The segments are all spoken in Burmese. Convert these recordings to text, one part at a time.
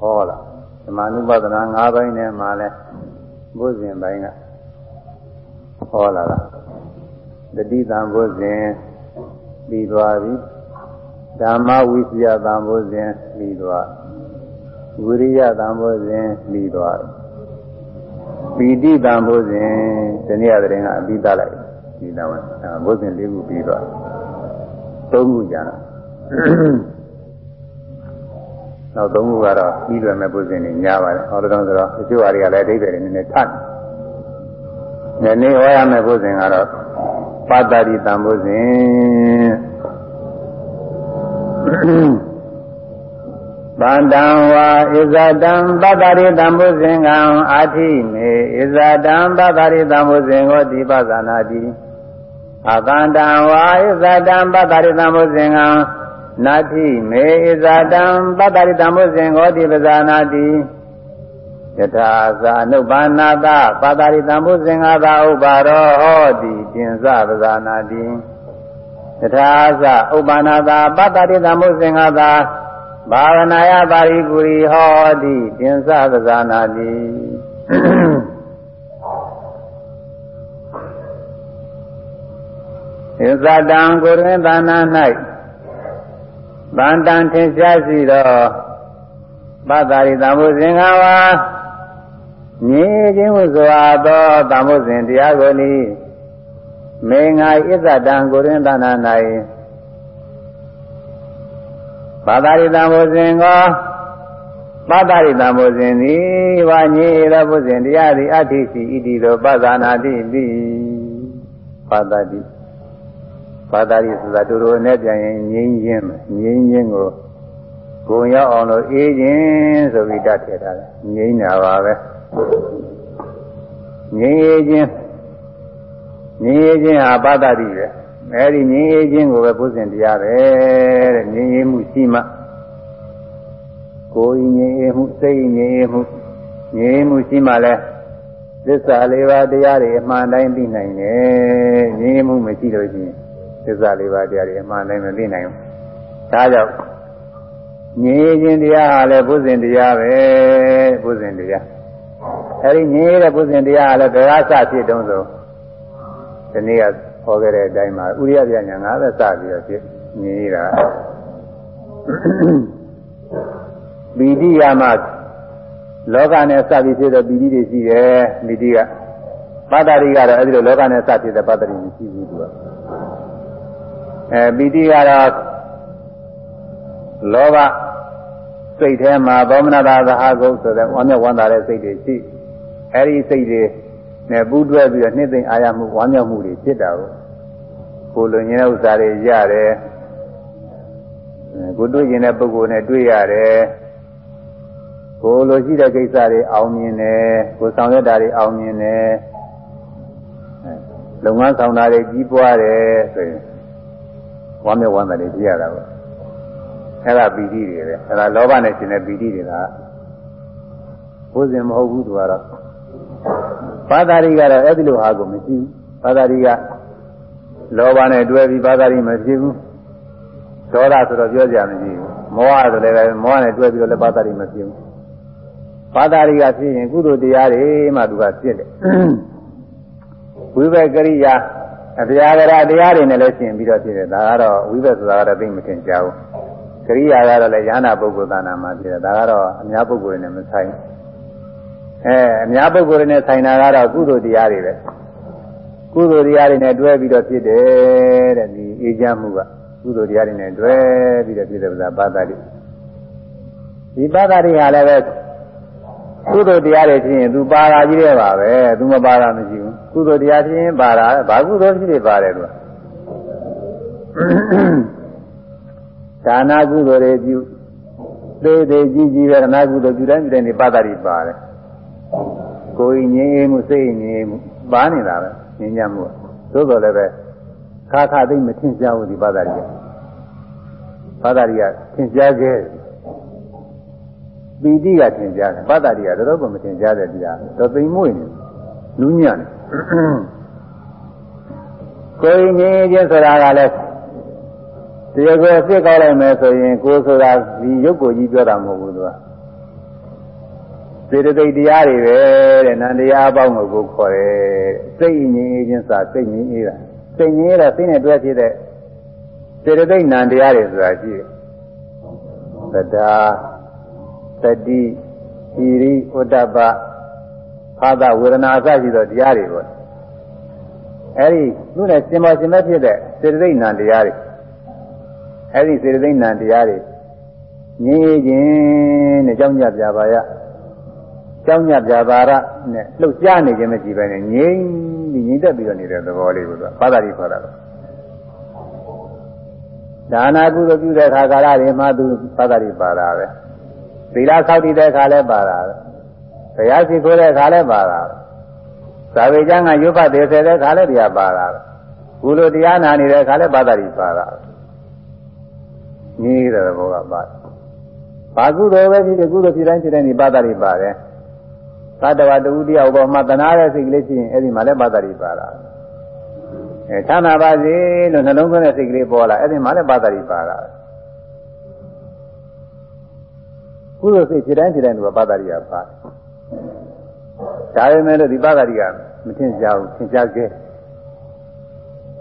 ဟောလာဓမ္မနုပဒနာ၅ဘိုင်းနဲ့မှလည်းဘုဇင်ဘိုင်းကဟောလာတာတတိတံဘုဇင်ပြီးသွားပြီဓမ္မဝိသယတံဘုဇင်ပြီးသွားဝိရိယတံဘုဇင်ပြီးသွားပီတိတံဘုဇင်ဒီနေ့ကတည်းကအပြီးသားလိုက်ဒီတော့ဘုဇင်၄ခုပြီးသွားသုံးခုကြာတာ နောက်သုံးခုကတော့ပြီးလွယ်မဲ့ပုဇင်တွေညားပါတယ်ဟောတော်ဆိုတော့အကျိုးအရာတွေကလည်းအဓိပ္ပာယ်နည်းနည်းထပ်နေနေဟောရမယ့်ပုဇင်ကတော့ပတ္တိတံပုဇင်ဗန္တံဝါဣဇတံပတ္တိတံပုဇင်ကံအာတိမေဣဇတံပတ္တိတံပုဇင်ကိုဒီပသနာတိအကန္တံဝါဣဇတံပတ္တိတံပုဇင်ကံ နာတိမေဣဇာတံပတ္တိတံမုဇင်ဟောတိပဇာနာတိယထာသာနုပါနာတပတ္တိတံမုဇင်ငါသာဥပါရောဟောတိတင်စပဇာနာတိယထာသာဥပါနာတပတ္တိတံမုဇင်ငါသာဘာဝနာယပါရိပုရိဟောတိတင်စပဇာနာတိဣဇာတံကိုရင်းသာနာ၌ ဗန္တန်ထင်ရှားရှိသောပတ္တာရိသံဃုဇင်္ဂဝါမြင်ခြင်းဟုစွာသောသံဃုဇင်တရားကိုနိမေငါဣဇတံကိုရင်တနာ၌ပတ္တာရိသံဃုဇင်္ဂောပတ္တာရိသံဃုဇင်သည်ဝါညေသောဘုဇင်တရားသည်အဋ္ဌိရှိဣတိသောပဇာနာတိပိပတ္တာတိ ဘာသာရီဆိုတာတူတူနဲ့ပြန်ရင်ငြိမ်းခြင်းငြိမ်းခြင်းကိုဂုံရောက်အောင်လို့အေးခြင်းဆိုပြီးတတ်ထည့်ထားတယ်ငြိမ်းတာပါပဲငြိမ်းခြင်းငြိမ်းခြင်းဟာဘာသာရီပဲအဲဒီငြိမ်းခြင်းကိုပဲဘုဇင်တရားပဲတဲ့ငြိမ်းမှုရှိမှကိုယ်ငြိမ်းမှုစိတ်ငြိမ်းမှုငြိမ်းမှုရှိမှလဲသစ္စာလေးပါးတရားတွေအမှန်တိုင်းသိနိုင်တယ်ငြိမ်းမှုမရှိလို့ရှိရင် သစ္စာလေးပါးတရားတွေအမှန်တိုင်းမသိနိုင်ဘူး။ဒါကြောင့်ငြိခြင်းတရားဟာလည်းဘုဇင်တရားပဲဘုဇင်တရား။အဲဒီငြိတဲ့ဘုဇင်တရားဟာလည်းဘယ်ကစဖြစ်တုံးဆိုဒီနေ့ကဟောခဲ့တဲ့အတိုင်းမှာဥရိယပြညာငါးသက်စပြီးတော့ဖြစ်ငြိတာပီတိယမလောကနဲ့စပြီးဖြစ်တဲ့ပီတိတွေရှိတယ်ပီတိကပတ္တရိကတော့အဲဒီလိုလောကနဲ့စဖြစ်တဲ့ပတ္တရိမရှိဘူးသူက အဲပီတိကတော့လောဘစိတ်ထဲမှာသောမနတာသဟာကုတ်ဆိုတဲ့ဝမ်းမြောက်ဝမ်းသာတဲ့စိတ်တွေရှိအဲဒီစိတ်တွေနဲ့ပူးတွဲပြီးတော့နှိမ့်သိမ့်အာရမှုဝမ်းမြောက်မှုတွေဖြစ်တာကိုကိုလိုချင်တဲ့ဥစ္စာတွေရတယ်ကိုတွေ့ကျင်တဲ့ပုဂ္ဂိုလ်နဲ့တွေ့ရတယ်ကိုလိုရှိတဲ့ကိစ္စတွေအောင်မြင်တယ်ကိုဆောင်ရွက်တာတွေအောင်မြင်တယ်လုပ်ငန်းဆောင်တာတွေကြီးပွားတယ်ဆိုရင် ဝမ်းမြောက်ဝမ်းသာတွေကြည့်ရတာပေါ့အဲ့ဒါပီတိတွေပဲအဲ့ဒါလောဘနဲ့ရှင်တဲ့ပီတိတွေကဘုဇင်မဟုတ်ဘူးသူကတော့ဘာသာရီကတော့အဲ့ဒီလိုဟာကိုမရှိဘူးဘာသာရီကလောဘနဲ့တွဲပြီးဘာသာရီမဖြစ်ဘူးဒေါသဆိုတော့ပြောကြမရှိဘူးမောဟဆိုလည်းပဲမောဟနဲ့တွဲပြီးတော့လည်းဘာသာရီမဖြစ်ဘူးဘာသာရီကဖြစ်ရင်ကုသိုလ်တရားတွေမှသူကဖြစ်တယ်ဝိဘက်ကရိယာ အတရားကရာတရားတွေနဲ့လည်းရှင်ပြီးတော့ဖြစ်တယ်ဒါကတော့ဝိဘက်ဆိုတာကတော့သိမထင်ကြဘူးကရိယာကတော့လည်းယန္တာပုဂ္ဂိုလ်သာနာမှာဖြစ်တယ်ဒါကတော့အများပုဂ္ဂိုလ်တွေနဲ့မဆိုင်အဲအများပုဂ္ဂိုလ်တွေနဲ့ဆိုင်တာကတော့ကုသိုလ်တရားတွေပဲကုသိုလ်တရားတွေနဲ့တွဲပြီးတော့ဖြစ်တယ်တဲ့ဒီအေးချမ်းမှုကကုသိုလ်တရားတွေနဲ့တွဲပြီးတော့ဖြစ်တယ်ဆိုတာပါတာတိဒီပါတာတွေဟာလည်းပဲ ကုသိုလ်တရားတွေဖြစ်ရင်သူပါတာကြီးတဲ့ပါပဲသူမပါတာမရှိဘူးကုသိုလ်တရားဖြစ်ရင်ပါတာဘာကုသိုလ်ဖြစ်နေပါတယ်သူကဒါနာကုသိုလ်တွေပြုသေးသေးကြီးကြီးပဲဒါနာကုသိုလ်ပြုတိုင်းပြုတိုင်းနေပါတာတွေပါတယ်ကိုယ်ငြိမ်းမှုစိတ်ငြိမ်းမှုပါနေတာပဲငြိမ်းချမ်းမှုသို့တော်လည်းပဲခါခါသိမထင်ရှားဘူးဒီပါတာတွေကပါတာတွေကထင်ရှားခဲ့ ပီတိကထင်ရှားတယ်ပတ္တတိကတော်တော်မထင်ရှားတဲ့တရားတော်သိမ်မွေ့နေနူးညံ့တယ်ကိုယ်ငြိမ်းခြင်းဆိုတာကလည်းတရားကိုအစ်စ်ကောက်လိုက်မယ်ဆိုရင်ကိုယ်ဆိုတာဒီရုပ်ကိုကြီးပြောတာမဟုတ်ဘူးသူကစေတသိက်တရားတွေပဲတဲ့နန္တရားအပေါင်းကိုခေါ်တယ်စိတ်ငြိမ်းအေးခြင်းစာစိတ်ငြိမ်းအေးတာစိတ်ငြိမ်းရတာစိတ်နဲ့တွဲဖြစ်တဲ့စေတသိက်နံတရားတွေဆိုတာရှိတယ်သဒ္ဒါ သတိသီရိဥဒ္ဒပဖာသဝေဒနာအစရှိသောတရားတွေပေါ့အဲဒီသူနဲ့ရှင်မောရှင်မဲ့ဖြစ်တဲ့စေတသိက်နံတရားတွေအဲဒီစေတသိက်နံတရားတွေငြိမ်းခြင်းနဲ့ကြောင်းကြပြပါရကြောင်းကြပြပါရနဲ့လှုပ်ရှားနေခြင်းမရှိဘဲနဲ့ငြိမ်းပြီးငြိမ်သက်ပြီးတော့နေတဲ့သဘောလေးကိုသူကပါဠိခေါ်တာပါဒါနာကုသိုလ်ပြုတဲ့အခါကာလတွေမှာသူပါဠိပါတာပဲ သီလဆောက်တည်တဲ့အခါလည်းပါတာပဲဘုရားရှိခိုးတဲ့အခါလည်းပါတာပဲသာဝေကျမ်းကရုပ်ဖတ်သေးတဲ့အခါလည်းတရားပါတာပဲကုလိုတရားနာနေတဲ့အခါလည်းပါဠိပါတာပဲညီးတဲ့ဘောကပါဘာကုသိုလ်ပဲဖြစ်တဲ့ကုသိုလ်ဖြစ်တိုင်းဖြစ်တိုင်းဒီပါဠိပါတယ်သတ္တဝါတူတယောက်ပေါ်မှာတနာတဲ့စိတ်ကလေးရှိရင်အဲ့ဒီမှာလည်းပါဠိပါတာအဲချမ်းသာပါစေလို့နှလုံးသွင်းတဲ့စိတ်ကလေးပေါ်လာအဲ့ဒီမှာလည်းပါဠိပါတာ ကုသိုလ်စိတ်ဖြစ်တိုင်းဖြစ်တိုင်းသူကပါဠိရပါဒါပေမဲ့လို့ဒီပါဠိကမထင်ရှားဘူးထင်ရှားခဲ့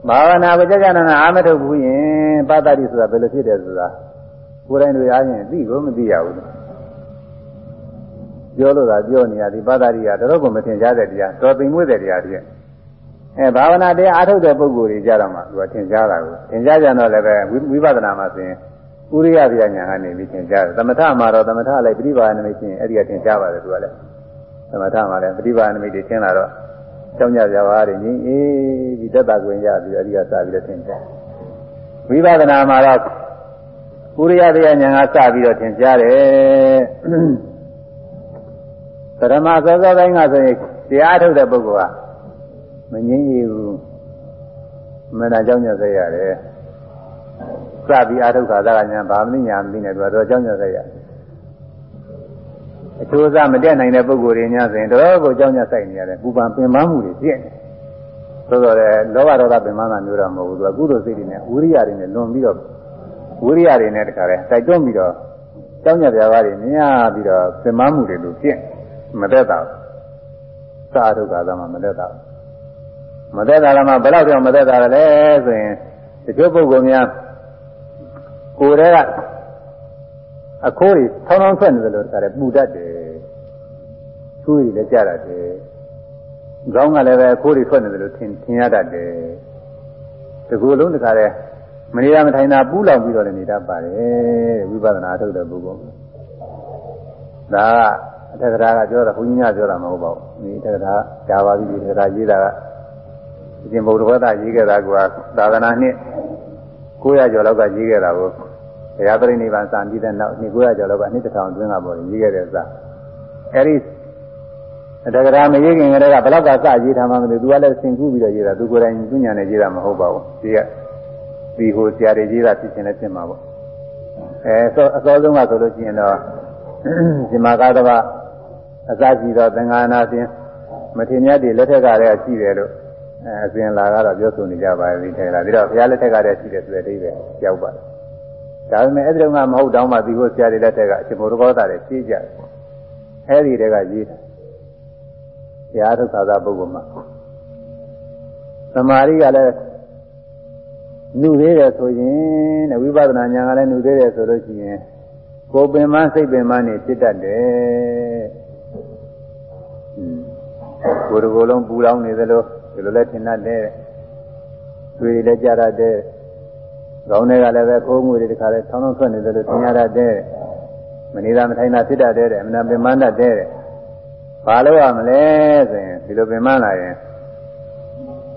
ဘာဝနာဝကြကြနာနာအာမထုတ်ဘူးရင်ပါဠိဆိုတာဘယ်လိုဖြစ်တယ်ဆိုတာကိုယ်တိုင်တွေအားဖြင့်သိကိုမသိရဘူးပြောလို့သာပြောနေရဒီပါဠိကတော်တော်ကိုမထင်ရှားတဲ့တရားတော်သိမ်မွေ့တဲ့တရားတည်းအဲဘာဝနာတရားအားထုတ်တဲ့ပုဂ္ဂိုလ်တွေကြတော့မှသူကထင်ရှားတာကိုထင်ရှားကြတော့လည်းပဲဝိပဿနာမှာဆိုရင် ဥရိယပြညာကနေပြီးသင်ကြားတယ်သမထမှာတော့သမထလိုက်ပฏิဘာနမိတ်ချင်းအဲ့ဒီကသင်ကြားပါတယ်သူကလည်းသမထမှာလည်းပฏิဘာနမိတ်တွေသင်လာတော့ကြောင်းကြကြပါရည်ညီအေးဒီသက်တာကွင်ရပြီးအဲ့ဒီကစပြီးတော့သင်ကြားဝိပဿနာမှာတော့ဥရိယပြညာကစပြီးတော့သင်ကြားတယ်ပရမစောစောတိုင်းကဆိုရင်တရားထုတ်တဲ့ပုဂ္ဂိုလ်ကမငြင်းရဘူးမနာကြောင်းကြစေရတယ် စပြီးအာထုခါသာကညာဗာမဏိညာမသိနဲ့သူကတော့အကြောင်းကြဆိုင်ရအချိုးစားမတက်နိုင်တဲ့ပုံကိုယ်တွေညာဆိုရင်တော့ကိုအကြောင်းကြဆိုင်နေရတယ်ပူပန်ပင်ပန်းမှုတွေပြည့်နေဆိုတော့လေလောဘဒေါသပင်ပန်းတာမျိုးတော့မဟုတ်ဘူးသူကကုသိုလ်စိတ်တွေနဲ့ဝိရိယတွေနဲ့လွန်ပြီးတော့ဝိရိယတွေနဲ့တခါလဲတိုက်တွန်းပြီးတော့ကြောင်းကြပြားပါးတွေမြင်ရပြီးတော့ပင်ပန်းမှုတွေလိုပြည့်မသက်တာစာဒုက္ခသမမသက်တာမသက်တာလည်းမဘယ်တော့ကြောင့်မသက်တာလဲဆိုရင်တချို့ပုဂ္ဂိုလ်များ ကိုယ်တည်းကအခိုးတွေထောင်းထောင်းထွက်နေတယ်လို့တခါတည်းပူတတ်တယ်ချွေးတွေလည်းကြတတ်တယ်ခေါင်းကလည်းပဲအခိုးတွေထွက်နေတယ်လို့ထင်ထင်ရတတ်တယ်ဒီကိုယ်လုံးတခါတည်းမနေရမထိုင်တာပူးလောင်ပြီးတော့လည်းနေတတ်ပါတယ်ဝိပဿနာထုတ်တဲ့ပုဂ္ဂိုလ်ဒါကအထက်ကရာကပြောတာဘုန်းကြီးများပြောတာမဟုတ်ပါဘူးဒီအထက်ကရာကြာပါပြီဒီအထက်ကရာရေးတာကအရှင်ဗုဒ္ဓဘာသာရေးခဲ့တာကသာသနာနှစ်900ကျော်လောက်ကရေးခဲ့တာကို တရားပရိနိဗ္ဗာန်စံပြီးတဲ့နောက်နှစ်900ကျော်လောက်ကနှစ်1000အတွင်းကပေါ်ရေးခဲ့တဲ့စာအဲဒီတက္ကရာမရေးခင်ကတည်းကဘလောက်ကစရေးထားမှမသိဘူးသူကလည်းသင်ကူးပြီးတော့ရေးတာသူကိုယ်တိုင်သူညာနဲ့ရေးတာမဟုတ်ပါဘူးဒီကဒီဟိုဆရာတွေရေးတာဖြစ်ခြင်းလည်းဖြစ်မှာပေါ့အဲဆိုအစောဆုံးကဆိုလို့ရှိရင်တော့ဇမကာသဘအစရှိသောသင်္ဃာနာစဉ်မထေမြတ်တွေလက်ထက်ကတည်းကရှိတယ်လို့အဲအစဉ်လာကတော့ပြောဆိုနေကြပါပြီထဲလာပြီးတော့ဘုရားလက်ထက်ကတည်းကရှိတယ်ဆိုတဲ့အဓိပ္ပာယ်ရောက်ပါတယ် ဒါပေမဲ့အဲ့ဒီတော့ကမဟုတ်တောင်းမှဒီကိုဆရာတွေလက်ထက်ကအရှင်ဘုရားသာတွေဖြည့်ကြတယ်အဲ့ဒီတည်းကရေးတယ်တရားထုတ်သာသာပုဂ္ဂိုလ်မှာသမာဓိကလည်းနှုသေးတယ်ဆိုရင်တဲ့ဝိပဿနာဉာဏ်ကလည်းနှုသေးတယ်ဆိုလို့ရှိရင်ကိုယ်ပင်မစိတ်ပင်မနေဖြစ်တတ်တယ်ကိုယ်ကိုယ်လုံးပူလောင်နေသလိုဒီလိုလဲထင်တတ်တယ်တွေ့လည်းကြရတဲ့ ခေါင်းထဲကလည်းပဲခိုးငွေတွေတခါလဲထောင်းထောင်းထွက်နေတယ်လို့ထင်ရတတ်တယ်မနေတာမထိုင်တာဖြစ်တတ်တယ်အမှန်ပင်မတတ်တယ်ဘာလို့ရမလဲဆိုရင်ဒီလိုပင်မလာရင်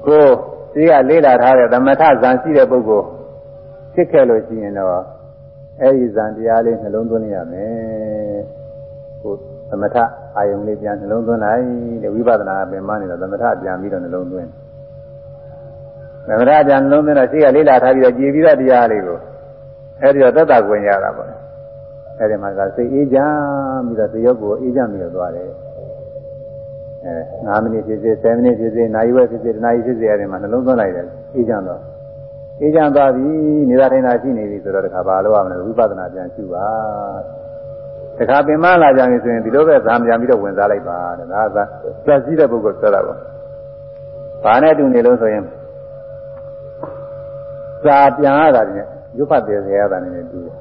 ကိုယ်ဒီကလေးလာထားတဲ့သမထဇန်ရှိတဲ့ပုဂ္ဂိုလ်ဖြစ်ခဲ့လို့ရှိရင်တော့အဲဒီဇန်တရားလေးနှလုံးသွင်းရမယ်ကိုသမထအာယုံလေးပြန်နှလုံးသွင်းလိုက်တဲ့ဝိပဿနာပင်မနေတော့သမထပြန်ပြီးတော့နှလုံးသွင်း သမထပြန်နှလုံးသွင်းတော့ရှိကလေးလာထားပြီးတော့ကြည်ပြီးတော့တရားလေးကိုအဲဒီတော့သက်တာခွင့်ရတာပေါ့အဲဒီမှာကစိတ်အေးချမ်းပြီးတော့သေရုပ်ကိုအေးချမ်းပြီးတော့သွားတယ်အဲ9မိနစ်ဖြစ်စေ10မိနစ်ဖြစ်စေနာရီဝက်ဖြစ်စေတနာရီဖြစ်စေအဲဒီမှာနှလုံးသွင်းလိုက်တယ်အေးချမ်းတော့အေးချမ်းသွားပြီနေတာထိုင်တာရှိနေပြီဆိုတော့တခါဘာလို့ရမလဲဝိပဿနာပြန်ရှုပါတခါပင်မလာကြပြီဆိုရင်ဒီလိုပဲဇာပြန်ပြီးတော့ဝင်စားလိုက်ပါတဲ့ဒါကသာသက်ရှိတဲ့ပုဂ္ဂိုလ်ပြောတာပေါ့ဘာနဲ့တူနေလို့ဆိုရင် ဇာပြန်ရတာနဲ့ရုပ်ဖတ်တယ်ဆရာတာနဲ့တူတယ်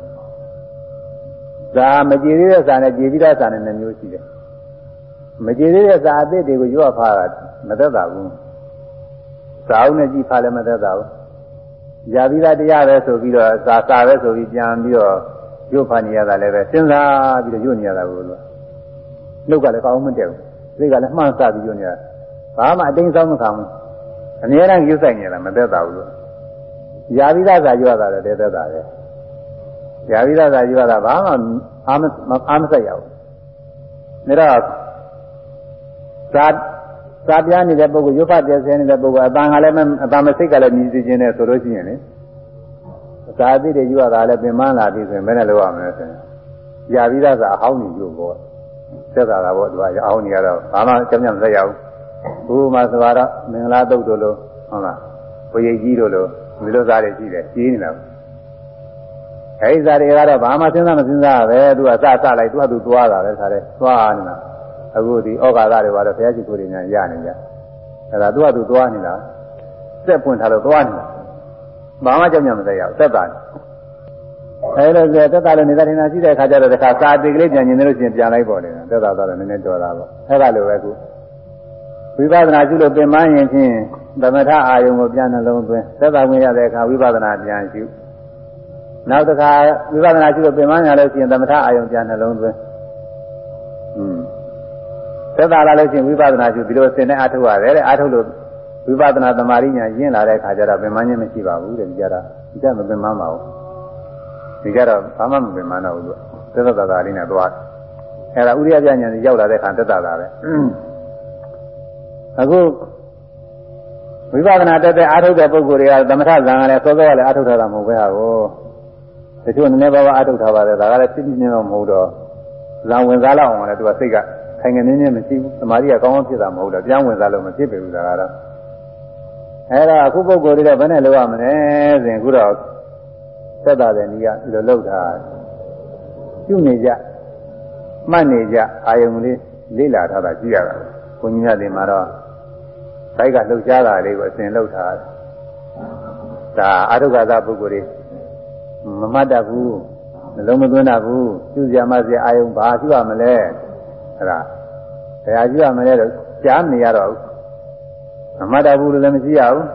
ဇာမကြည်သေးတဲ့ဇာနဲ့ကြည်ပြီးတဲ့ဇာနဲ့မျိုးရှိတယ်မကြည်သေးတဲ့ဇာအသစ်တွေကိုရွတ်ဖားတာမသက်သာဘူးဇာအောင်နဲ့ကြည်ဖားလည်းမသက်သာဘူးရပြီးသားတရားပဲဆိုပြီးတော့ဇာစာပဲဆိုပြီးပြန်ပြီးတော့ရွတ်ဖားနေရတာလည်းပဲစဉ်းစားပြီးတော့ရွတ်နေရတာကိုလို့နှုတ်ကလည်းကောင်းမတက်ဘူးစိတ်ကလည်းမှန်းဆပြီးရွတ်နေရဘာမှအတင်းဆောင်မခံဘူးအများအားရုပ်ဆိုင်နေတာမသက်သာဘူးလို့ ရာပြီးသားစာရွတ်တာလည်းတသက်သာတယ်ရာပြီးသားစာရွတ်တာဘာမှအာမအာမဆက်ရဘူးဒါတော့ဇာဇာပြားနေတဲ့ပုဂ္ဂိုလ်ရုပ်ဖတ်ပြဆဲနေတဲ့ပုဂ္ဂိုလ်အတန်ကလည်းအတန်မစိတ်ကလည်းမြည်စီခြင်းနဲ့ဆိုလို့ရှိရင်လေဇာတိတွေယူရတာလည်းပင်မလာပြီဆိုရင်ဘယ်နဲ့လုပ်ရမလဲဆိုရင်ရာပြီးသားစာအဟောင်းကြီးယူပေါ့သက်သာတာပေါ့သူကအဟောင်းကြီးကတော့ဘာမှကြောင်ကြောင်ဆက်ရအောင်ဘုရားဆိုတော့မင်္ဂလာတုတ်တို့လို့ဟုတ်လားဘုရားကြီးတို့လို့ ဒီလိုစားတွေရှိတယ်ကြီးနေတာအဲဒီစားတွေကတော့ဘာမှစဉ်းစားမစဉ်းစားပဲသူကစစလိုက်သူကသူသွားတာပဲစားတယ်သွားနေတာအခုဒီဩဃာသတွေကတော့ဘုရားရှိခိုးတွေညာရနေကြအဲဒါသူကသူသွားနေတာစက်ပွင့်ထားလို့သွားနေတာဘာမှကြောက်ကြမသက်ရဘူးသက်တာအဲလိုဆိုသက်တာလည်းနေတာထင်တာရှိတဲ့အခါကျတော့တခါစာတိကလေးပြန်ကျင်နေလို့ရှိရင်ပြန်လိုက်ပေါ်နေတာသက်တာတော့လည်းနည်းနည်းတော်တာပေါ့အဲဒါလိုပဲခုဝိ ပဿနာရှုလို့ပင်မရင်ဖြင့်သမထအာယုံကိုပြန်နှလုံးသွင်းသက်တာဝင်ရတဲ့အခါဝိပဿနာပြန်ရှုနောက်တစ်ခါဝိပဿနာရှုလို့ပင်မညာလို့ရှိရင်သမထအာယုံပြန်နှလုံးသွင်းอืมသက်သာလာလို့ရှိရင်ဝိပဿနာရှုဒီလိုစင်နဲ့အထုတ်ရတယ်တဲ့အထုတ်လို့ဝိပဿနာသမာဓိညာရင့်လာတဲ့အခါကျတော့ပင်မခြင်းမရှိပါဘူးတဲ့ဒီကြတာဒီကြမပင်မပါဘူးဒီကြတော့ဘာမှမပင်မတော့ဘူးသူသက်သက်သာသာလေးနဲ့သွားအဲ့ဒါဥရိယပြညာရောက်လာတဲ့အခါသက်သာတာပဲ အခုဝိပဿနာတက်တဲ့အာထုတ်တဲ့ပုဂ္ဂိုလ်တွေကသမထဇံကလည်းစောစောကလည်းအာထုတ်ထားတာမဟုတ်ပဲဟာကိုတချို့နည်းနည်းပါးပါးအာထုတ်ထားပါတယ်ဒါကလည်းပြည့်ပြည့်နေတော့မဟုတ်တော့ဇံဝင်စားလောက်အောင်လည်းသူကစိတ်ကခိုင်ငနေနေမရှိဘူးသမာဓိကကောင်းကောင်းဖြစ်တာမဟုတ်တော့ပြန်ဝင်စားလို့မဖြစ်ပေဘူးဒါကတော့အဲ့ဒါအခုပုဂ္ဂိုလ်တွေကဘယ်နဲ့လုပ်ရမလဲဆိုရင်အခုတော့သက်သာတဲ့နည်းကဒီလိုလုပ်တာပြုနေကြမှတ်နေကြအာယုံလေးလေ့လာထားတာကြည့်ရတာဘုန်းကြီးများတွေမှာတော့ ဘိုက်ကလှုပ်ရှားတာလေးကိုအစဉ်လှုပ်ထားတယ်ဒါအထုကသာပုဂ္ဂိုလ်တွေမမှတ်တတ်ဘူးနှလုံးမသွင်းတတ်ဘူးပြုစရာမစရာအာယုံဘာပြုရမလဲအဲ့ဒါတရားကြည့်ရမလဲတော့ကြားနေရတော့မမတ်တဘူးလို့လည်းမရှိရဘူး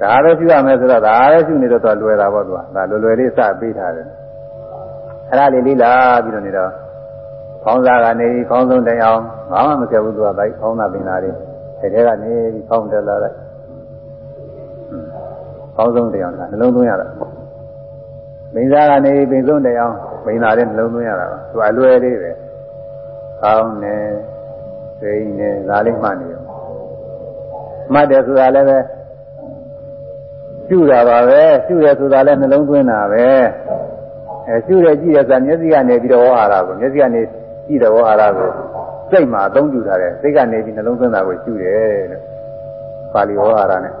ဒါပဲရှိရမယ်ဆိုတော့ဒါပဲရှိနေတော့လွယ်တာပေါ့သူကဒါလွယ်လွယ်လေးစပေးထားတယ်အဲ့ဒါလေးလေးလာပြီးတော့နေတော့ခေါင်းစားကနေခေါင်းဆုံးတိုင်အောင်ဘာမှမကြဘူးသူကဘိုက်ခေါင်းသားပင်လာ တယ်ဒီထဲကနေပြီးခေါင်းတက်လာလိုက်ခေါင်းဆုံးတိုင်အောင်နှလုံးသွင်းရတာမိန်းစားကနေပင်ဆုံးတိုင်အောင်မိန်းသားလေးနှလုံးသွင်းရတာသူအလွယ်လေးပဲကောင်းတယ်သိနေဒါလေးမှတ်နေရောမှတ်တယ်ဆိုတာလည်းပဲရှုတာပါပဲရှုရဆိုတာလည်းနှလုံးသွင်းတာပဲအဲရှုရကြည့်ရဆိုတာမျက်စိကနေပြီးတော့ဝါဟာရကိုမျက်စိကနေကြည့်တဲ့ဝါဟာရကို စိတ်မှာအသုံးပြုထားတယ်စိတ်ကနေပြီးနှလုံးသွင်းတာကိုရှုတယ်လို့ပါဠိဝါဟာရနဲ့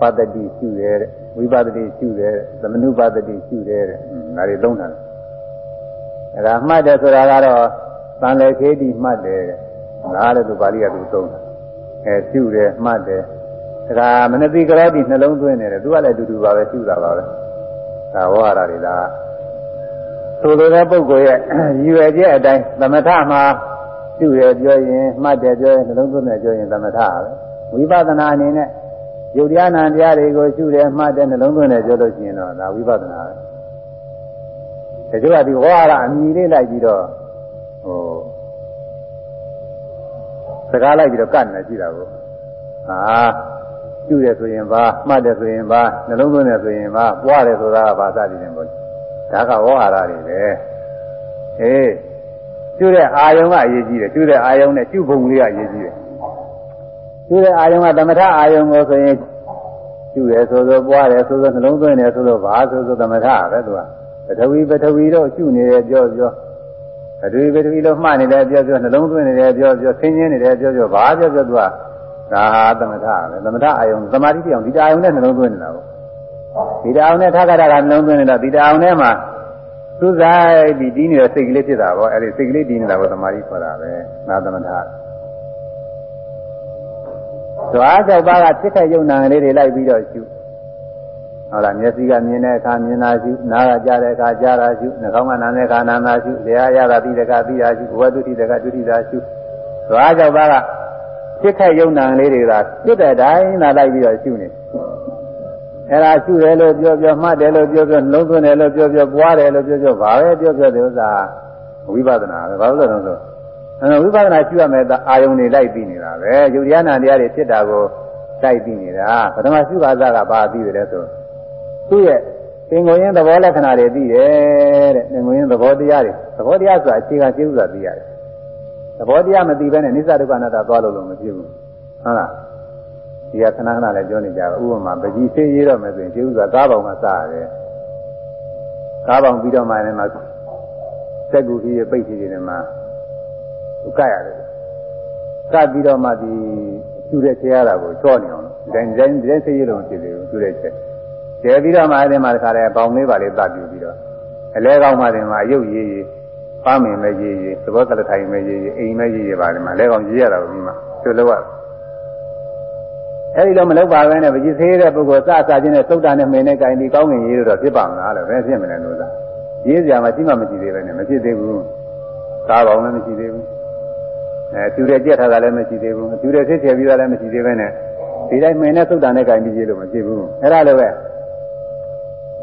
ပတ္တိရှုတယ်တဲ့ဝိပဿတိရှုတယ်သမနုပတ္တိရှုတယ်တဲ့ဒါတွေသုံးတာအဲဒါမှတ်တယ်ဆိုတာကတော့တန်လေခေတိမှတ်တယ်ငါလည်းသူပါဠိကသူသုံးတာအဲရှုတယ်မှတ်တယ်ဒါကမနတိကရောတိနှလုံးသွင်းနေတယ်သူကလည်းအတူတူပါပဲရှုတာပါပဲဒါဝါရတွေဒါဆိုလိုတဲ့ပုဂ္ဂိုလ်ရဲ့ရည်ရွယ်ချက်အတိုင်းသမထမှာ ရှုရပြောရင်မှတ်တယ်ပြောရင်နှလုံးသွင်းတယ်ပြောရင်သမထပဲဝိပဿနာအနေနဲ့ယုတ်တရားနာတရားတွေကိုရှုတယ်မှတ်တယ်နှလုံးသွင်းတယ်ပြောလို့ရှိရင်တော့ဒါဝိပဿနာပဲတချို့ကဒီဝါရအမြည်လေးလိုက်ပြီးတော့ဟိုစကားလိုက်ပြီးတော့ကတ်နေကြည့်တာကိုဟာကျူတယ်ဆိုရင်ဘာမှတ်တယ်ဆိုရင်ဘာနှလုံးသွင်းတယ်ဆိုရင်ဘာပွားတယ်ဆိုတာကဘာသာတည်နေပေါ့ဒါကဝါဟာရတွေပဲဟေး ကျူတဲ့အာယုံကအရေးကြီးတယ်ကျူတဲ့အာယုံနဲ့ကျူပုံလေးကအရေးကြီးတယ်ကျူတဲ့အာယုံကသမထအာယုံကိုဆိုရင်ကျူတယ်ဆိုဆိုပွားတယ်ဆိုဆိုနှလုံးသွင်းတယ်ဆိုဆိုဘာဆိုဆိုသမထပဲသူကပထဝီပထဝီတော့ကျူနေတယ်ပြောပြောအတွေ့ပထဝီလို့မှတ်နေတယ်ပြောပြောနှလုံးသွင်းနေတယ်ပြောပြောဆင်းရဲနေတယ်ပြောပြောဘာပြောပြောသူကဒါဟာသမထပဲသမထအာယုံသမာဓိပြောင်းဒီအာယုံနဲ့နှလုံးသွင်းနေတာပေါ့ဒီအာယုံနဲ့ထာဂရကနှလုံးသွင်းနေတာဒီအာယုံထဲမှာ သူဆိုင်ပြီးဒီနေတဲ့စိတ်ကလေးဖြစ်တာပေါ့အဲ့ဒီစိတ်ကလေးဒီနေတာကိုသမာဓိခေါ်တာပဲနာသမထသွားကြောက်ပါကဖြစ်ခဲ့ယုံနာကလေးတွေလိုက်ပြီးတော့ရှုဟုတ်လားမျက်စိကမြင်တဲ့အခါမြင်တာရှုနားကကြားတဲ့အခါကြားတာရှုနှာခေါင်းကနားတဲ့အခါနားတာရှုလျှာရတာပြီးတဲ့အခါပြီးတာရှုဘဝတုတိတဲ့အခါတုတိတာရှုသွားကြောက်ပါကဖြစ်ခဲ့ယုံနာကလေးတွေကဖြစ်တဲ့တိုင်းသာလိုက်ပြီးတော့ရှုနေ အဲ့ဒါရှုတယ်လို့ပြောပြောမှတ်တယ်လို့ပြောပြောလုံးသွင်းတယ်လို့ပြောပြောပွားတယ်လို့ပြောပြောဘာပဲပြောပြောတဲ့ဥစ္စာဝိပဿနာပဲဘာလို့လဲဆိုတော့အဲဝိပဿနာရှုရမယ်အာယုန်တွေလိုက်ပြီးနေတာပဲယုတ်တရားနာတရားတွေဖြစ်တာကိုတိုက်ပြီးနေတာပထမရှုပါစကဘာပြီးတယ်ဆိုသူ့ရဲ့သင်္ကိုရင်းသဘောလက္ခဏာတွေပြီးတယ်တဲ့သင်္ကိုရင်းသဘောတရားတွေသဘောတရားဆိုတာအခြေခံရှင်းဥစွာပြီးရတယ်သဘောတရားမသိဘဲနဲ့နိစ္စဒုက္ခအနတ္တသွားလို့လို့မဖြစ်ဘူးဟုတ်လား ဒီကခဏခဏလည်းပြောနေကြဥပမာပကြီးသေးရေးတော့မယ်ဆိုရင်ရှင်းဥစွာကားပေါင်ကစရတယ်ကားပေါင်ပြီးတော့မှလည်းမှစက်ကူကြီးရဲ့ပိတ်ကြီးတွေနဲ့မှသူကရတယ်ကပြီးတော့မှဒီကျူတဲ့ခြေရတာကိုချော့နေအောင်ဒီတိုင်းဒီတိုင်းဒီတိုင်းဆေးရလို့မဖြစ်သေးဘူးကျူတဲ့ခြေကျဲပြီးတော့မှအဲဒီမှာတခါတည်းပေါင်လေးပါလေးတတ်ပြပြီးတော့အလဲကောင်းမှတင်မှာရုပ်ရည်ရည်ပါမင်မဲ့ရည်ရည်သဘောတလထိုင်မဲ့ရည်ရည်အိမ်မဲ့ရည်ရည်ပါဒီမှာလဲကောင်းရည်ရတာကိုပြီးမှသူ့လောက် အဲဒီလိုမလုပ်ပါဘဲနဲ့ပကြီးသေးတဲ့ပုဂ္ဂိုလ်စစချင်းနဲ့သုတ်တာနဲ့မင်းနဲ့ကြိုင်ဒီကောင်းငင်ရေးတော့ဖြစ်ပါမလားလို့ပဲဖြစ်မလဲလို့သာရေးစရာမရှိမှမရှိသေးပဲနဲ့မဖြစ်သေးဘူးကားပေါင်းလည်းမရှိသေးဘူးအဲသူတဲ့ကြက်ထားတာလည်းမရှိသေးဘူးသူတဲ့ဖြစ်ချယ်ပြီးတာလည်းမရှိသေးပဲနဲ့ဒီတိုင်းမင်းနဲ့သုတ်တာနဲ့ကြိုင်ပြီးရေးလို့မဖြစ်ဘူးအဲဒါလိုပဲ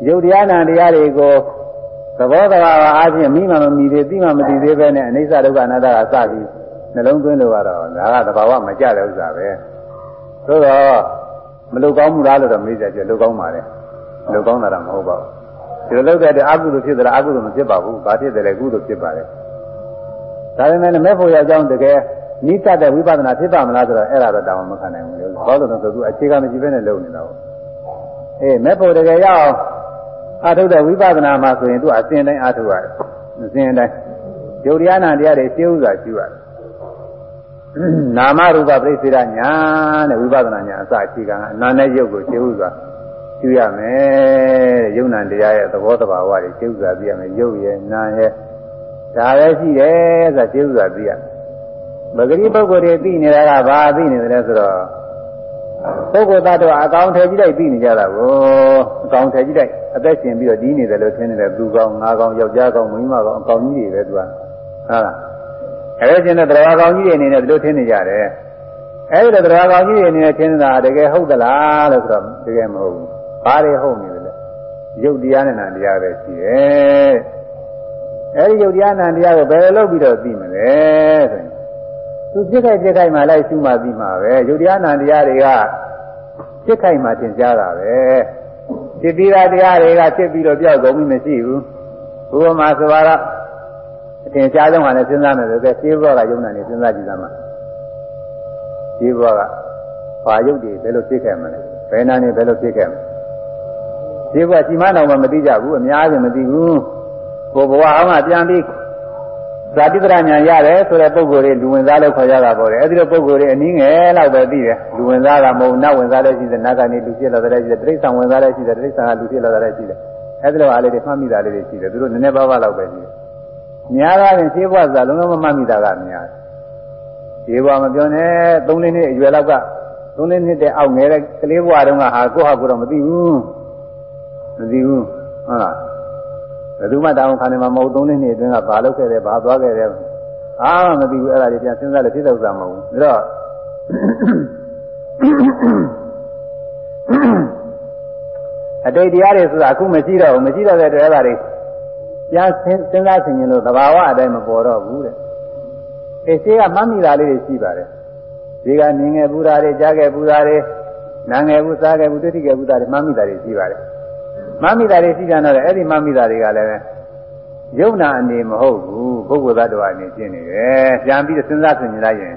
ယုတ်တရားနာတရားတွေကိုသဘောတရားအားဖြင့်မိမှမမိသေးသိမှမသိသေးပဲနဲ့အနိစ္စဒုက္ခအနတ္တကစပြီးနှလုံးသွင်းလို့ကတော့ဒါကသဘာဝမကြတဲ့ဥစ္စာပဲ သို့တော့မလုကောင်းမှုလားလို့တော့မေးကြကြလုကောင်းပါလေလုကောင်းတာတော့မဟုတ်ပါဘူးဒီလိုလုပ်တဲ့အကုသိုလ်ဖြစ်သလားအကုသိုလ်မဖြစ်ပါဘူးဘာဖြစ်တယ်လဲကုသိုလ်ဖြစ်ပါတယ်ဒါပေမဲ့မဲ့ဖို့ရကြောင်းတကယ်နိစ္စတဲ့ဝိပဿနာဖြစ်ပါမလားဆိုတော့အဲ့ဒါတော့တောင်းမခံနိုင်ဘူးလို့ဘာလို့လဲဆိုသူအခြေခံမရှိဘဲနဲ့လုပ်နေတာပေါ့အေးမဲ့ဖို့တကယ်ရအောင်အာထုတ်တဲ့ဝိပဿနာမှာဆိုရင်သူအစဉ်တိုင်းအာထုတ်ရတယ်အစဉ်တိုင်းယုတ်တရားနာတရားတွေရှင်းဥစွာရှင်းရတယ် နာမရူပပြိစေရညာတဲ့ဝိပဿနာညာအစအခြေခံအနာနဲ့ယုတ်ကိုရှင်းဥစွာရှင်းရမယ်ယုံနာတရားရဲ့သဘောတဘာဝတွေရှင်းဥစွာသိရမယ်ယုတ်ရဲ့နာရဲ့ဒါပဲရှိတယ်ဆိုတာရှင်းဥစွာသိရမဂရိပုဂ္ဂိုလ်တွေသိနေတာကဘာသိနေတယ်ဆိုတော့ပုဂ္ဂိုလ်သားတော့အကောင်ထည်ကြည့်လိုက်ပြီးနေကြတာကိုအကောင်ထည်ကြည့်လိုက်အသက်ရှင်ပြီးတော့ဒီးနေတယ်လို့ထင်နေတယ်သူကောင်ငါကောင်ယောက်ျားကောင်မိန်းမကောင်အကောင်ကြီးတွေပဲသူကဟုတ်လား အဲဒါချင်းတဲ့တရားကောင်ကြီးတွေအနေနဲ့ဒီလိုထင်နေကြတယ်အဲဒီလိုတရားကောင်ကြီးတွေအနေနဲ့ထင်နေတာတကယ်ဟုတ်သလားလို့ဆိုတော့တကယ်မဟုတ်ဘူးဘာတွေဟုတ်နေတယ်လဲရုပ်တရားနဲ့နာတရားပဲရှိတယ်အဲဒီရုပ်တရားနာတရားကိုဘယ်လိုလုပ်ပြီးတော့သိမလဲဆိုရင်သူဖြစ်ခိုက်ဖြစ်ခိုက်မှလိုက်ရှုမှပြီးမှပဲယုတ်တရားနာတရားတွေကဖြစ်ခိုက်မှသင်ကြားတာပဲဖြစ်ပြီးတာတရားတွေကဖြစ်ပြီးတော့ပြောက်ကုန်ပြီမရှိဘူးဘုရားမှာဆိုတော့ အထင်ရှားဆုံးဟာလည်းစဉ်းစားမယ်ဆိုတော့ရှင်းဘောကယုံနာနေစဉ်းစားကြည့်သမှာရှင်းဘောကဘာယုတ်တွေဘယ်လိုဖြစ်ခဲ့မလဲဘယ်နာနေဘယ်လိုဖြစ်ခဲ့မလဲရှင်းဘောစီမတော်မှမသိကြဘူးအများကြီးမသိဘူးကိုဘဝအောင်ကပြန်ပြီးဇာတိပရညာရတယ်ဆိုတဲ့ပုံကိုယ်တွေလူဝင်စားလို့ခေါ်ကြတာပေါ့လေအဲဒီလိုပုံကိုယ်တွေအနည်းငယ်လောက်ပဲသိတယ်လူဝင်စားတာမဟုတ်နတ်ဝင်စားလည်းရှိတယ်နတ်ကနေလူဖြစ်လာတယ်ရှိတယ်တိရစ္ဆာန်ဝင်စားလည်းရှိတယ်တိရစ္ဆာန်ကလူဖြစ်လာတယ်ရှိတယ်အဲဒီလိုအားလေးတွေမှတ်မိတာလေးတွေရှိတယ်သူတို့နည်းနည်းပါးပါးလောက်ပဲရှိတယ် များတာရင်ရှင်းဘွားစားလုံးလုံးမမှတ်မိတာကများတယ်ရှင်းဘွားမပြောနဲ့၃လေးနှစ်အရွယ်လောက်က၃လေးနှစ်တဲ့အောက်ငယ်တဲ့ကလေးဘွားတုန်းကဟာကိုယ့်ဟာကိုယ်တော့မသိဘူးမသိဘူးဟုတ်လားဘယ်သူမှတောင်းခံနေမှာမဟုတ်သုံးနှစ်နှစ်အတွင်းကဘာလုပ်ခဲ့တယ်ဘာသွားခဲ့တယ်အားမသိဘူးအဲ့ဒါတွေပြန်စဉ်းစားလို့ဖြစ်တဲ့ဥစ္စာမဟုတ်ဘူးဒါတော့အတိတ်တရားတွေဆိုတာအခုမရှိတော့ဘူးမရှိတော့တဲ့အတွက်အဲ့ဒါတွေ ပြန်စဉ်းစားဆင်ခြင်လို့သဘာဝအတိုင်းမပေါ်တော့ဘူးတဲ့အဲရှိကမှတ်မိတာလေးတွေရှိပါတယ်ဒီကမြင်ငယ်ပူတာတွေကြားငယ်ပူတာတွေနာငယ်ပူစားငယ်ပူတိတိငယ်ပူတာတွေမှတ်မိတာတွေရှိပါတယ်မမိတာတွေရှိကြတော့အဲ့ဒီမမိတာတွေကလည်းယုံနာအနေမဟုတ်ဘူးပုဂ္ဂိုလ်သတ္တဝါအနေရှင်းနေတယ်ပြန်ပြီးစဉ်းစားဆင်ခြင်လိုက်ရင်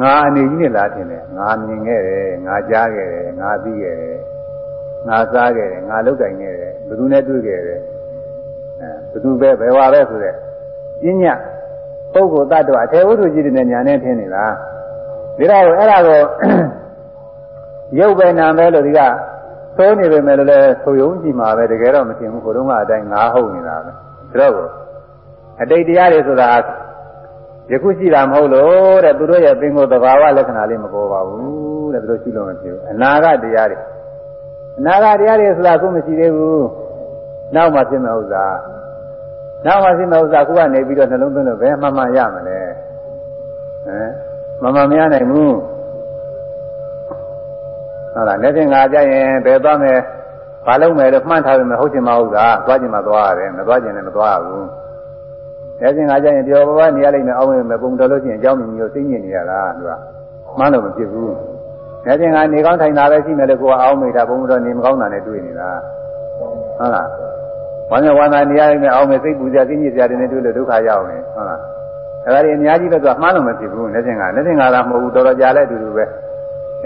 ငါအနေကြီးနဲ့လားထင်တယ်ငါမြင်ခဲ့တယ်ငါကြားခဲ့တယ်ငါသိခဲ့တယ်ငါစားခဲ့တယ်ငါလုတ်ကင်ခဲ့တယ်ဘယ်သူနဲ့တွေ့ခဲ့တယ်အဲ ဘယ်သူပဲဘယ်ဝါပဲဆိုတဲ့ပညာပုဂ္ဂိုလ်သတ္တဝါအထေဝတ္ထုကြီးတဲ့ညာနဲ့ထင်နေတာဒါတော့အဲ့ဒါကိုရုပ်ပဲနာပဲလို့ဒီကသိုးနေပေမဲ့လည်းဆိုယုံကြည့်မှာပဲတကယ်တော့မထင်ဘူးကိုတော့ကအတိုင်းငါဟုတ်နေတာပဲဒါတော့အတိတ်တရားတွေဆိုတာယခုရှိတာမဟုတ်လို့တဲ့သူတို့ရဲ့သင်္ကိုသဘာဝလက္ခဏာလေးမပေါ်ပါဘူးတဲ့သူတို့ရှိလို့မဖြစ်ဘူးအနာဂတ်တရားတွေအနာဂတ်တရားတွေဆိုတာခုမရှိသေးဘူး နောက်မှဖြစ်မဲ့ဥစ္စာနောက်မှဖြစ်မဲ့ဥစ္စာခုကနေပြီးတော့နှလုံးသွင်းလို့ဘယ်မှမှရမလဲဟမ်မမှမရနိုင်ဘူးဟုတ်လားလက်ဖြင့်ငါကြရင်ဘယ်သွားမယ်ဘာလုပ်မယ်လို့မှန်းထားပြီးမဟုတ်ချင်မဟုတ်တာသွားချင်မှသွားရတယ်မသွားချင်လည်းမသွားဘူးလက်ဖြင့်ငါကြရင်ပြောပါပါနေရလိမ့်မယ်အောင်းရမယ်ပုံတော်လို့ရှိရင်အကြောင်းမြင်မျိုးသိညင်နေရတာသူကမှန်းလို့မဖြစ်ဘူးလက်ဖြင့်ငါနေကောင်းထိုင်တာပဲရှိမယ်လို့ကိုကအောင်းမိတာပုံတော်နေမကောင်းတာနဲ့တွေ့နေတာဟုတ်လား ဝမ်းမြောက်ဝမ်းသာနေရလိမ့်မယ်အောင်းမယ်စိတ်ပူစရာသိညစ်စရာတွေနဲ့တွေ့လို့ဒုက္ခရောက်နေဟုတ်လားအဲဒါတွေအများကြီးပဲသူကမှန်းလို့မဖြစ်ဘူးလက်ဖြင့်ငါလက်ဖြင့်ငါသာမဟုတ်ဘူးတော်တော်ကြာလဲအတူတူပဲ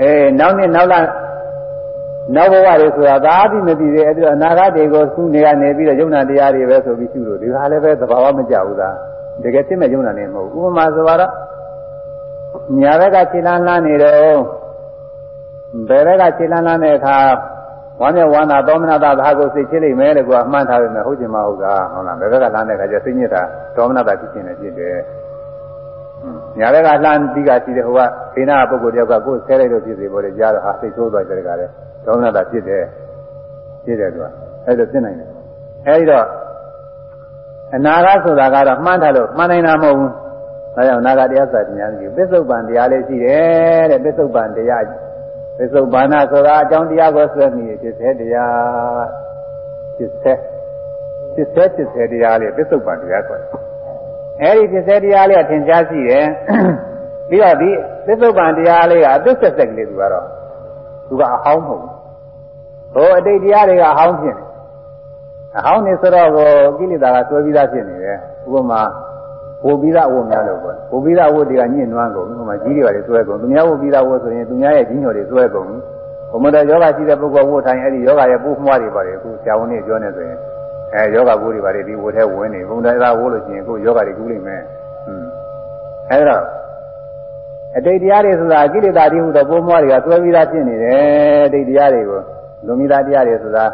အဲနောက်နှစ်နောက်လာနောက်ဘဝတွေဆိုတာသာအတိမသိသေးအဲ့ဒီတော့အနာဂတ်တွေကိုသူ့နေကနေပြီးတော့ယုံနာတရားတွေပဲဆိုပြီးရှုလို့ဒီဟာလည်းပဲသဘာဝမကြဘူးလားတကယ်သိမဲ့ယုံနာနေမဟုတ်ဘူးဥပမာဆိုတော့ညာဘက်ကခြေလန်းလန်းနေတော့ဘယ်ဘက်ကခြေလန်းလန်းတဲ့အခါ ဝမ်းမြောက်ဝမ်းသာသောမနတာသာကိုစိတ်ချလိမ့်မယ်လို့ကအမှန်ထားပေမဲ့ဟုတ်ချင်မဟုတ်တာဟုတ်လားဘယ်ဘက်ကလမ်းတဲ့အခါကျစိတ်ညစ်တာသောမနတာဖြစ်ခြင်းနဲ့ဖြစ်တယ်ညာဘက်ကလှမ်းပြီးကရှိတယ်ဟိုကဒိနာပုဂ္ဂိုလ်တယောက်ကကိုယ်ဆဲလိုက်လို့ဖြစ်စေပေါ်တယ်ကြားတော့ဟာစိတ်ဆိုးသွားကြတယ်ကလည်းဒေါမနတာဖြစ်တယ်ဖြစ်တယ်သူကအဲ့လိုဖြစ်နိုင်တယ်အဲဒီတော့အနာဂတ်ဆိုတာကတော့မှန်းထားလို့မှန်းနိုင်တာမဟုတ်ဘူးဒါကြောင့်နာဂတရားစာတရားကြီးပစ္စုပန်တရားလေးရှိတယ်တဲ့ပစ္စုပန်တရား ပစ္စုပန်နာဆိုတာအကြောင်းတရားကိုဆွဲမိဖြစ်စေတရားဖြစ်စေဖြစ်စေဖြစ်စေတရားလေးပစ္စုပန်တရားဆိုတယ်အဲဒီဖြစ်စေတရားလေးအထင်ရှားရှိတယ်ပြီးတော့ဒီပစ္စုပန်တရားလေးကအသစ္ဆက်ဆက်ကလေးသူကတော့သူကအဟောင်းမဟုတ်ဘူးဟိုအတိတ်တရားတွေကအဟောင်းဖြစ်နေအဟောင်းနေဆိုတော့ကိုကိလေသာကဆွဲပြီးသားဖြစ်နေတယ်ဥပမာ ဝုတ်ပြီးသားဝုတ်များလို့ပေါ့ဝုတ်ပြီးသားဝုတ်တွေကညှင့်နှွမ်းကုန်ဥပမာကြီးတွေပါလေဆွဲကုန်သူများဝုတ်ပြီးသားဝုတ်ဆိုရင်သူများရဲ့ကြီးညိုတွေဆွဲကုန်ဘုမတော်ယောဂရှိတဲ့ပုဂ္ဂိုလ်ဝုတ်ထိုင်အဲ့ဒီယောဂရဲ့ပိုးမွားတွေပါလေအခုဆရာဝန်တွေပြောနေဆိုရင်အဲယောဂပိုးတွေပါလေဒီဝုတ်ထဲဝင်နေဘုံတရားဝုတ်လို့ရှိရင်ကိုယောဂတွေကူးလိမ့်မယ်อืมအဲ့တော့အတိတ်တရားတွေဆိုတာကိလေသာတွေဟူသောပိုးမွားတွေကသွဲပြီးသားဖြစ်နေတယ်အတိတ်တရားတွေကိုလူမိသားတရားတွေဆိုတာ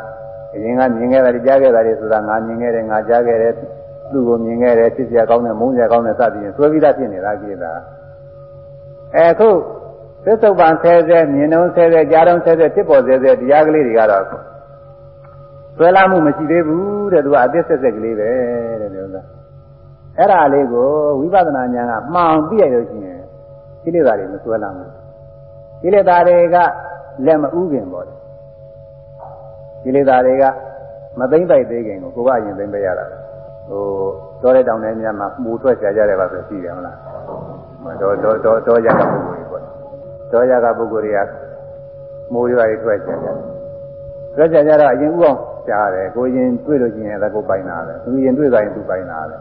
အရင်ကမြင်ခဲ့တာကြားခဲ့တာတွေဆိုတာငါမြင်ခဲ့တယ်ငါကြားခဲ့တယ် သူ့ကိုမြင်ခဲ့တယ်ဖြစ်စရာကောင်းတယ်မုန်းစရာကောင်းတယ်စသည်ဖြင့်သွဲပြီးသားဖြစ်နေတာကိလေသာအဲခုသစ္စုပ္ပန်ဆဲဆဲမြင်တော့ဆဲဆဲကြားတော့ဆဲဆဲဖြစ်ပေါ်ဆဲဆဲတရားကလေးတွေကတော့သွဲလာမှုမရှိသေးဘူးတဲ့သူကအသစ္ဆက်ဆက်ကလေးပဲတဲ့လို့လားအဲ့ဒါလေးကိုဝိပဿနာဉာဏ်ကမှန်ပြည့်ရလို့ရှိရင်ကိလေသာတွေမဆွဲလာဘူးကိလေသာတွေကလက်မဥခင်ပေါ့ကိလေသာတွေကမသိမ့်ပိုက်သေးခင်ကိုကိုကအရင်သိမ့်ပေးရတာ ဟိုတောတဲ့တောင်ထဲများမှာပူထွက်ကြကြတယ်ပါဆိုရှိတယ်မလားတော့တော့တော့တော့ရကပုဂ္ဂိုလ်တွေပေါ့တော့ရကပုဂ္ဂိုလ်တွေကမိုးရွာတွေထွက်ကြကြတယ်ထွက်ကြကြတော့အရင်ဥအောင်ကြားတယ်ကိုရင်တွေ့လို့ရှိရင်လည်းကိုပိုင်တာပဲသူရင်တွေ့သွားရင်သူပိုင်တာပဲ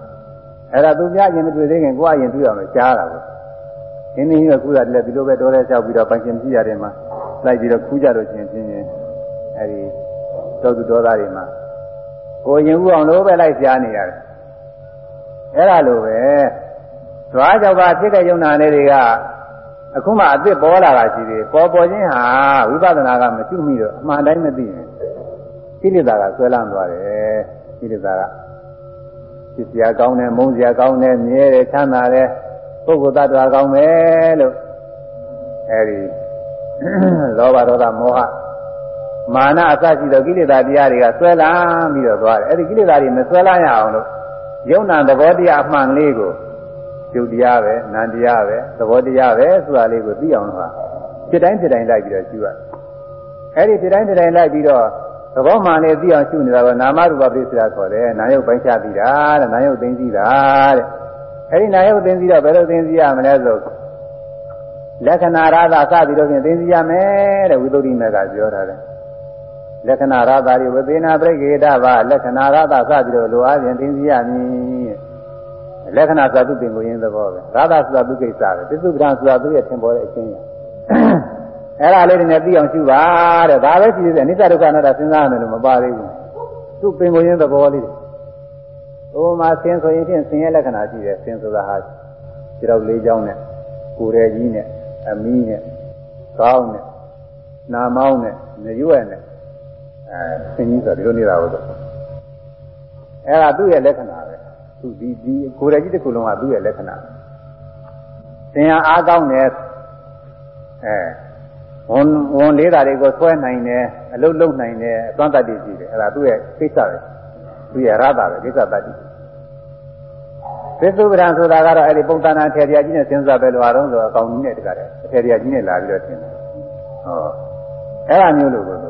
အဲ့ဒါသူများရင်မတွေ့သေးခင်ကိုကရင်တွေ့အောင်လို့ကြားတာပဲအင်းကြီးကခုတာလည်းဒီလိုပဲတော်ရဲလျှောက်ပြီးတော့ပိုင်ရှင်ကြည့်ရတယ်မှာလိုက်ပြီးတော့ခူးကြတော့ချင်းချင်းချင်းအဲဒီတောသူတော်သားတွေမှာ ကိုရင်ဥအောင်လို့ပဲလိုက်ရှားနေရတယ်အဲ့ဒါလိုပဲသွားကြောက်တာဖြစ်တဲ့ယုံနာလေးတွေကအခုမှအစ်စ်ပေါ်လာတာရှိသေးပေါ်ပေါ်ချင်းဟာဝိပဿနာကမကျွမိတော့အမှန်တိုင်းမသိရင်ကိလေသာကဆွဲလန်းသွားတယ်ကိလေသာကဖြစ်စရာကောင်းတယ်မုန်းစရာကောင်းတယ်မြဲတယ်ချမ်းသာတယ်ပုဂ္ဂိုလ်တ attva ကောင်းမယ်လို့အဲဒီလောဘဒေါသမောဟ မာနအစရှိသောကိလေသာတရားတွေကဆွဲလန်းပြီးတော့သွားတယ်အဲဒီကိလေသာတွေမဆွဲလန်းရအောင်လို့ယုံနာသဘောတရားအမှန်လေးကိုကျုပ်တရားပဲနန္တရားပဲသဘောတရားပဲဆိုတာလေးကိုသိအောင်လို့ဟာဖြစ်တိုင်းဖြစ်တိုင်းလိုက်ပြီးတော့ရှုရအဲဒီဖြစ်တိုင်းဖြစ်တိုင်းလိုက်ပြီးတော့သဘောမှန်လေးသိအောင်ရှုနေတာကနာမရူပပရိစ္ဆရာခေါ်တယ်နာယုတ်ပိုင်းခြားပြီးတာတဲ့နာယုတ်သိသိတာတဲ့အဲဒီနာယုတ်သိသိတော့ဘယ်လိုသိသိရမလဲဆိုလက္ခဏာရသာစပြီးတော့ပြင်သိသိရမယ်တဲ့ဝိသုဒ္ဓိမေကပြောထားတယ် လက္ခဏာရသာတွေဝေသေနာပရိကေတဘာလက္ခဏာရသာစပြီးတော့လိုအားဖြင့်သိသိရမည်လက္ခဏာသာသူပင်ကိုရင်းသဘောပဲရသာဆိုတာသူကိစ္စပဲပစ္စုပ္ပန်ဆိုတာသူရဲ့ထင်ပေါ်တဲ့အချင်းရအဲ့ဒါလေးတွေနဲ့သိအောင်ရှုပါတဲ့ဒါပဲရှိသေးတယ်အနိစ္စဒုက္ခအနတ္တစဉ်းစားရတယ်လို့မပါသေးဘူးသူပင်ကိုရင်းသဘောလေးတွေဟိုမှာဆင်းဆိုရင်ဖြင့်ဆင်းရဲ့လက္ခဏာရှိတယ်ဆင်းဆိုတာဟာခြေတော်လေးချောင်းနဲ့ကိုယ်ရည်ကြီးနဲ့အမီးနဲ့ကောင်းနဲ့နာမောင်းနဲ့ညရွက်နဲ့ အဲသင်ကြီးဆိုဒီလိုနေတာဟုတ်တော့အဲ့ဒါသူ့ရဲ့လက္ခဏာပဲသူဒီဒီကိုယ်ရကြီးတစ်ခုလုံးကသူ့ရဲ့လက္ခဏာသင်ဟာအားကောင်းတယ်အဲဝန်ဝန်လေးတာတွေကိုဆွဲနိုင်တယ်အလုတ်လုတ်နိုင်တယ်အသွမ်းတတ္တိရှိတယ်အဲ့ဒါသူ့ရဲ့ကိစ္စပဲသူ့ရဲ့ရတာပဲကိစ္စတတ္တိသစ္စုပ္ပံဆိုတာကတော့အဲ့ဒီပုံသဏ္ဍာန်ထေရကြီးနဲ့စဉ်းစားပဲလို့အားလုံးဆိုအကောင်ကြီးနဲ့တကားတယ်ထေရကြီးနဲ့လာပြီးတော့ထင်တယ်ဟောအဲ့ဒါမျိုးလို့ကိုသူ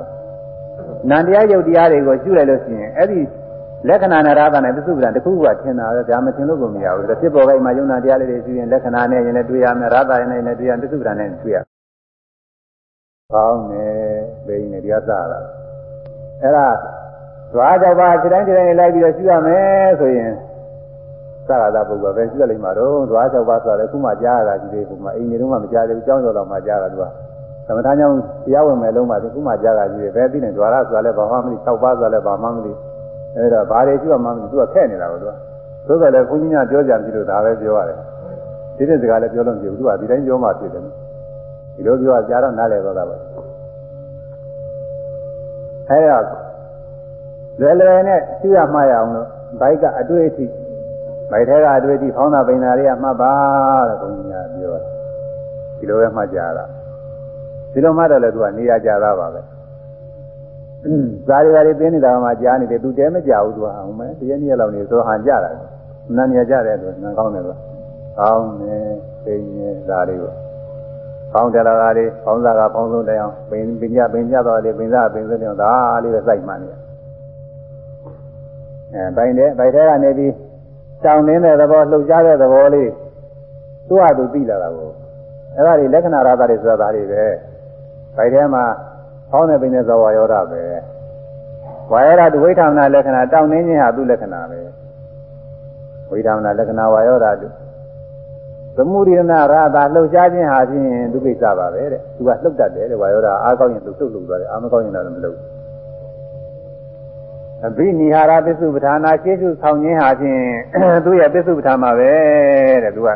နန္တရားယုတ်တရားတွေကိုရှုလိုက်လို့ရှိရင်အဲ့ဒီလက္ခဏာနဲ့ရာသနဲ့သစ္စုပ္ပံတစ်ခုခုကထင်တာပဲဗျာမထင်လို့ကိုမရဘူးဒါဖြစ်ပေါ်တိုင်းမှာယုံနာတရားလေးတွေရှုရင်လက္ခဏာနဲ့ရင်လည်းတွေ့ရမယ်ရာသနဲ့ရင်လည်းတွေ့ရသစ္စုပ္ပံနဲ့တွေ့ရကောင်းတယ်ဘယ်နဲ့တရားစားလာအဲ့ဒါဓွားကြောက်ပါခြေတိုင်းခြေတိုင်းလိုက်ပြီးတော့ရှုရမယ်ဆိုရင်သရတာပုဂ္ဂိုလ်ပဲရှုရလိမ့်မှာတော့ဓွားကြောက်ပါဆိုတော့ခုမှကြားရတာကြီးလေးခုမှအိမ်ကြီးတော့မှမကြားသေးဘူးကြောင်းကြော်တော့မှကြားတာသူကသ မထကြောင့်တရားဝင်မယ်လုံးမှဒီခုမှကြားတာကြီးတယ်ဘယ်သိနေဓွားရဆိုတာလည်းဘာမှမသိ၆ပါးဆိုတာလည်းဘာမှမသိအဲ့တော့ဘာတွေရှုရမှမသိသူကခက်နေတာကိုသူကသို့တော်လည်းဘုန်းကြီးများပြောကြပြီလို့ဒါပဲပြောရတယ်ဒီတဲ့စကားလည်းပြောလို့မဖြစ်ဘူးသူကဒီတိုင်းပြောမှဖြစ်တယ်ဒီလိုပြောကြတော့နားလည်တော့တာပါအဲဒါလွယ်လွယ်နဲ့သိရမှရအောင်လို့ဘိုက်ကအတွေ့အထိဘိုက်ထဲကအတွေ့အထိဖောင်းတာပိန်တာတွေကမှတ်ပါတဲ့ဘုန်းကြီးများပြောတယ်ဒီလိုပဲမှတ်ကြတာ ဒီလိုမှတ်တယ်လေသူကနေရာကြတာပါပဲဇာတိဘာတွေသိနေတာမှကြားနေတယ်သူတဲမကြဘူးသူဟာဟိုမဲ့တရက်နေ့လောက်နေဆိုဟန်ကြတာနာနေကြတယ်သူနန်းကောင်းတယ်သူကောင်းတယ်သိနေဒါလေးကိုပေါင်းကြတာကလေးပေါင်းစားကပေါင်းဆုံးတရားပင်ပညာပင်ကြတော့လေပင်စားပင်ဆုံးတရားဒါလေးပဲစိုက်မှနေအဲဘိုင်တဲ့ဘိုင်တဲ့ကနေပြီးတောင်းနေတဲ့သဘောလှုပ်ရှားတဲ့သဘောလေးသူ့ဟာသူသိလာတာကိုအဲ့ဒါတွေလက္ခဏာရတာတွေဆိုတာဒါတွေပဲ ဘိုင်ထဲမှာပေါင်းတဲ့ပင်တဲ့ဇဝါယောဓပဲဝါယောဓဒုဝိထာမနာလက္ခဏာတောင်းနေခြင်းဟာသူ့လက္ခဏာပဲဝိထာမနာလက္ခဏာဝါယောဓတုသမုဒိရဏရာသာလှုပ်ရှားခြင်းဟာဖြင့်ဒုက္ခပါပဲတဲ့သူကလှုပ်တတ်တယ်တဲ့ဝါယောဓအားကောင်းရင်သူလှုပ်လှုပ်သွားတယ်အားမကောင်းရင်တော့မလှုပ်အဘိနိဟာရပစ္စုပ္ပထာနာရှေ့ရှုဆောင်ခြင်းဟာဖြင့်သူရဲ့ပစ္စုပ္ပထာမှာပဲတဲ့သူကတ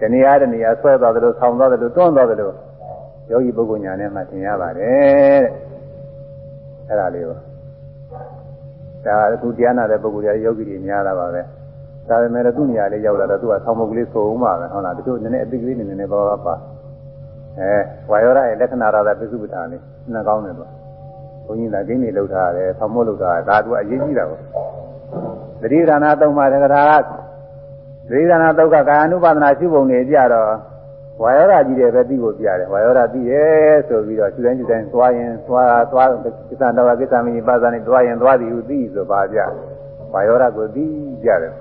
ဏှာတဏှာဆွဲသွားတယ်လို့ဆောင်းသွားတယ်လို့တွန်းသွားတယ်လို့ ယောဂီပုဂ္ဂိုလ်ညာနဲ့မှသင်ရပါတယ်တဲ့အဲ့ဒါလေးကိုဒါအခုတရားနာတဲ့ပုဂ္ဂိုလ်တွေယောဂီတွေများတာပါပဲဒါပေမဲ့လည်းသူ့နေရာလေးရောက်လာတော့သူကဆောင်းမုတ်ကလေးဆိုအောင်ပါပဲဟုတ်လားတချို့နည်းနည်းအသိကလေးနည်းနည်းပါပါပါအဲဝါယောရရဲ့လက္ခဏာရတာပစ္စုပ္ပန်လေးနှကောင်းတယ်တော့ဘုန်းကြီးကဂိမ်းနေလောက်ထားတယ်ဆောင်းမုတ်လောက်ထားတာဒါသူကအရေးကြီးတာပေါ့သတိဒါနာသုံးပါးတက္ကရာသတိဒါနာတုတ်ကကာယ ानु ပါဒနာရှုပုံတွေကြတော့ ဝါယောဓာကြီးတယ်ပဲသိဖို့ပြတယ်ဝါယောဓာသိရဲ့ဆိုပြီးတော့ခြေတိုင်းခြေတိုင်းသွားရင်သွားသွားကိစ္စတော်ကိစ္စမကြီးပါဇာနေသွားရင်သွားသည်ဟုသိဆိုပါကြဝါယောဓာကိုသိကြတယ်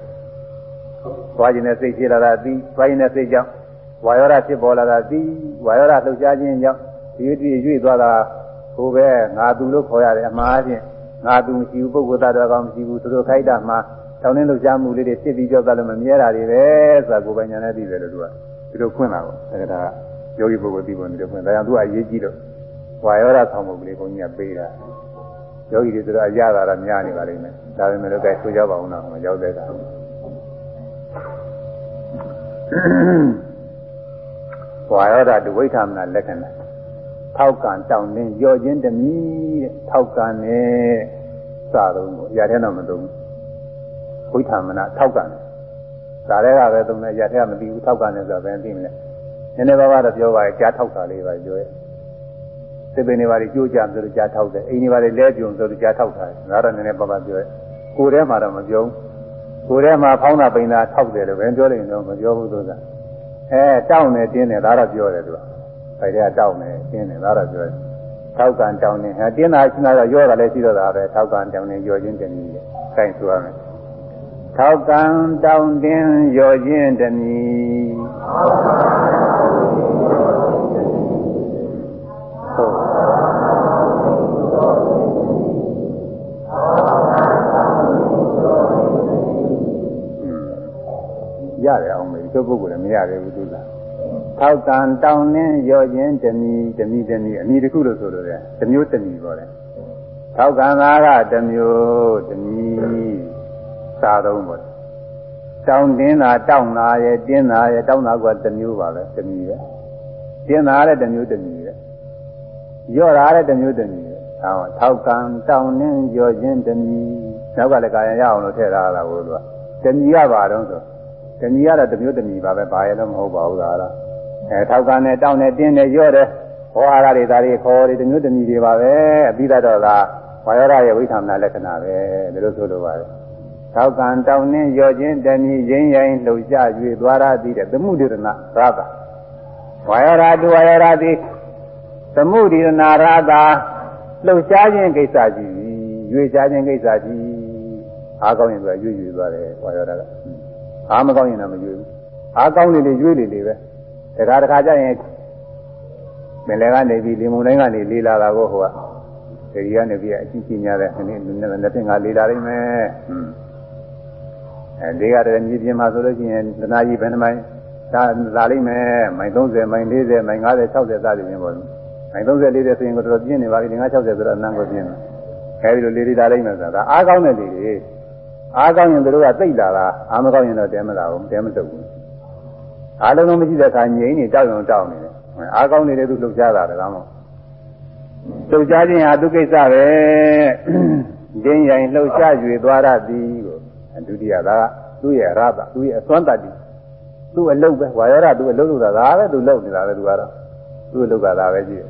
သွားခြင်းနဲ့စိတ်ဖြစ်လာတာသိသွားခြင်းနဲ့စိတ်ကြောင့်ဝါယောဓာဖြစ်ပေါ်လာတာသိဝါယောဓာလှုပ်ရှားခြင်းကြောင့်ဒီတည်းရွေ့သွားတာကိုပဲငါသူလို့ခေါ်ရတယ်အမှားချင်းငါသူမရှိဘူးပုဂ္ဂိုလ်သားတော်ကောင်းမရှိဘူးသူတို့ခိုက်တာမှာတောင်းနှင်းလှုပ်ရှားမှုလေးတွေဖြစ်ပြီးကြောက်တာလည်းမမြဲတာတွေပဲဆိုတာကိုယ်ပိုင်ညာနဲ့သိတယ်လို့သူက ဒီလိုခွင့်လာပေါ့အဲဒါကယောဂီပုဂ္ဂိုလ်သိဖို့ဒီလိုခွင့်ဒါကြောင့်သူကအရေးကြီးတော့ဝါယောဓာဆောင်မှုကလေးဘုန်းကြီးကပေးတာယောဂီတွေဆိုတော့အရသာတော့များနေပါလိမ့်မယ်ဒါပေမဲ့လည်းကဲဆိုကြပါဦးနော်မရောက်တဲ့ကဝါယောဓာဒုဝိဋ္ဌမနာလက္ခဏာထောက်ကံတောင်းတင်းရောခြင်းတမီတဲ့ထောက်ကံနဲ့စတော့ကိုအရာထဲတော့မသုံးဘူးဝိဋ္ဌမနာထောက်ကံ ဒါလည်းကပဲသုံးတယ်ရတဲ့မသိဘူးထောက်ကန်တယ်ဆိုတော့ဘယ်သိမလဲနည်းနည်းပါးပါးတော့ပြောပါရဲ့ကြားထောက်တာလေးပါပြောရဲ့သစ်ပင်တွေပါကြိုးကြဆိုတော့ကြားထောက်တယ်အိမ်တွေပါလဲပြုံဆိုတော့ကြားထောက်တာဒါတော့နည်းနည်းပါးပါးပြောရဲ့ကိုယ်ထဲမှာတော့မပြောဘူးကိုယ်ထဲမှာဖောင်းတာပိန်တာထောက်တယ်လို့ပဲပြောလိုက်ရင်တော့မပြောဘူးဆိုတာအဲတောင်းနေတင်းတယ်ဒါတော့ပြောတယ်သူကအဲဒီကတောင်းနေတင်းတယ်ဒါတော့ပြောတယ်ထောက်ကန်တောင်းနေဟဲတင်းတာရှင်းတာတော့ရောတာလည်းရှိတော့တာပဲထောက်ကန်တောင်းနေရောချင်းတင်နေတယ်ခိုင်းဆိုရမယ် ထောက်ကံတောင်းတင်ရောခြင်းတမီရတယ်အောင်မေဒီပုဂ္ဂိုလ်လည်းမရသေးဘူးသူကထောက်ကံတောင်းနှင်းရောခြင်းတမီတမီတမီအမီတစ်ခုလို့ဆိုလို့ရတယ်တမျိုးတမီပေါ်တယ်ထောက်ကံသာကတမျိုးတမီ စာသုံးပေါ့တောင်းတင်းတာတောင်းတာရဲ့တင်းတာရဲ့တောင်းတာကတမျိုးပါပဲတမျိုးပဲတင်းတာလည်းတမျိုးတမျိုးပဲရော့တာလည်းတမျိုးတမျိုးပဲဟောထောက်ကံတောင်းနှင်းကြောခြင်းတမီနောက်ကလည်းကာယရအောင်လို့ထည့်ထားတာကိုသူကတမီရပါတော့ဆိုတမီရတော့တမျိုးတမီပါပဲဘာရလို့မဟုတ်ပါဘူးလားအဲထောက်ကံနဲ့တောင်းနဲ့တင်းနဲ့ရော့တယ်ဟောအားတွေဒါတွေခေါ်တယ်တမျိုးတမီတွေပါပဲအပြီးတော့ကဝါရရဲ့ဝိသမနာလက္ခဏာပဲဒါလို့ဆိုလိုပါတယ် ထောက်ကံတောင်းနှင်းရော့ခြင်းတမီရင်းရင်လှုပ်ရှား၍သွားရသည်တဲ့သမှုဒေသနာရတာဝါရတုဝါရတိသမှုဒေသနာရတာလှုပ်ရှားခြင်းကိစ္စကြီးရွေရှားခြင်းကိစ္စကြီးအားကောင်းရင်သူကရွေ့ရွေ့သွားတယ်ဟောရတာကအားမကောင်းရင်တော့မရွေ့ဘူးအားကောင်းနေလေရွေ့နေလေပဲတခါတခါကျရင်မင်းလည်းကနေပြီးဒီမုန်တိုင်းကနေလေးလာတာကိုဟိုကဒီကနေပြီးအချင်းချင်းများတဲ့နေ့နေ့တစ်ငါလေးလာလိမ့်မယ် အဲဒီကတည်းကမြေပြင်မှာဆိုလို့ရှိရင်သနာကြီးဘယ်နှမိုင်သာလာလိမ့်မယ်မိုင်30မိုင်40မိုင်50 60စသည်ဖြင့်ပေါ့မိုင်30 40ဆိုရင်တော့တော်တော်ပြင်းနေပါပြီ50 60ဆိုတော့အနံ့ကိုပြင်းတယ်အဲဒီလိုလေးလေးလာလိမ့်မယ်ဆိုတာအားကောင်းတဲ့လူတွေအားကောင်းရင်တို့ကသိတာလားအားမကောင်းရင်တော့တဲမလာဘူးတဲမတုပ်ဘူးအားလုံးလုံးမရှိတဲ့အခါငြိမ်းနေတောက်ရုံတောက်နေတယ်အားကောင်းနေတဲ့သူလှုပ်ရှားတာလည်းကောင်းတော့လှုပ်ရှားခြင်းဟာသူကိစ္စပဲဒင်းရင်လှုပ်ရှား၍သွားရသည်ကို ဒုတိယကသူ့ရဲ့ရသသူ့ရဲ့အစွမ်းတတ္တိသူ့အလုပ်ပဲဝါရရသူ့အလုပ်လုပ်တာဒါပဲသူလုပ်နေတာပဲသူကတော့သူ့အလုပ်ကဒါပဲကြည့်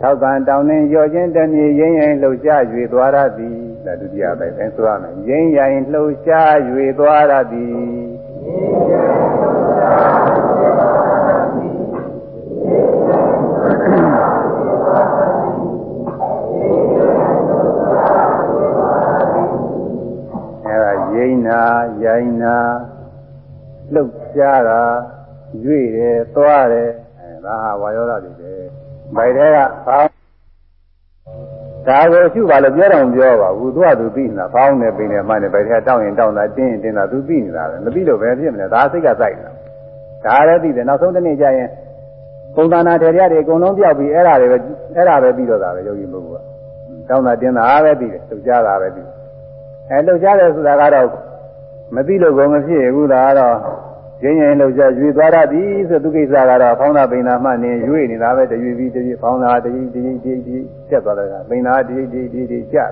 ထောက်ကံတောင်းနှင်းရော့ခြင်းတမီရင်းရင်လှုပ်ရှား၍သွားရသည်ဒါဒုတိယပဲအဲဆိုရမယ်ရင်းရင်လှုပ်ရှား၍သွားရသည် ရင်းနာရိုင်းနာလှုပ်ရှားတာရွေ့တယ်သွားတယ်အဲဒါဟာဝါယောဓာတွေပဲဗိုက်ထဲကဖောင်းဒါကိုရှုပါလို့ပြောတော့ပြောပါဘူးသူကသူသိနေတာဖောင်းနေပိနေမှနေဗိုက်ထဲတောင်းရင်တောင်းတာတင်းရင်တင်းတာသူသိနေတာပဲမသိလို့ပဲဖြစ်မလဲဒါစိတ်ကစိုက်နေတာဒါလည်းသိတယ်နောက်ဆုံးတစ်နေ့ကျရင်ပုံသဏ္ဍာန်ထေရတွေအကုန်လုံးပြောက်ပြီးအဲ့ဒါတွေပဲအဲ့ဒါပဲပြီးတော့တာပဲယောဂီပုဂ္ဂိုလ်ကတောင်းတာတင်းတာပဲပြီးတယ်လှုပ်ရှားတာပဲပြီး အဲလှုပ်ရှားတယ်ဆိုတာကတော့မသိလို့ကောမဖြစ်ဘူးဒါကတော့ရင်းရင်လောက်ကြရွေသွားရသည်ဆိုသူကိစ္စကတော့ဖောင်းတာပိန်တာမှနေရွေနေတာပဲတရွေပြီးတရွေဖောင်းတာတရွေတရွေတရွေတက်သွားတယ်ကပိန်တာတရွေတရွေတရွေကျတယ်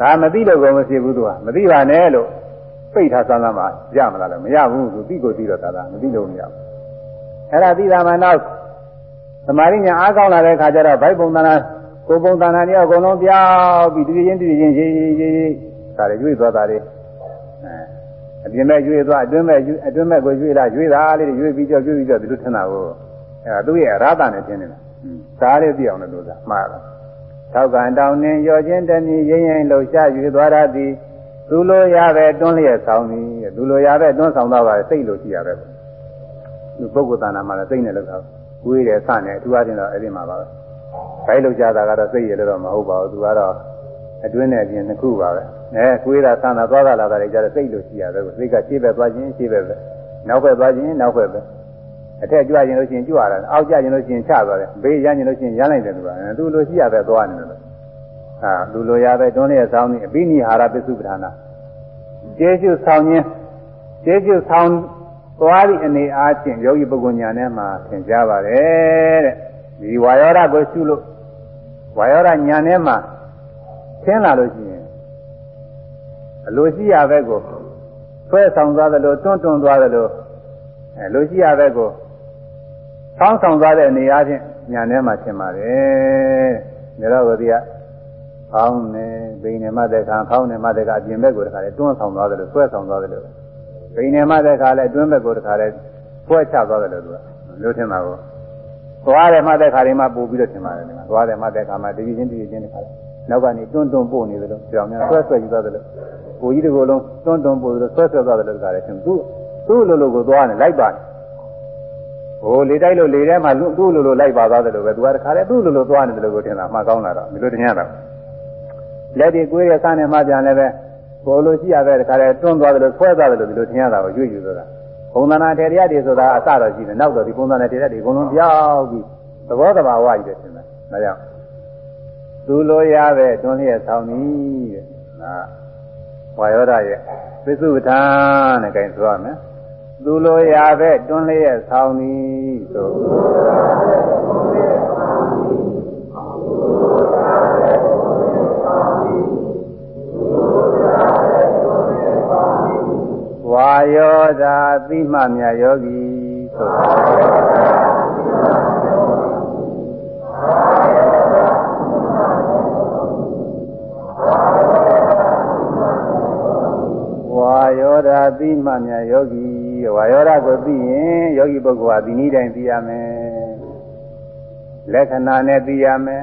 ဒါမသိလို့ကောမဖြစ်ဘူးသူကမသိပါနဲ့လို့ပိတ်ထားစမ်းစမ်းမှရမလားလဲမရဘူးသူသိကိုသိတော့သာမသိလို့မရဘူးအဲ့ဒါသိတာမှနောက်သမာဓိညာအားကောင်းလာတဲ့အခါကျတော့ဗိုက်ပုံသဏ္ဍာန်ကိုယ်ပုံသဏ္ဍာန်တွေအကုန်လုံးပြောင်းပြီးတည်ရင်တည်ရင်ရေးရေးရေး ဒါတွေရွေသွားတာတွေအပြင်မဲ့ရွေးသွားအတွင်းမဲ့အတွင်းမဲ့ကိုရွေးလာရွေးတာလေးတွေရွေးပြီးကြောက်ရွေးပြီးကြောက်ဒီလိုထင်တာကိုအဲဒါသူ့ရဲ့အရသာနဲ့ထင်နေတာဒါလေးသိအောင်လို့သာမှားတာထောက်ကံတောင်းနှင်းရောခြင်းတမီရင်းရင်လှုပ်ရှားရွေးသွားရသည်သူလိုရပဲတွန်းလျက်ဆောင်သည်သူလိုရပဲတွန်းဆောင်တော့ပါစိတ်လိုရှိရပဲသူပုဂ္ဂိုလ်တဏ္ဍာမှာလည်းစိတ်နဲ့လောက်တာကိုယ်ရယ်ဆနဲ့အထူးအချင်းတော့အဲ့ဒီမှာပါပဲဘိုက်လောက်ကြတာကတော့စိတ်ရယ်လို့တော့မဟုတ်ပါဘူးသူကတော့အတွင်းနဲ့အပြင်နှစ်ခုပါပဲအဲကိုယ်ရဆန္ဒသွားတာလာတာတွေကြတော့စိတ်လို့ရှိရတယ်စိတ်ကရှေ့ဘက်သွားခြင်းရှေ့ဘက်ပဲနောက်ဘက်သွားခြင်းနောက်ဘက်ပဲအထက်ကြွခြင်းလို့ရှိရင်ကြွရတယ်အောက်ကျခြင်းလို့ရှိရင်ချသွားတယ်ဘေးရခြင်းလို့ရှိရင်ရလိုက်တယ်သူကသူလိုရှိရပဲသွားနေတယ်ဟာလူလိုရပဲတွန်းလျက်ဆောင်းနေအပိနိဟာရပစ္စုပ္ပဒါနာကျေကျုဆောင်းခြင်းကျေကျုဆောင်းသွားသည့်အနေအားဖြင့်ယောဂီပုဂ္ဂိုလ်ညာထဲမှာသင်ကြားပါတယ်တဲ့ဒီဝါယောဓကိုရှုလို့ဝါယောဓညာထဲမှာသင်လာလို့ရှိရင် အလိုရှိရဘက်ကိုဆွဲဆောင်သွားသလိုတွန်းတွန်းသွားသလိုအဲလိုရှိရဘက်ကိုဆောင်းဆောင်သွားတဲ့အနေအားဖြင့်ညာထဲမှာသင်ပါတယ်ဒါတော့ဝတိကဖောင်းနေဘိနေမတဲ့ခါဖောင်းနေမတဲ့ခါအပြင်ဘက်ကိုတခါလဲတွန်းဆောင်သွားတယ်လို့ဆွဲဆောင်သွားတယ်လို့ဘိနေမတဲ့ခါလဲတွန်းဘက်ကိုတခါလဲဆွဲချသွားတယ်လို့သူကလို့ထင်ပါဘူးသွားတယ်မှတဲ့ခါတွေမှာပို့ပြီးတော့ထင်ပါတယ်ကွာသွားတယ်မှတဲ့ခါမှာတည်ချင်းတည်ချင်းတခါလဲနောက်ကနေတွန်းတွန်းပို့နေတယ်လို့ကြောင်များဆွဲဆွဲယူသွားတယ်လို့ ကိုကြီးတကိုယ်လုံးတွန်းတွန်းပို့တယ်လို့ဆွဲဆွဲသွားတယ်လို့တခါလဲထင်သူသူ့လိုလိုကိုသွားနေလိုက်ပါဟိုလေတိုက်လို့လေထဲမှာသူ့လိုလိုလိုက်ပါသွားတယ်လို့ပဲသူကတခါလဲသူ့လိုလိုသွားနေတယ်လို့ကိုထင်တာမှကောင်းလာတော့ဒီလိုထင်ရတာလက်တွေကိုယ်ရဲ့စမ်းနေမှပြန်လည်းပဲကိုလိုရှိရတဲ့ခါလဲတွန်းသွားတယ်လို့ဆွဲသွားတယ်လို့ဒီလိုထင်ရတာကိုရွေ့ယူသွားတာဘုံသနာထေရတွေဆိုတာအစတော့ရှိတယ်နောက်တော့ဒီဘုံသနာထေရတွေအကုန်လုံးပြောင်းပြီးသဘောတဘာဝကြီးတယ်ထင်တယ်ဒါကြောင့်သူလိုရတဲ့တွန်းလျက်ဆောင်နီးတဲ့နာ ဝါယောဒရဲ့ပစ္စုပ္ပန်နဲ့ကြင်ဆိုရမယ်သူလိုရာပဲတွန်းလျက်ဆောင်သည်ဆိုဝါယောဒာသိမှမြတ်ယောဂီဆို ယောဓာသိမှမြတ်ယောဂီဝါယောဓာကိုသိရင်ယောဂီပုဂ္ဂိုလ်ဟာဒီနည်းတိုင်းသိရမယ်လက္ခဏာနဲ့သိရမယ်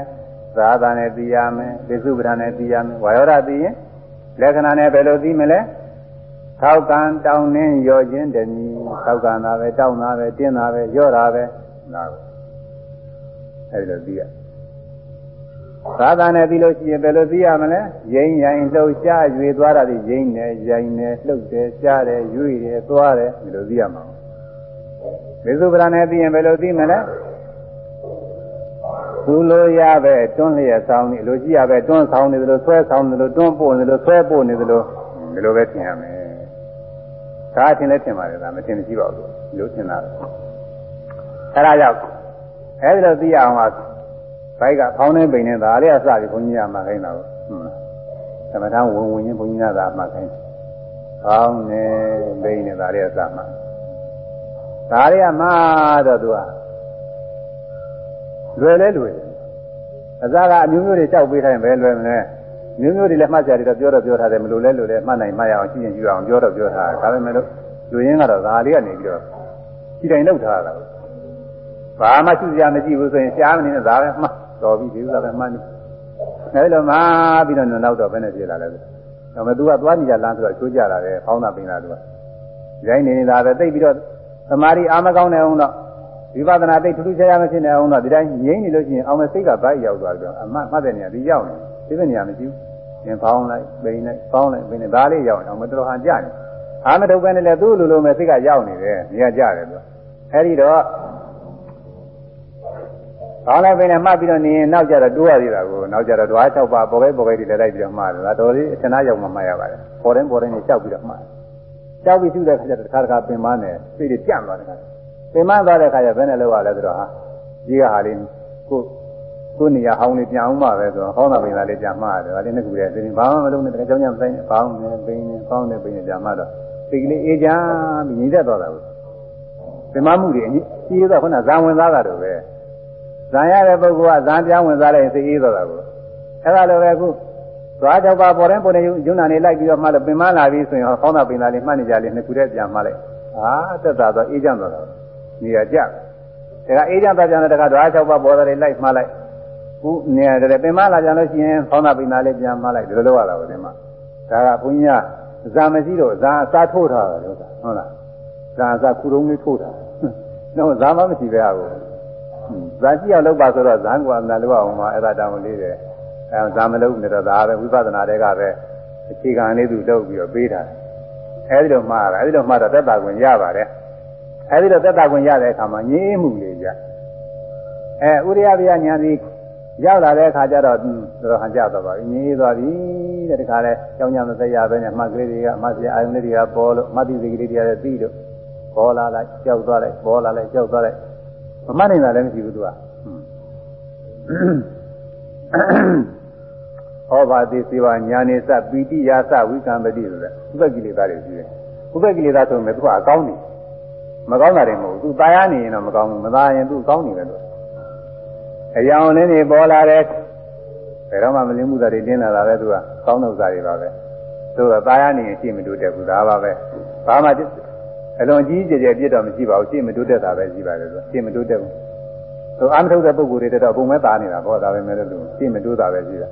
သာသနဲ့သိရမယ်ပိစုပဒနဲ့သိရမယ်ဝါယောဓာသိရင်လက္ခဏာနဲ့ဘယ်လိုသိမလဲထောက်ကံတောင်းနှင်းရောခြင်းတည်းထောက်ကံတာပဲတောင်းတာပဲတင်းတာပဲရော့တာပဲနားအဲဒီလိုသိရ သာသနဲ့သိလို့ရှိရင်ဘယ်လိုသိရမလဲရင်းရင်လှုပ်ရှားရွေသွားတာဒီရင်းနဲ့ရိုင်နဲ့လှုပ်တယ်ရှားတယ်ရွေတယ်သွားတယ်ဒီလိုသိရမှာမေစုပဒနဲ့သိရင်ဘယ်လိုသိမလဲသူလိုရပဲတွန်းလျက်ဆောင်းနေလိုကြည့်ရပဲတွန်းဆောင်းနေသလိုဆွဲဆောင်းနေသလိုတွန်းပို့နေသလိုဆွဲပို့နေသလိုဒီလိုပဲထင်ရမယ်ဒါအထင်လည်းထင်ပါတယ်ဒါမထင်မရှိပါဘူးဒီလိုထင်တာအဲဒါကြောင့်အဲဒီလိုသိရအောင်က ဘိုက်ကဖောင်းနေပိန်နေဒါလေးကစပြီးဘုန်းကြီးကမှခိုင်းတာကိုဟုတ်လားသမထဝင်ဝင်ချင်းဘုန်းကြီးကသာမှခိုင်းဖောင်းနေပိန်နေဒါလေးကစမှဒါလေးကမှတော့သူကလွယ်လဲလွယ်အစားကအမျိုးမျိုးတွေကြောက်ပေးတိုင်းပဲလွယ်မလဲမျိုးမျိုးတွေလည်းမှတ်ကြတယ်တော့ပြောတော့ပြောထားတယ်မလို့လဲလို့လဲမှတ်နိုင်မှတ်ရအောင်ရှင်းရှင်းယူအောင်ပြောတော့ပြောထားဒါပေမဲ့လို့လူရင်းကတော့ဒါလေးကနေပြီးတော့ကြည်တိုင်လောက်ထားတာဘာမှရှိစရာမရှိဘူးဆိုရင်ရှားမနေနဲ့ဒါပဲမှ တ်တော်ပြီဒီဥစ္စာပဲမှတ်နေအဲဒီလိုမှပြီးတော့နောက်တော့ဘယ်နဲ့ပြေလာလဲဒါပေမဲ့ तू ကသွားနေကြလမ်းဆိုတော့ချိုးကြလာတယ်ဖောင်းတာပင်လာ तू ကရိုင်းနေနေတာပဲသိပြီးတော့သမာဓိအားမကောင်းတဲ့အောင်တော့ဝိပဿနာသိထူးထူးခြားခြားမဖြစ်နေအောင်တော့ဒီတိုင်းငြိမ့်နေလို့ရှိရင်အောင်မစိတ်ကဘိုက်ရောက်သွားပြီးတော့အမှတ်မှတ်တဲ့နေရာဒီရောက်နေဒီတဲ့နေရာမရှိဘူးသင်ဖောင်းလိုက်ပိန်လိုက်ဖောင်းလိုက်ပိန်လိုက်ဒါလေးရောက်အောင်မတော်ဟန်ကြနေအာမထုတ်ပဲနဲ့လေသူ့လိုလိုမဲ့စိတ်ကရောက်နေတယ်နေရာကြတယ်သူအဲဒီတော့ ကောင်းလိုက်ပိန်နဲ့မှတ်ပြီးတော့နေရင်နောက်ကြတော့တိုးရသေးတာကိုနောက်ကြတော့ဓွား၆ပါးပေါ်ပဲပေါ်ပဲဒီလည်းလိုက်ပြီးတော့မှားတယ်ဒါတော်လေးအထနာရောက်မှမှတ်ရပါတယ်ပေါ်တိုင်းပေါ်တိုင်းနဲ့ကြောက်ပြီးတော့မှားတယ်ကြောက်ပြီးရှုတဲ့ခါကျတော့တစ်ခါတစ်ခါပင်မနဲ့စိတ်တွေကြံ့သွားတယ်ခါပင်မသွားတဲ့ခါကျဘယ်နဲ့လောက်ရလဲဆိုတော့ဟာကြီးကဟာလေးကိုကိုနေရာဟောင်းလေးပြန်အောင်မှပဲဆိုတော့ဟောင်းတာပင်သားလေးပြန်မှားတယ်ဒါလေးနှစ်ခုတည်းသိရင်ဘာမှမလုပ်နဲ့တကယ်ကြောင်းကြမဆိုင်ဘောင်းနေပင်နေပေါင်းနေပင်နေပြန်မှာတော့စိတ်ကလေးအေးချမ်းပြီးညီသက်သွားတာကိုပင်မမှုတွေအကြီးရတော့ခုနဇံဝင်သားတာတော့ပဲ ဇံရတဲ့ပုဂ္ဂိုလ်ကဇံပြောင်းဝင်သားလိုက်စိတ်အေးသွားတာကိုအဲ့ဒါလိုပဲအခုသွားကြောက်ပါပေါ်တိုင်းပေါ်တိုင်းယုံနာနေလိုက်ပြီးတော့မှလို့ပင်မလာပြီဆိုရင်ဟောင်းတာပင်သားလေးမှတ်နေကြလေးနှစ်ခုတည်းပြန်မှာလိုက်အာတက်တာတော့အေးချမ်းသွားတာနေရာကြဒါကအေးချမ်းသွားပြန်တဲ့တခါဓွား၆ပါးပေါ်တယ်လိုက်မှားလိုက်ခုနေရတယ်ပင်မလာကြလို့ရှိရင်ဖောင်းတာပိနာလေးပြန်မလိုက်ဒီလိုလုပ်ရတာကိုဒီမှာဒါကဘုန်းကြီးကဇာမရှိတော့ဇာအစားထိုးထားတာလို့ဆိုတာဟုတ်လားဇာအစားခုတုံးလေးထိုးတာတော့ဇာမမရှိပဲဟာကို ဇာကြည့်အောင်လုပ်ပါဆိုတော့ဇာကွာမနာလို့အောင်မှာအဲ့ဒါတောင်းလေးတယ်အဲဇာမလုပ်နေတော့ဒါပဲဝိပဿနာတွေကပဲအခြေခံလေးသူလုပ်ပြီးတော့ပေးတာအဲဒီလိုမှားတာအဲဒီလိုမှားတော့သက်တာဝင်ရပါတယ်အဲဒီလိုသက်တာဝင်ရတဲ့အခါမှာငြင်းမှုလေးကြအဲဥရိယဗျာညာဒီရောက်လာတဲ့အခါကျတော့တော်တော်ဟန်ကြတော့ပါပြီငြင်းသွားပြီတဲ့တခါလဲကြောင်းကြမသက်ရပဲနဲ့မှတ်ကလေးတွေကအမှတ်စရာအာယုန်လေးတွေကပေါ်လို့မှတ်တိစိတ်ကလေးတွေကလည်းပြီးလို့ပေါ်လာလိုက်ကြောက်သွားလိုက်ပေါ်လာလိုက်ကြောက်သွားလိုက် မမှတ်နိုင်တာလည်းမရှိဘူးသူကဟောပါတိစေဝညာနေစပီတိယာစဝိကံပတိဆိုတဲ့ဥပ္ပကိလေသာတွေရှိတယ်ဥပ္ပကိလေသာဆိုရင်သူကအကောင်းနေမကောင်းတာတွေမဟုတ်ဘူးသူตายရနေရင်တော့မကောင်းဘူးမသားရင်သူကောင်းနေတယ်လို့အယောင်လေးတွေပေါ်လာတယ်ဘယ်တော့မှမလင်းမှုတာတွေတင်းလာတာပဲသူကကောင်းတဲ့ဥစ္စာတွေပါပဲသူကသားရနေရင်ရှင်းမတိုးတက်ဘူးဒါပါပဲဘာမှ အလွန်ကြီးကြဲကြဲပြစ်တော့မရှိပါဘူးရှင်းမတိုးတက်တာပဲရှိပါတယ်သူရှင်းမတိုးတက်ဘူးသူအာမထုတ်တဲ့ပုဂ္ဂိုလ်တွေတော့ပုံမဲ့သားနေတာပေါ့ဒါပဲမဲ့လို့သူရှင်းမတိုးတာပဲရှိတာ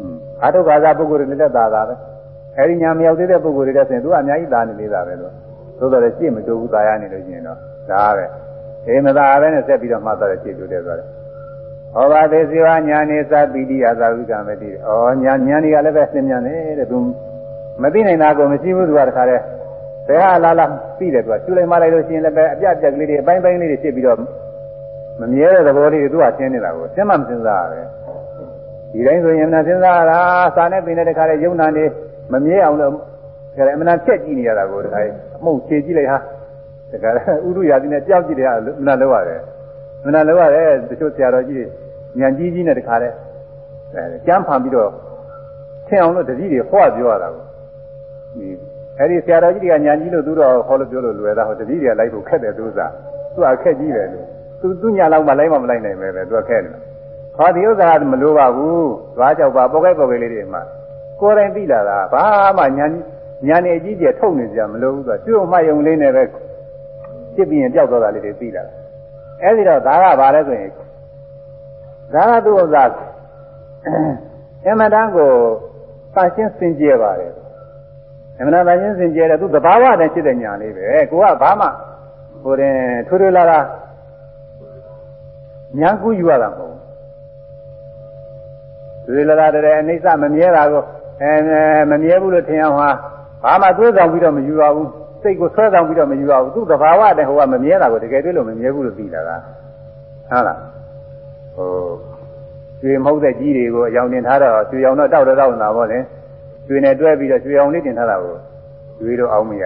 อืมအာထုတ်ကာသာပုဂ္ဂိုလ်တွေလည်းသားတာပဲအဲဒီညာမရောက်သေးတဲ့ပုဂ္ဂိုလ်တွေလည်းဆိုရင်သူကအများကြီးသားနေသေးတာပဲလို့သို့တော်လည်းရှင်းမတိုးဘူးသားရနေလို့ရှိရင်တော့ဒါပဲအေးမသားပဲနဲ့ဆက်ပြီးတော့မှတ်တော့ရှင်းတိုးတက်သွားတယ်ဟောပါသေးစီဝညာနေသပိတိယသာဝိကံမတိဩညာညာနေကလည်းပဲသင်မြန်နေတဲ့သူမသိနိုင်တာကိုမရှိဘူးသူကတခါတည်း ဘယ်ဟာလာလာပြီးတယ်သူကရှုလိုက်မှလိုက်လို့ရှိရင်လည်းပဲအပြတ်ပြက်ကလေးတွေအပိုင်းပိုင်းလေးတွေဖြစ်ပြီးတော့မမြဲတဲ့သဘောလေးတွေသူကသင်နေတာကိုသင်မှမစဉ်းစားရပဲဒီတိုင်းဆိုရင်မနာစဉ်းစားရတာစာနဲ့ပင်တဲ့တခါတည်းယုံနာနေမမြဲအောင်လို့ဒါလည်းအမှန်ဖြက်ကြည့်နေရတာကိုတခါအမှုခြေကြည့်လိုက်ဟာတခါဥဒုရာတိနဲ့ကြောက်ကြည့်တယ်ဟာမနာလို့ရတယ်မနာလို့ရတယ်တချို့ဆရာတော်ကြီးညံကြီးကြီးနဲ့တခါတည်းအဲကျမ်းဖန်ပြီးတော့ထင်အောင်လို့တတိတွေဟောပြောရတာကိုဒီ အဲ့ဒီဆရာတော်ကြီးတွေကညာကြီးလို့သူတော့ခေါ်လို့ပြောလို့လွယ်တာဟောတတိတွေကလိုက်ဖို့ခက်တယ်သူစားသူကခက်ကြီးတယ်လို့သူသူညာလောက်မှလိုက်မှမလိုက်နိုင်ပဲပဲသူကခက်တယ်ခေါ်ဒီဥစ္စာကမလိုပါဘူးသွားကြောက်ပါပေါ်ခဲ့ပေါ်ခဲ့လေးတွေမှာကိုယ်တိုင်သိလာတာဘာမှညာညာနေအကြီးကျယ်ထုတ်နေကြမလို့ဘူးဆိုတော့ကျွတ်မှယုံလေးနဲ့ပဲဖြစ်ပြီးရင်ပျောက်သွားတာလေးတွေသိလာတာအဲ့ဒီတော့ဒါကဘာလဲဆိုရင်ဒါကသူ့ဥစ္စာအမှန်တန်ကိုပါရှင်းစင်ကြယ်ပါတယ် အမှန်တန်ပါရှင်းစင်ကြယ်တယ်သူသဘာဝတည်းဖြစ်တဲ့ညာလေးပဲကိုကဘာမှဟိုတင်ထွေးထွေးလာလာညာကူးယူရတာမဟုတ်ဘူးထွေးလာလာတဲ့အိဋ္ဌမမြဲတာကိုအဲမမြဲဘူးလို့ထင်အောင်ဟာဘာမှသွေးဆောင်ပြီးတော့မယူရဘူးစိတ်ကိုဆွဲဆောင်ပြီးတော့မယူရဘူးသူ့သဘာဝတည်းဟိုကမမြဲတာကိုတကယ်တွေ့လို့မမြဲဘူးလို့သိတာကဟုတ်လားဟိုကျွေမဟုတ်တဲ့ကြီးတွေကိုအယောင်တင်ထားတော့ကျွေအောင်တော့တောက်တော့တောက်နေတာပေါ့လေ ကျွေနဲ့တွဲပြီးတော့ကျွေအောင်လေးတင်ထားတာကိုကျွေတော့အောင်မရ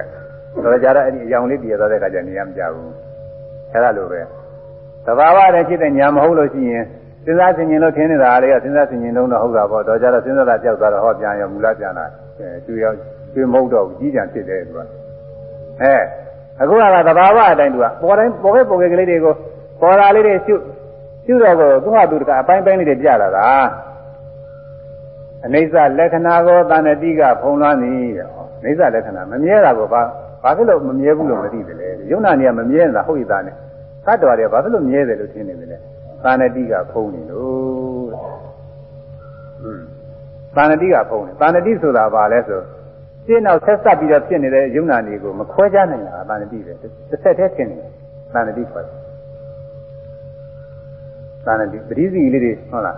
တော့ကြတော့အဲ့ဒီအယောင်လေးတည်ရတဲ့အခါကျနေရမကြဘူးအဲ့ဒါလိုပဲသဘာဝတည်းဖြစ်တဲ့ညာမဟုတ်လို့ရှိရင်စဉ်းစားဆင်ခြင်လို့ထင်နေတာလေးကစဉ်းစားဆင်ခြင်လုံးတော့ဟုတ်တာပေါ့တော့ကြတော့စဉ်းစားတာကြောက်သွားတော့ဟောပြန်ရောမူလပြန်လာကျွေရောက်ကျွေမဟုတ်တော့ကြီးကြံဖြစ်တယ်သူကအဲအခုကသဘာဝအတိုင်းသူကပေါ်တိုင်းပေါ်ခဲ့ပေါ်ခဲ့ကလေးတွေကိုပေါ်လာလေးတွေရှုရှုတော့ကိုသူ့ဟာသူတကအပိုင်းပိုင်းလေးတွေပြလာတာ အနိစ္စလက္ခဏာကိုတဏှတိကဖုံးလွှမ်းသည်တဲ့။အနိစ္စလက္ခဏာမမြဲတာကိုဘာဘာဖြစ်လို့မမြဲဘူးလို့မသိတယ်လေ။ယုံနာနေကမမြဲတာဟုတ်ရသားနဲ့။သတ္တဝါတွေဘာဖြစ်လို့မြဲတယ်လို့ထင်နေတယ်လဲ။တဏှတိကဖုံးနေလို့တဲ့။ဟွန်းတဏှတိကဖုံးနေ။တဏှတိဆိုတာဘာလဲဆိုရှင်းနောက်ဆက်ဆက်ပြီးတော့ဖြစ်နေတဲ့ယုံနာနေကိုမခွဲခြားနိုင်တာတဏှတိပဲ။တစ်ဆက်တည်းဖြစ်နေတယ်။တဏှတိခေါ်တယ်။သာနတိပရိစီလေးတွေဟုတ်လား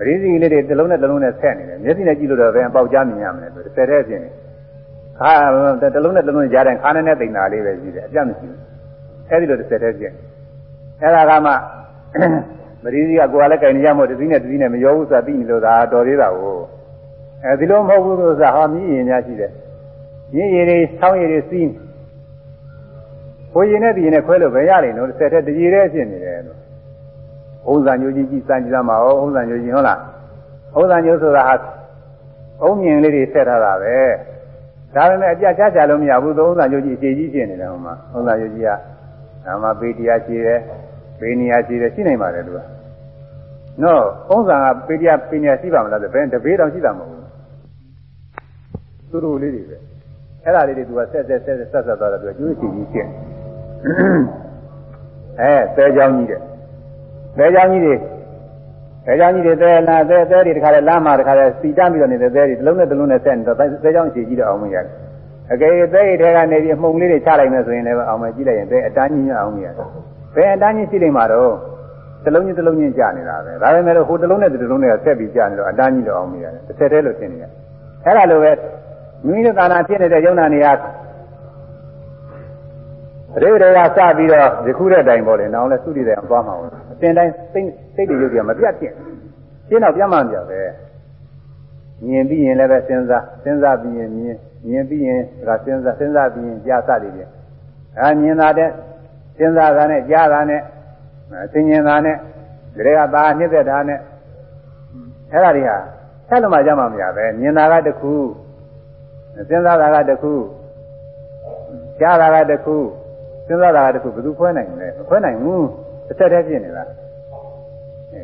ပရိစီလေးတွေတစ်လုံးနဲ့တစ်လုံးနဲ့ဆက်နေတယ်မျက်စိနဲ့ကြည့်လို့တော့ဘယ်အပေါက်ကြားမြင်ရမလဲဆိုတစ်ဆယ်တည်းဖြစ်နေခါတစ်လုံးနဲ့တစ်လုံးကြားတဲ့ခါနဲ့နဲ့တိမ်တာလေးပဲရှိတယ်အပြတ်မရှိဘူးအဲဒီလိုတစ်ဆယ်တည်းဖြစ်အဲ့ဒါကမှပရိစီကကိုယ်ကလည်းကြင်နေရမို့တစ်စီးနဲ့တစ်စီးနဲ့မရောဘူးဆိုတာသိနေလို့ဒါတော်သေးတာကိုအဲဒီလိုမဟုတ်ဘူးဆိုတော့ဟာမြည်ရင်များရှိတယ်မြည်ရည်တွေဆောင်းရည်တွေစီးကိုရင်နဲ့ဒီရင်နဲ့ခွဲလို့ပဲရလိမ့်လို့တစ်ဆယ်တည်းတကြီးတည်းဖြစ်နေတယ်လို့ ဥစ္စာညိုကြီးကြီးစမ်းကြည့်သမှာဟောဥစ္စာညိုကြီးဟုတ်လားဥစ္စာညိုဆိုတာဟာအုံမြင်လေးတွေဆက်ထားတာပဲဒါပေမဲ့အပြတ်ချချလို့မရဘူးသုံးဥစ္စာညိုကြီးအခြေကြီးဖြစ်နေတယ်ဟိုမှာဥစ္စာညိုကြီးကဒါမှပေတရားရှိတယ်ပေနေရရှိတယ်ရှိနိုင်ပါတယ်သူကနော်ဥစ္စာကပေတရားပေနေရရှိပါမလားဆိုဘယ်တပေတောင်ရှိတာမဟုတ်ဘူးသူတို့လေးတွေပဲအဲ့ဒါလေးတွေသူကဆက်ဆက်ဆက်ဆက်ဆက်သွားတယ်သူကကျိုးချီကြီးဖြစ်အဲဆဲကြောင်းကြီးတဲ့ သဲချောင်းကြီးတွေသဲချောင်းကြီးတွေသဲလာသဲသဲတွေတခါလဲလမ်းမှာတခါလဲစီတမ်းပြီးတော့နေတဲ့သဲတွေတစ်လုံးနဲ့တစ်လုံးနဲ့ဆက်နေတော့သဲချောင်းအခြေကြီးတော့အောင်မရတယ်အကယ်၍သဲတွေထဲကနေပြီးမှုံလေးတွေချလိုက်မယ်ဆိုရင်လည်းအောင်မကြည့်လိုက်ရင်သဲအတန်းကြီးညအောင်မရတယ်ဘယ်အတန်းကြီးရှိနေမှာတော့တစ်လုံးချင်းတစ်လုံးချင်းကြာနေတာပဲဒါပေမဲ့ဟိုတစ်လုံးနဲ့တစ်လုံးနဲ့ဆက်ပြီးကြာနေတော့အတန်းကြီးတော့အောင်မရတယ်တစ်ဆက်တည်းလို့ထင်နေရတယ်အဲ့ဒါလိုပဲမိမိတို့သာနာဖြစ်နေတဲ့ယုံနာနေရာရေတွေကစပြီးတော့ဒီခုတဲ့တိုင်ပေါ်တယ်နောက်လဲသုတိတဲ့အောင်သွားမှာပါအ စဉ်တိုင်းစိတ်စိတ်တွေရုပ်တွေကမပြတ်ဖြစ်ရှင်းတော့ပြတ်မှမပြတ်ပဲမြင်ပြီးရင်လည်းပဲစဉ်းစားစဉ်းစားပြီးရင်မြင်မြင်ပြီးရင်ဒါစဉ်းစားစဉ်းစားပြီးရင်ကြားစသည်ဖြင့်အဲမြင်တာတဲ့စဉ်းစားတာနဲ့ကြားတာနဲ့သင်ញင်တာနဲ့ဒီကသာနှိမ့်သက်တာနဲ့အဲ့ဒါတွေဟာဆက်လို့မှကြမှာမရပဲမြင်တာကတစ်ခုစဉ်းစားတာကတစ်ခုကြားတာကတစ်ခုစဉ်းစားတာကတခုဘယ်သူခွဲနိုင်လဲမခွဲနိုင်ဘူး တစ်ဆက်တည်းဖြစ်နေတာအဲ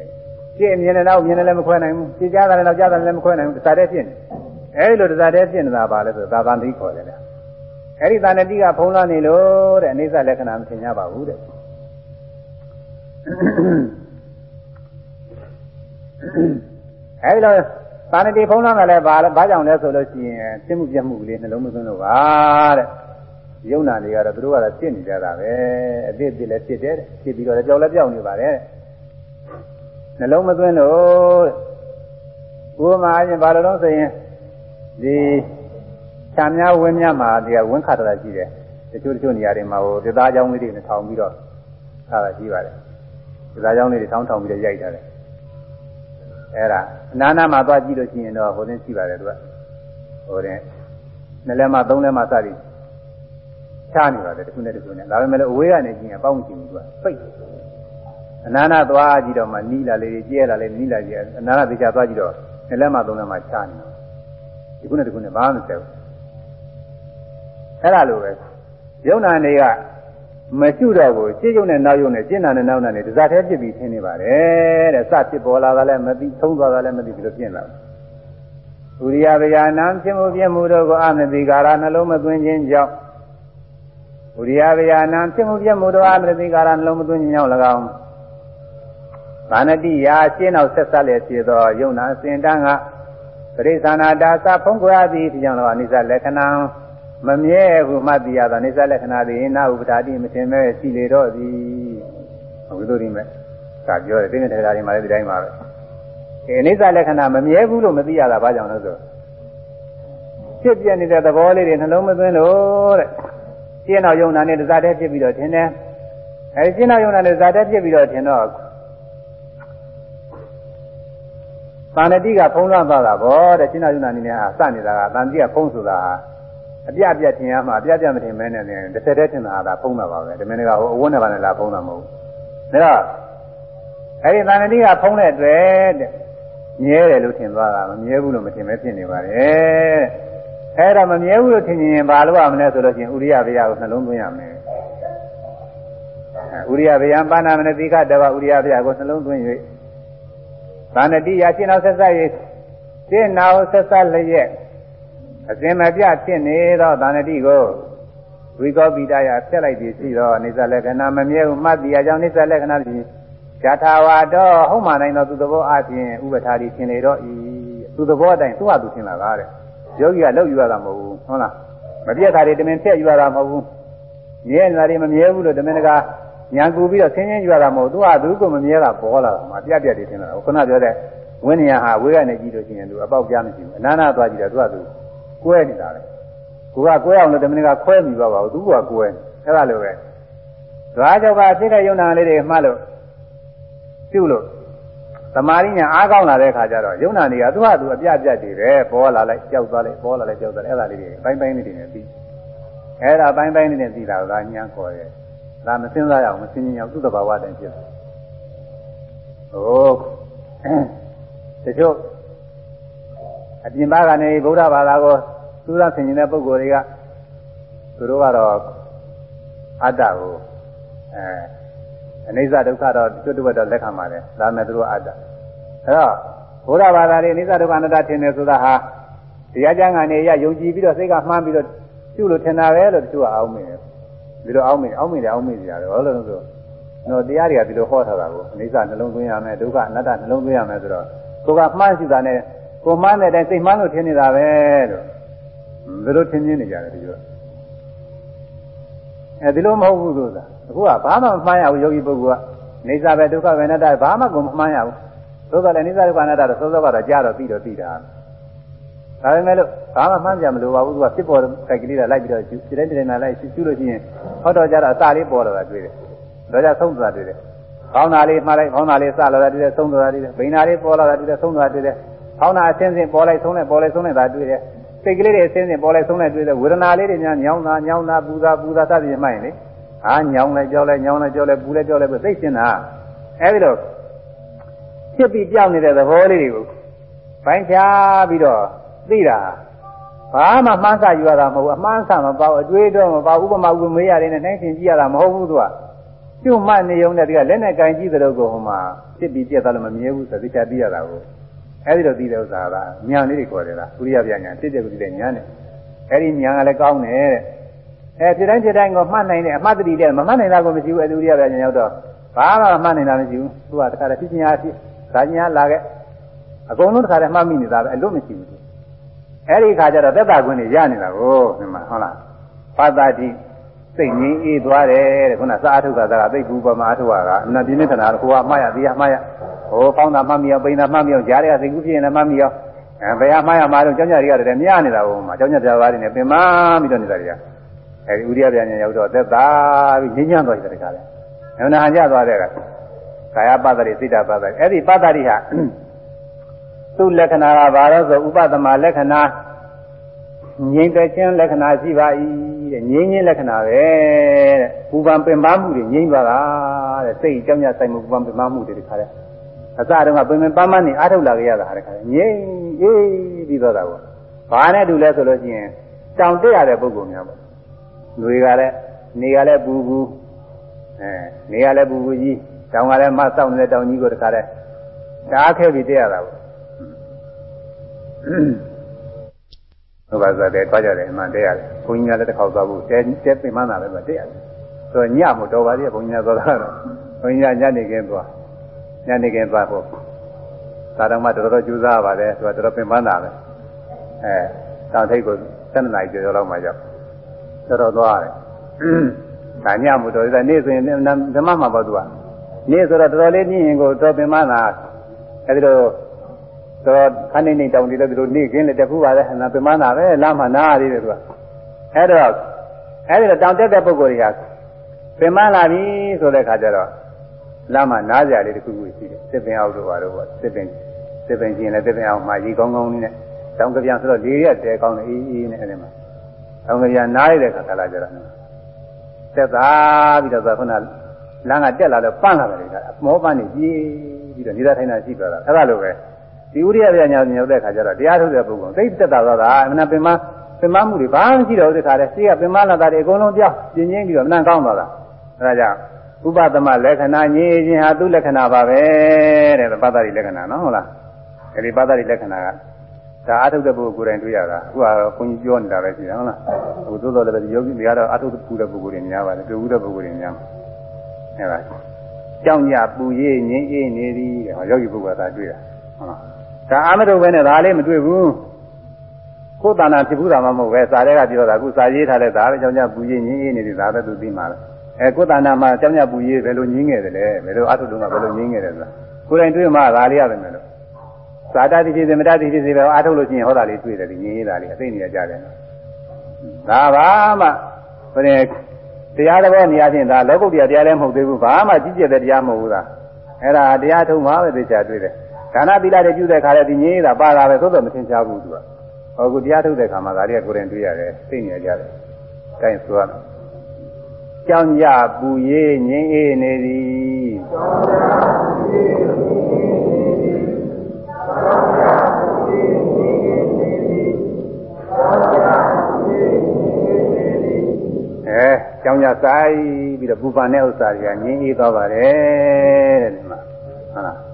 ကြည့်မြင်နေတော့မြင်နေလည်းမခွဲနိုင်ဘူးကြည့်ကြားတာလည်းကြားတာလည်းမခွဲနိုင်ဘူးတစ်ဆက်တည်းဖြစ်နေအဲဒီလိုတစ်ဆက်တည်းဖြစ်နေတာပါလဲဆိုသာသန်တိခေါ်တယ်လေအဲဒီသာဏတိကဖုံးလာနေလို့တဲ့အိဋ္ဌလက္ခဏာမသင်ကြပါဘူးတဲ့အဲဒီလိုသာဏတိဖုံးလာတယ်လည်းဘာလဲဘာကြောင့်လဲဆိုလို့ရှိရင်သိမှုပြမှုကလေးနှလုံးမသွင်းလို့ပါတဲ့ ယုံနာတွေကတော့သူတို့ကတော့ဖြစ်နေကြတာပဲအစ်စ်အစ်လည်းဖြစ်တယ်ဖြစ်ပြီးတော့ကြောက်လည်းကြောက်နေပါတယ်နှလုံးမသွင်းလို့ကိုယ်မှာအရင်ဘာလို့တော့ဆိုရင်ဒီခြံများဝင်းများမှာဒီကဝင်းခတ်တာရှိတယ်တချို့တချို့နေရာတွေမှာဟိုသသားကြောင်းလေးတွေနဲ့ထောင်ပြီးတော့ထားတာရှိပါတယ်သသားကြောင်းလေးတွေထောင်းထောင်ပြီးတော့ရိုက်ထားတယ်အဲ့ဒါအနာနာမှာသွားကြည့်လို့ရှိရင်တော့ဟိုသင်းရှိပါတယ်သူကဟိုတဲ့နှစ်လက်မှသုံးလက်မှစသည် ချားနေပါတယ်တစ်ခုနဲ့တစ်ခုနဲ့ဒါပေမဲ့လည်းအဝေးကနေကြည့်ရင်ပေါင်းကြည့်ဘူးသူကပိတ်အနာနာသွားကြည့်တော့မှနီးလာလေကျဲလာလေနီးလာကြည့်အနာနာသိချသွားကြည့်တော့နှစ်လက်မှသုံးလက်မှချားနေတော့ဒီခုနဲ့ဒီခုနဲ့ဘာမှမဆက်ဘူးအဲ့ဒါလိုပဲယုံနာတွေကမရှိတော့ဘူးရှင်းယုံနဲ့နောက်ယုံနဲ့ရှင်းနာနဲ့နောက်နာနဲ့ဒဇာသေးဖြစ်ပြီးထင်းနေပါတယ်တဲ့စဖြစ်ပေါ်လာတာလည်းမသိသုံးသွားတာလည်းမသိဘူးလို့ပြင်လာဥရိယဗျာနာဖြစ်မှုပြမှုတို့ကိုအမသိကာရနှလုံးမသွင်းခြင်းကြောင့် ဥရိယဗျာနာဖြစ်မှုပြမှုတို့အမသိကာရနှလုံးမသွင်းခြင်းကြောင့်၎င်းဗာဏတိယာရှင်းနောက်ဆက်ဆက်လျက်ဖြစ်သောယုံနာစင်တန်းကပရိသနာတာသဖုံးကွာသည်ဒီကြောင့်လောအနိစ္စလက္ခဏာမမြဲဘူးမှတ်သိရသောအိစ္ဆလက္ခဏာသည်နာဥပဒါတိမတင်မဲ့ရှိလေတော့သည်ဝိသုရိမဲ့ကပြောတယ်တင်းတဲ့တရားတွေမှာလည်းဒီတိုင်းပါပဲဒီအိစ္ဆလက္ခဏာမမြဲဘူးလို့မသိရတာဘာကြောင့်လဲဆိုဖြစ်ပြနေတဲ့သဘောလေးတွေနှလုံးမသွင်းလို့တဲ့ ရှင်းတော်ယုံနာနဲ့ဇာတဲ့ဖြစ်ပြီးတော့ထင်တယ်အဲဒီရှင်းတော်ယုံနာနဲ့ဇာတဲ့ဖြစ်ပြီးတော့ထင်တော့ပါဏတိကဖုံးလွှမ်းသွားတာဗောတဲ့ရှင်းတော်ယုံနာနေနဲ့ဟာစနေတာကတန်တိကဖုံးဆိုတာဟာအပြအပြထင်ရမှာအပြအပြမထင်မဲနဲ့လည်းတစ်ဆက်တည်းထင်တာကဖုံးတာပါပဲဒီမင်းကဟိုအဝန်းနဲ့ပါနဲ့လာဖုံးတာမဟုတ်ဘူးဒါတော့အဲ့ဒီသန္တိကဖုံးတဲ့အတွက်တဲ့မြဲတယ်လို့ထင်သွားတာမမြဲဘူးလို့မထင်ပဲဖြစ်နေပါတယ် အဲ့ဒါမမြဲဘူးလို့ထင်ရင်ဘာလို့ရမလဲဆိုလို့ရှိရင်ဥရိယဗျာကိုနှလုံးသွင်းရမယ်ဥရိယဗျာပါဏမနတိခတဘဥရိယဗျာကိုနှလုံးသွင်း၍သန္တိရာရှင်းအောင်ဆက်ဆက်၍ရှင်းနာကိုဆက်ဆက်လျက်အစင်မပြဖြစ်နေသောသန္တိကိုဝိကောပိတယဖြတ်လိုက်ပြီးရှိသောအိစ္ဆလက္ခဏာမမြဲဘူးမှတ်တရားကြောင့်အိစ္ဆလက္ခဏာဖြင့်ဇာထာဝါတော့ဟုတ်မှနိုင်သောသူသဘောအချင်းဥပထာတိထင်လေတော့ဤသူသဘောအတိုင်းသူ့ဟာသူထင်လာတာတဲ့ ယောဂီကလောက်ယူရတာမဟုတ်ဘူးဟုတ်လားမပြတ်တာတွေတမင်ဖြတ်ယူရတာမဟုတ်ဘူးမြဲနေတာတွေမမြဲဘူးလို့တမင်တကာညာကူပြီးတော့ဆင်းရဲယူရတာမဟုတ်သူကသူကမမြဲတာပေါ်လာတာမှာပြတ်ပြတ်တွေထင်လာတာခုနပြောတဲ့ဝိနည်းဟာဝေကနေကြည့်လို့ရှိရင်သူအပေါက်ပြားမရှိဘူးအနာနာသွားကြည့်တယ်သူကသူကွဲနေတာလေကိုကကွဲအောင်လို့တမင်ကခွဲမိပါပါဘူးသူကကွဲအဲ့ဒါလိုပဲဓွားကြောက်ကဖြစ်တဲ့ယုံနာလေးတွေမှတ်လို့ပြုလို့ သမာဓိညာအားကောင်းလာတဲ့ခါကျတော့ယုံနာတွေကသူ့ဟာသူအပြပြတွေပဲပေါ်လာလိုက်ကြောက်သွားလိုက်ပေါ်လာလိုက်ကြောက်သွားလိုက်အဲ့ဒါလေးတွေပိုင်းပိုင်းလေးတွေနဲ့ပြီးအဲ့ဒါပိုင်းပိုင်းလေးနဲ့ပြီးတာကညာခေါ်တယ်ဒါမစင်းစားရအောင်မစင်းရင်အောင်သူ့တဘာဝတည်းဖြစ်တယ်ဟိုတချို့အပြင်ဘက်ကနေဗုဒ္ဓဘာသာကိုသူရဆင်ရင်တဲ့ပုဂ္ဂိုလ်တွေကသူတို့ကတော့အတ္တကိုအဲ အနိစ္စဒုက္ခတော့ကျွတ်တွတ်တော့လက်ခံပါတယ်ဒါမဲ့သူတို့အတ္တအဲတော့ဘုရားဘာသာတွေအနိစ္စဒုက္ခအနတ္တထင်တယ်ဆိုတာဟာတရားကျမ်းဂန်တွေရယုံကြည်ပြီးတော့စိတ်ကမှန်းပြီးတော့ကျุလို့ထင်တာပဲလို့တချို့ကအောင်းမိတယ်ဒီလိုအောင်းမိအောင်းမိတယ်အောင်းမိကြတယ်ဘာလို့လဲဆိုတော့တရားတွေကဒီလိုဟောထားတာကိုအနိစ္စနှလုံးသွင်းရမယ်ဒုက္ခအနတ္တနှလုံးသွင်းရမယ်ဆိုတော့ကိုကမှန်းရှိတာနဲ့ကိုမှန်းတဲ့အတိုင်းစိတ်မှန်းလို့ထင်နေတာပဲလို့ဘယ်လိုထင်မြင်နေကြလဲဒီလို အဲဒီလိုမဟုတ်ဘူးဆိုတာအခုကဘာမှမမှန်းရဘူးယောဂီပုဂ္ဂိုလ်ကနေစာပဲဒုက္ခပဲအနတ္တဘာမှကိုမမှန်းရဘူးသို့တော်လည်းနေစာဒုက္ခအနတ္တတော့စောစောကတော့ကြားတော့ပြီးတော့ပြီးတာဒါပေမဲ့လို့ဘာမှမှန်းကြမလို့ပါဘူးသူကဖြစ်ပေါ်တဲ့ခိုက်ကလေးကလိုက်ပြီးတော့ဒီတိုင်းဒီတိုင်းလိုက်ရှင်းလို့ရှိရင်ဟောတော့ကြတော့အစာလေးပေါ်တော့တာတွေ့တယ်ဒါကြဆုံးသွားတွေ့တယ်ခေါင်းသားလေးမှားလိုက်ခေါင်းသားလေးစလာတာတွေ့တယ်ဆုံးသွားတာတွေ့တယ်ဗိညာလေးပေါ်လာတာတွေ့တယ်ဆုံးသွားတာတွေ့တယ်ခေါင်းသားအချင်းချင်းပေါ်လိုက်ဆုံးလိုက်ပေါ်လိုက်ဆုံးလိုက်တာတွေ့တယ် စိတ်ကလေးတွေအစင်းစင်ပေါ်လိုက်ဆုံးလိုက်တွေ့တဲ့ဝေဒနာလေးတွေများညောင်းတာညောင်းတာပူတာပူတာစသည်ဖြင့်မှရင်လေဟာညောင်းလိုက်ကြောက်လိုက်ညောင်းလိုက်ကြောက်လိုက်ပူလိုက်ကြောက်လိုက်ပဲသိရှင်းတာအဲဒီတော့ဖြစ်ပြီးကြောက်နေတဲ့သဘောလေးတွေကိုပိုင်းခြားပြီးတော့သိတာဘာမှမှန်းဆယူရတာမဟုတ်ဘူးအမှန်းဆမပေါ့အတွေးတော့မပေါ့ဥပမာဥပမေးရတယ်နဲ့နိုင်ရှင်ကြည့်ရတာမဟုတ်ဘူးသူကကျွတ်မှနေုံနဲ့ဒီကလက်နဲ့ကင်ကြည့်တဲ့လို့ကိုဟိုမှာဖြစ်ပြီးပြက်သွားလို့မမြဲဘူးဆိုသိချာသိရတာကို အဲဒီတော့သိတဲ့ဥစ္စာကညာလေးတွေခေါ်တယ်လားဥရိယပြညာတိကျကုတိတဲ့ညာနဲ့အဲဒီညာကလည်းကောင်းတယ်တဲ့အဲဖြစ်တိုင်းဖြစ်တိုင်းကိုမှတ်နိုင်တဲ့အမှတ်တတိတဲ့မမှတ်နိုင်တာကိုမရှိဘူးအဲဒီဥရိယပြညာရောက်တော့ဘာမှမှတ်နိုင်တာမရှိဘူးသူကတခါတည်းဖြစ်ညာဖြစ်ဇာညာလာခဲ့အကုန်လုံးတခါတည်းမှတ်မိနေတာပဲအလို့မရှိဘူးအဲဒီခါကျတော့သက်တာခွင့်တွေရနေတာကိုဒီမှာဟုတ်လားပါတာတိ စိတ်ငြိမ်းအေးသွားတယ်တဲ့ခုနစာအထုတ်တာကသိဘူးပမာအထုတ်တာကအနပြင်းနေတာကိုကမှားရသေးရမှားရဟိုပေါင်းတာမှတ်မိအောင်ပိန်တာမှတ်မိအောင်ကြားရတဲ့စိတ်ကူးဖြစ်ရင်လည်းမှတ်မိအောင်အဲဘယ်ဟာမှားရမှာတော့ကျောင်းကြတွေကတည်းကမြားနေတာဘုံမှာကျောင်းကြပြပါးတွေနဲ့ပင်မပြီးတော့နေတာတွေကအဲဒီဥရိယပြန်ညာရောက်တော့သက်သာပြီးငြိမ်းချမ်းသွားတယ်တခါလဲအမှန်ဟန်ကြသွားတဲ့ကကာယပတ္တိစိတ္တပတ္တိအဲ့ဒီပတ္တိဟာသူ့လက္ခဏာကဘာလို့ဆိုဥပသမလက္ခဏာ ငြိမ်သက်ခြင်းလက္ခဏာရှိပါ၏တဲ့ငြိမ်းခြင်းလက္ခဏာပဲတဲ့ပူပန်ပင်ပန်းမှုတွေငြိမ်းပါတာတဲ့စိတ်ကြောင့်ညဆိုင်မှုပူပန်ပင်ပန်းမှုတွေတခါလဲအစတုန်းကပင်ပင်ပန်းပန်းနေအားထုတ်လာကြရတာတခါလဲငြိမ်းအေးပြီးတော့တာပေါ့ဘာနဲ့တူလဲဆိုလို့ရှိရင်တောင်တက်ရတဲ့ပုဂ္ဂိုလ်များပေါ့လူတွေကလည်းနေကလည်းပူပူအဲနေကလည်းပူပူကြီးတောင်ကလည်းမဆောက်နေတဲ့တောင်ကြီးကိုတခါတည်းတအားခဲပြီးတက်ရတာပေါ့ ဟုတ်ပါဆိုတဲ့တွားကြတယ်အမှန်တက်ရတယ်ဘုန်းကြီးကလည်းတစ်ခေါက်သွားဖို့တဲတဲပင်မနာလည်းမတက်ရတယ်ဆိုတော့ညမတော်ပါသေးဘုန်းကြီးကသွားတာတော့ဘုန်းကြီးကညနေခင်းသွားညနေခင်းသွားဖို့သာတော်မှတော်တော်ကြိုးစားပါတယ်သူကတော်တော်ပင်ပန်းတာပဲအဲတောင်ထိပ်ကို7နာရီကျော်လောက်မှရောက်တော်တော်သွားတယ်ဒါညမတော်သေးနေ့ဆိုရင်ဓမ္မမှာပေါ့သူကနေ့ဆိုတော့တော်တော်လေးညင်ရင်ကိုတော်ပင်ပန်းတာအဲဒီတော့ တော့ခဏနေတောင်ဒီလည်းဒီလိုနေခင်းလည်းတခုပါပဲနာပင်မနာပဲလမ်းမှာနားရသေးတယ်သူကအဲ့တော့အဲ့ဒီတော့တောင်တက်တဲ့ပုဂ္ဂိုလ်တွေကပင်မလာပြီဆိုတဲ့ခါကျတော့လမ်းမှာနားကြလေးတခုခုရှိတယ်စစ်ပင်အောက်တို့ပါတော့ပေါ့စစ်ပင်စစ်ပင်ကျင်လည်းစစ်ပင်အောက်မှာရေကောင်းကောင်းလေးနဲ့တောင်ကြပြန်ဆိုတော့လေရက်တဲကောင်းတယ်အေးအေးနဲ့အဲ့ဒီမှာတောင်ကြပြန်နားရတဲ့ခါကလာကြတော့တက်သားပြီးတော့ဆိုခုနလမ်းကတက်လာတော့ပန်းလာတယ်ကအမောပန်းနေကြီးပြီးတော့နေတာထိုင်တာရှိသွားတာအဲ့ဒါလိုပဲ ဒီဥရိယပြညာညောတဲ့ခါကျတော့တရားထုတ်တဲ့ပုဂ္ဂိုလ်သိတက်တာသွားတာအမှန်ပင်မပင်မမှုတွေဘာမှမရှိတော့ဘူးဒီခါလဲရှိကပင်မလာတာတွေအကုန်လုံးပြောင်းပြင်းချင်းပြီးတော့မနှံကောင်းသွားတာအဲဒါကြောင့်ဥပသမလက္ခဏာညင်ခြင်းဟာသူ့လက္ခဏာပါပဲတဲ့ပါဠိလက္ခဏာနော်ဟုတ်လားအဲဒီပါဠိလက္ခဏာကဒါအထုတ်တဲ့ပုဂ္ဂိုလ်ကိုယ်တိုင်တွေ့ရတာအခုကတော့ခွန်ကြီးပြောနေတာပဲရှိတယ်ဟုတ်လားဟိုသို့တော်လည်းယောဂီတွေကတော့အထုတ်တဲ့ပုဂ္ဂိုလ်တွေများပါတယ်တွေ့ဘူးတဲ့ပုဂ္ဂိုလ်တွေများအဲဒါကြောင်းညပူရေးငြိမ်းအေးနေသည်တဲ့ဟောယောဂီပုဂ္ဂိုလ်ကသာတွေ့တာဟုတ်လား ဒါအာမတုပဲနဲ့ဒါလေးမတွေ့ဘူးကိုယ်တဏ္ဍာဖြစ်ဘူးတာမှမဟုတ်ပဲစာတွေကပြောတာအခုစာရေးထားတဲ့ဒါပဲကြောင့်ညပူရေးငြင်းရေးနေတယ်ဒါပဲသူသိမှာလားအဲကိုယ်တဏ္ဍာမှာကြောင့်ညပူရေးဘယ်လိုငြင်းခဲ့တယ်လဲဘယ်လိုအထုတုံးကဘယ်လိုငြင်းခဲ့တယ်ဆိုတာကိုယ်တိုင်တွေ့မှဒါလေးရတယ်မယ်လို့သာတတိဖြစ်စေမတတိဖြစ်စေပဲအထုလို့ရှိရင်ဟောတာလေးတွေ့တယ်ဒီငြင်းရေးတာလေးအသိနေကြတယ်ဒါဘာမှဘယ်တရားတော်နေရာချင်းဒါလောကုတ္တရာတရားလည်းမဟုတ်သေးဘူးဘာမှကြီးကျယ်တဲ့တရားမဟုတ်ဘူးလားအဲ့ဒါတရားထုံးမှပဲသိချာတွေ့တယ် ဒါနသီလတွေပြုတဲ့ခါလဲဒီငြင်းတာပါတာပဲသို့တော်မသင်ချဘူးသူကဟောခုတရားထုတ်တဲ့ခါမှာဒါတွေကကိုယ်တိုင်တွေ့ရတယ်သိနေကြတယ်။အဲဒါဆိုတော့ကြောင်းကြပူရေးငြင်းအေးနေသည်ကြောင်းကြပူရေးငြင်းအေးနေသည်ကြောင်းကြပူရေးငြင်းအေးနေသည်ကြောင်းကြပူရေးငြင်းအေးနေသည်အဲကြောင်းကြဆိုင်ပြီးတော့ပူပန်တဲ့ဥစ္စာတွေကငြင်းအေးသွားပါတယ်တဲ့ဒီမှာဟုတ်လား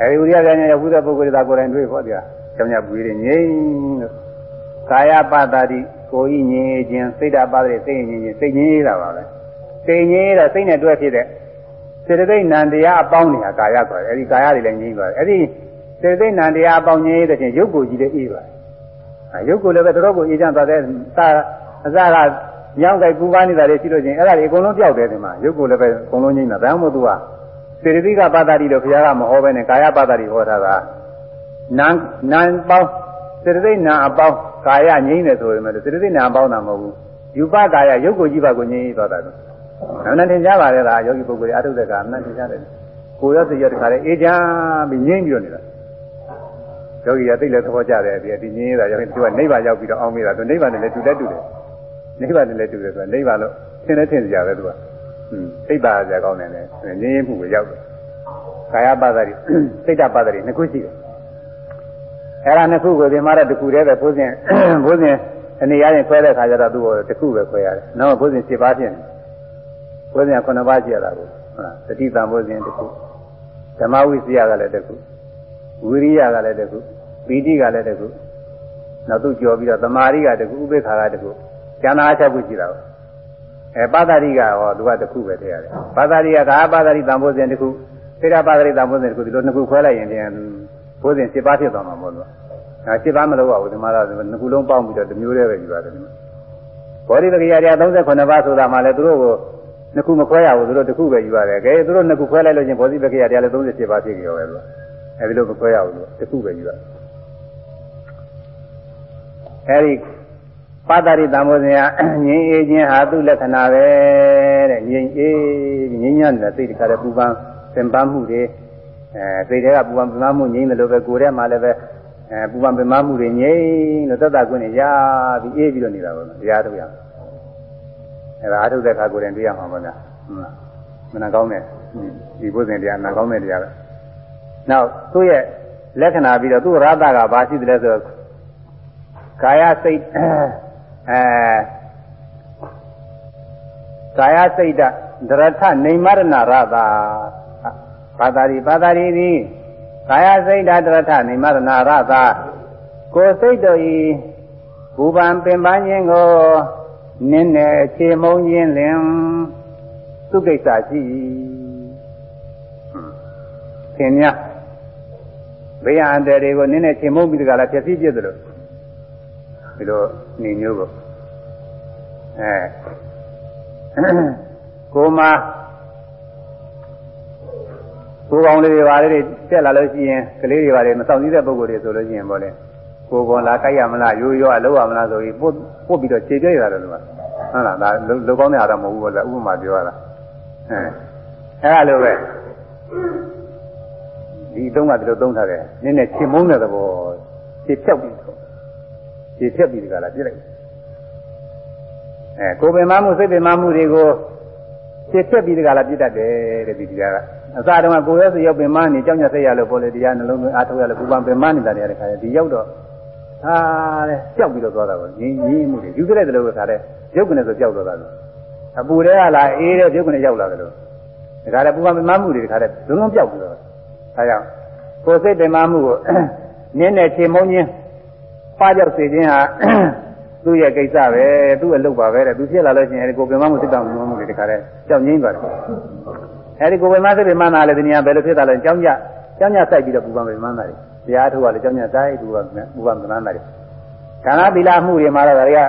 အဲဒီဥရိယဉာဏ်ရောက်တဲ့ပုဂ္ဂိုလ်တွေကကိုယ်တိုင်တွေ့ဖို့တရားကျောင်းရပွေးတွေငြိမ့်လို့ကာယပတ္တိကိုဤငြိမ်ခြင်းစိတ်ဓာပတ္တိစိတ်ငြိမ်ခြင်းစိတ်ငြိမ်တာပါပဲစိတ်ငြိမ်တာစိတ်နဲ့တွဲဖြစ်တဲ့စေတသိက်နံတရားအပေါင်းနေတာကာယခေါ်တယ်အဲဒီကာယတွေလည်းငြိမ်ပါတယ်အဲဒီစေတသိက်နံတရားအပေါင်းငြိမ်တဲ့ချင်းရုပ်ကိုကြည့်တဲ့အေးပါတယ်အဲရုပ်ကိုလည်းပဲတော်တော်ကိုအေးချမ်းသွားတဲ့သာအစကညောင်းကြိုက်ပူပန်းနေတာတွေရှိလို့ချင်းအဲ့ဒါတွေအကုန်လုံးပြောက်တယ်ဒီမှာရုပ်ကိုလည်းပဲအကုန်လုံးငြိမ်တာဒါမှမဟုတ်သူက စေတသိက်ကပတ္တိလို့ဘုရားကမဟောဘဲနဲ့ကာယပတ္တိဟောထားတာနာနာပေါင်းစေတသိက်နာအပေါင်းကာယငြိမ့်တယ်ဆိုရင်လည်းစေတသိက်နာအပေါင်းတာမဟုတ်ဘူးယူပကာယရုပ်ကိုကြည့်ပါကိုငြိမ့်သွားတာအမှန်တင်ကြပါလေလားယောဂီပုဂ္ဂိုလ်တွေအထုတဲ့ကအမှန်တင်ကြတယ်ကိုယ်ရောစိတ်ရောတခါလေအေးချမ်းပြီးငြိမ့်ပြီးတော့နေတာယောဂီကသိလည်းသဘောကျတယ်ဒီဒီငြိမ့်တာယောဂီသူကနိဗ္ဗာန်ရောက်ပြီးတော့အောင်မိတာသူနိဗ္ဗာန်နဲ့လည်းတူလည်းတူတယ်နိဗ္ဗာန်နဲ့လည်းတူတယ်ဆိုတာနိဗ္ဗာန်လို့သင်လည်းသင်ကြပဲသူက อืมသိပါကြကောင်းတယ်လေငြိမ့်မှုကိုရောက်တယ်ကာယပါဒတိစိတ်တပါဒတိနှစ်ခုရှိတယ်အဲ့ဒါနှစ်ခုကိုဒီမှာတော့တစ်ခုတည်းပဲဘုဇင်ဘုဇင်အနေရရင်ခွဲတဲ့ခါကျတော့သူ့ကိုတစ်ခုပဲခွဲရတယ်။နောက်ဘုဇင်7ပါးဖြစ်နေ။ဘုဇင်က9ပါးရှိရတာကိုဟုတ်လား။တတိတံဘုဇင်တစ်ခုဓမ္မဝိစီယကလည်းတစ်ခုဝိရိယကလည်းတစ်ခုပီတိကလည်းတစ်ခုနောက်သူကြော်ပြီးတော့သမာဓိကတစ်ခုဥပေက္ခကတစ်ခုဉာဏ်အားချက်ခုရှိတာပေါ့။ အဲပါဠိကဟောသူကတစ်ခုပဲထည့်ရတယ်။ပါဠိကကာပါဠိတံဘုဇင်တစ်ခုသေရပါဠိတံဘုဇင်တစ်ခုဒီလိုနှစ်ခုခွဲလိုက်ရင်ပြန်ဘုဇင်7ပါးဖြစ်သွားမှာပေါ့လို့။အဲ7ပါးမလို့ပါဘူးဒီမှာတော့နှစ်ခုလုံးပေါင်းပြီးတော့တစ်မျိုးတည်းပဲယူပါတယ်ဒီမှာ။ဘောဓိပက္ခရာ38ပါးဆိုတာမှလည်းသူတို့ကိုနှစ်ခုမခွဲရဘူးသူတို့တစ်ခုပဲယူရတယ်။ကဲသူတို့နှစ်ခုခွဲလိုက်လို့ချင်းဘောဓိပက္ခရာတရားလည်း38ပါးဖြစ်ကြောပဲလို့။အဲဒီလိုမခွဲရဘူးလို့တစ်ခုပဲယူရတယ်။အဲဒီ ပါတရိတံဘောဇင်ကငြိမ်းအေးခြင်းဟာသူ့လက္ခဏာပဲတဲ့ငြိမ်းအေးငြိမ်းညံ့တဲ့စိတ်တခါတည်းပူပန်းသင်ပန်းမှုတွေအဲစိတ်တွေကပူပန်ပင်မမှုငြိမ့်တယ်လို့ပဲကိုယ်ထဲမှာလည်းပဲအဲပူပန်ပင်မမှုတွေငြိမ့်လို့သက်သာခွင့်နဲ့ရပြီးအေးပြီးတော့နေတာပေါ့နော်တရားထုတ်ရအောင်အဲဒါအထုတ်တဲ့အခါကိုယ်တိုင်တွေ့ရမှာပေါ့နော်မနာကောင်းတဲ့ဒီဘုဇင်တရားနာကောင်းတဲ့တရားပဲနောက်သူ့ရဲ့လက္ခဏာပြီးတော့သူ့ရသကဘာရှိတယ်လဲဆိုတော့ကာယစိတ် အဲကာယစိတ်ဒရထနေမရဏရတာဘာသာရီဘာသာရီသည်ကာယစိတ်ဒရထနေမရဏရတာကိုယ်စိတ်တို့ဤဘူပံပင်ပန်းခြင်းကိုနင်းနဲ့အခြေမုံခြင်းလင်သူကိစ္စရှိသင်များဘေးအန္တရာယ်တွေကိုနင်းနဲ့ချိန်မုံပြီးတကလားဖြည့်ဆည်းပြစ်တယ်လို့ ဒီလိုနေမျိုးကိုအဲကိုမကိုကောင်းလေးတွေပါလေးတွေတက်လာလို့ရှိရင်ကလေးတွေပါလေးမဆောင်စည်းတဲ့ပုံကိုယ်တွေဆိုလို့ရှိရင်ပေါ့လေကိုကောင်လာကြိုက်ရမလားရိုးရိုးအလုပ်ရမလားဆိုပြီးပို့ပို့ပြီးတော့ခြေပြရတာလို့ဟုတ်လားဒါလုံကောင်းတဲ့အားတော့မဟုတ်ဘူးပေါ့လေဥပမာပြောရတာအဲအဲ့လိုပဲဒီသုံးကဒီလိုသုံးထားတယ်နည်းနည်းခြေမုန်းတဲ့သဘောခြေဖြောက်ပြီးတော့ ခြေဖြက်ပြီးဒီကလာပြစ်လိုက်အဲကိုယ်ပင်မမှုစိတ်ပင်မမှုတွေကိုခြေဖြက်ပြီးဒီကလာပြစ်တတ်တယ်တဲ့ဒီတရားကအစတုန်းကကိုယ်ရဲ့စိတ်ရောက်ပင်မနေကြောက်ညက်စိတ်ရလို့ပေါ်လေတရားနှလုံးသွင်းအားထုတ်ရလို့ပူပန်ပင်မနေတာတွေတဲ့ခါဒီရောက်တော့ဟာတဲ့ကြောက်ပြီးတော့သွားတာကိုငြင်းငြင်းမှုတွေယူကြတဲ့တလို့ကခါတဲ့ရုပ်ကနေဆိုကြောက်တော့တာလို့အပူတွေကလာအေးတဲ့ရုပ်ကနေရောက်လာတယ်လို့ဒါကြတဲ့ပူပန်ပင်မမှုတွေတခါတဲ့လုံးလုံးကြောက်ပြီးတော့ဒါကြောင့်ကိုယ်စိတ်ပင်မမှုကိုနင်းနဲ့ခြေမုံချင်း ပါကြောက်စေခြင်းဟာသူ့ရဲ့ကိစ္စပဲသူ့အလုပ်ပါပဲတဲ့သူဖြစ်လာလို့ရှိရင်ကိုယ်ပင်မမှုစိတ်တောင်မှုတွေတခါတဲ့ကြောက်ငြင်းသွားတယ်အဲဒီကိုယ်ပင်မစိတ်ပင်မနာလည်းဒီနေရာဘယ်လိုဖြစ်တာလဲကြောင်းကြကြောင်းကြစိုက်ပြီးတော့ပူပန်ပင်မနာတယ်တရားထုတ်ရလေကြောင်းကြစိုက်ပူပန်ပူပန်ပင်မနာတယ်ဒါနသီလမှုတွေမှာတော့ဒါတွေက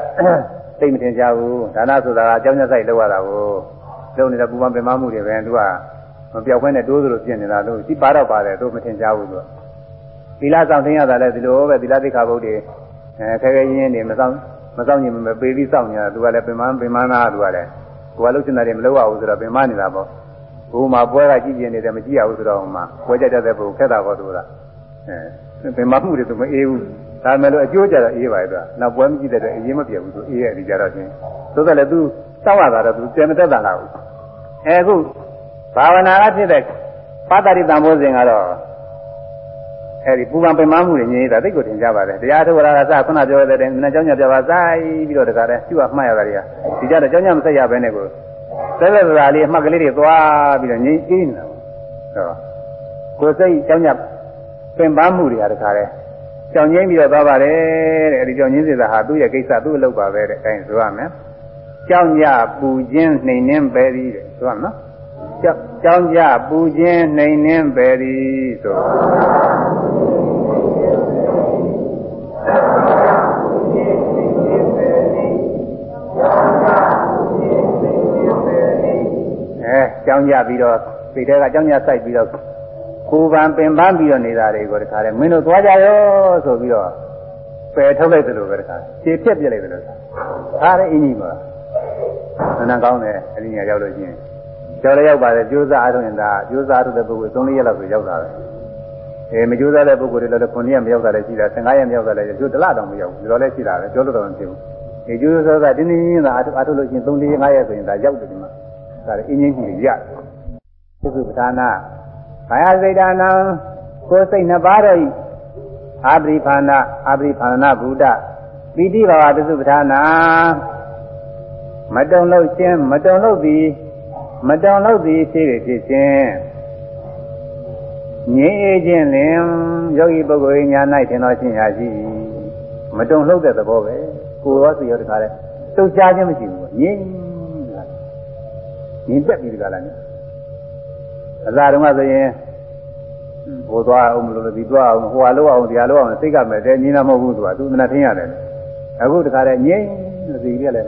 သိမထင်ကြဘူးဒါနဆိုတာကကြောင်းကြစိုက်လောက်ရတာကိုလုပ်နေတဲ့ပူပန်ပင်မမှုတွေပဲသူကမပြောက်ခွင့်နဲ့တိုးသလိုဖြစ်နေတာလို့ဒီပါတော့ပါတယ်တို့မထင်ကြဘူးသူကသီလဆောင်သိရတာလည်းဒီလိုပဲသီလသိက္ခာပုဒ်တွေ အဲခဲခဲရင်းရင်းနေမဆောင်မဆောင်ညင်မပေပြီးစောင့်နေတာသူကလည်းပင်မပင်မနာသူကလည်းကိုယ်ကလှုပ်ရှင်တာတွေမလုပ်ရဘူးဆိုတော့ပင်မနေတာပေါ့ဘုမှာပွဲကကြည့်ကျင်နေတယ်မကြည့်ရဘူးဆိုတော့ဟိုမှာပွဲကြတဲ့ပုဂ္ဂိုလ်ခက်တာပေါ့သူကအဲပင်မမှုတွေသူမအေးဘူးဒါမဲ့လို့အကျိုးကြတော့အေးပါရဲ့သူကနောက်ပွဲမကြည့်တဲ့အေးမပြေဘူးသူအေးရဲ့ဒီကြတော့ချင်းသို့သော်လည်းသူစောင့်ရတာတော့သူကျန်မတတ်တာလားအဲအခုဘာဝနာကဖြစ်တဲ့ပတ္တရိတံဘောဇင်ကတော့ အဲဒီပူပန်ပင်မမှုတွေညင်နေတာသိကိုတင်ကြပါတယ်တရားထုတ်ရတာကစခုနပြောတဲ့နည်းကြောင်းညပြပါဆိုင်ပြီးတော့တခါတည်းပြုတ်မှတ်ရတာတွေကဒီကြတော့ကြောင်းညမဆက်ရဘဲနဲ့ကိုသက်သက်သာလေးအမှတ်ကလေးတွေသွားပြီးတော့ငြိမ်းအေးနေတာပေါ့ဆိုတော့ကိုယ်စိတ်ကြောင်းညပင်ပန်းမှုတွေကတခါတည်းကြောင်ငိမ့်ပြီးတော့သွားပါတယ်တဲ့အဲဒီကြောင်ငိမ့်စေတာဟာသူ့ရဲ့ကိစ္စသူ့အလုပ်ပါပဲတဲ့အဲဒါဆိုရမယ်ကြောင်းညပူခြင်းနှိမ်နှင်းပဲသည်တဲ့ဆိုရမယ်နော်ကြောင်းကြပူခြင်းနှိမ်နှင်းပေသည်ဆို ကြောင်းကြပြီးတော့စိတ်ထဲကကြောင်းကြစိုက်ပြီးတော့ကိုယ်ပံပင်ပန်းပြီးတော့နေတာတွေကိုတခါတည်းမင်းတို့သွားကြရောဆိုပြီးတော့ပယ်ထုတ်လိုက်တယ်လို့ပဲတခါခြေပြက်ပြက်လိုက်တယ်လို့ဒါလည်းအင်းကြီးပါနန်းကောင်းတယ်အရင်ကရောက်လို့ရှိရင်ကျော်လည်းရောက်ပါတယ်ကြိုးစားအားထုတ်ရင်ဒါကြိုးစားအားထုတ်တဲ့ပုဂ္ဂိုလ်3-4ရက်လောက်ဆိုရောက်တာပဲအဲမကြိုးစားတဲ့ပုဂ္ဂိုလ်တွေလည်း9ရက်မရောက်တာလည်းရှိတာ15ရက်မရောက်တာလည်းကျိုးတလတောင်မရောက်ဘူးဒီလိုလည်းရှိတာပဲပြောလို့တော့မဖြစ်ဘူးဒီကြိုးစားတာတင်းတင်းတင်းသာအားထုတ်လို့ရှိရင်3-4ရက်5ရက်ဆိုရင်ဒါရောက်တယ်ဒီမှာ ဒါလည်းအင်းကြီးကြီးရသုစုပဌာနာဘာယစိတ်ဒါနံကိုယ်စိတ်နှစ်ပါးတော့အာပရိဖာနာအာပရိဖာနာဘုဒ္ဓပိဋိဘာဝသုစုပဌာနာမတုံလို့ခြင်းမတုံလို့ပြီးမတောင်လို့သည်ဖြစ်ဖြစ်ချင်းငြိမ်းအေးခြင်းလင်ယောဂီပုဂ္ဂိုလ်ညာ၌ထင်တော်ခြင်းရာရှိမတုံလှုပ်တဲ့သဘောပဲကိုယ်ရောစီရောတခါလဲတုတ်ချခြင်းမရှိဘူးငြိမ်း ငြိမ်းတက်ပြီးတခါလားအသာတုန်းကဆိုရင်ဘိုးသွားအောင်မလို့ဒီသွားအောင်ဟိုဟာလောက်အောင်ဒီဟာလောက်အောင်စိတ်ကမဲ့တဲ့ငြိမ်းတာမဟုတ်ဘူးသူကသူမနာထင်းရတယ်အခုတခါလဲငြိမ်းစီရလဲ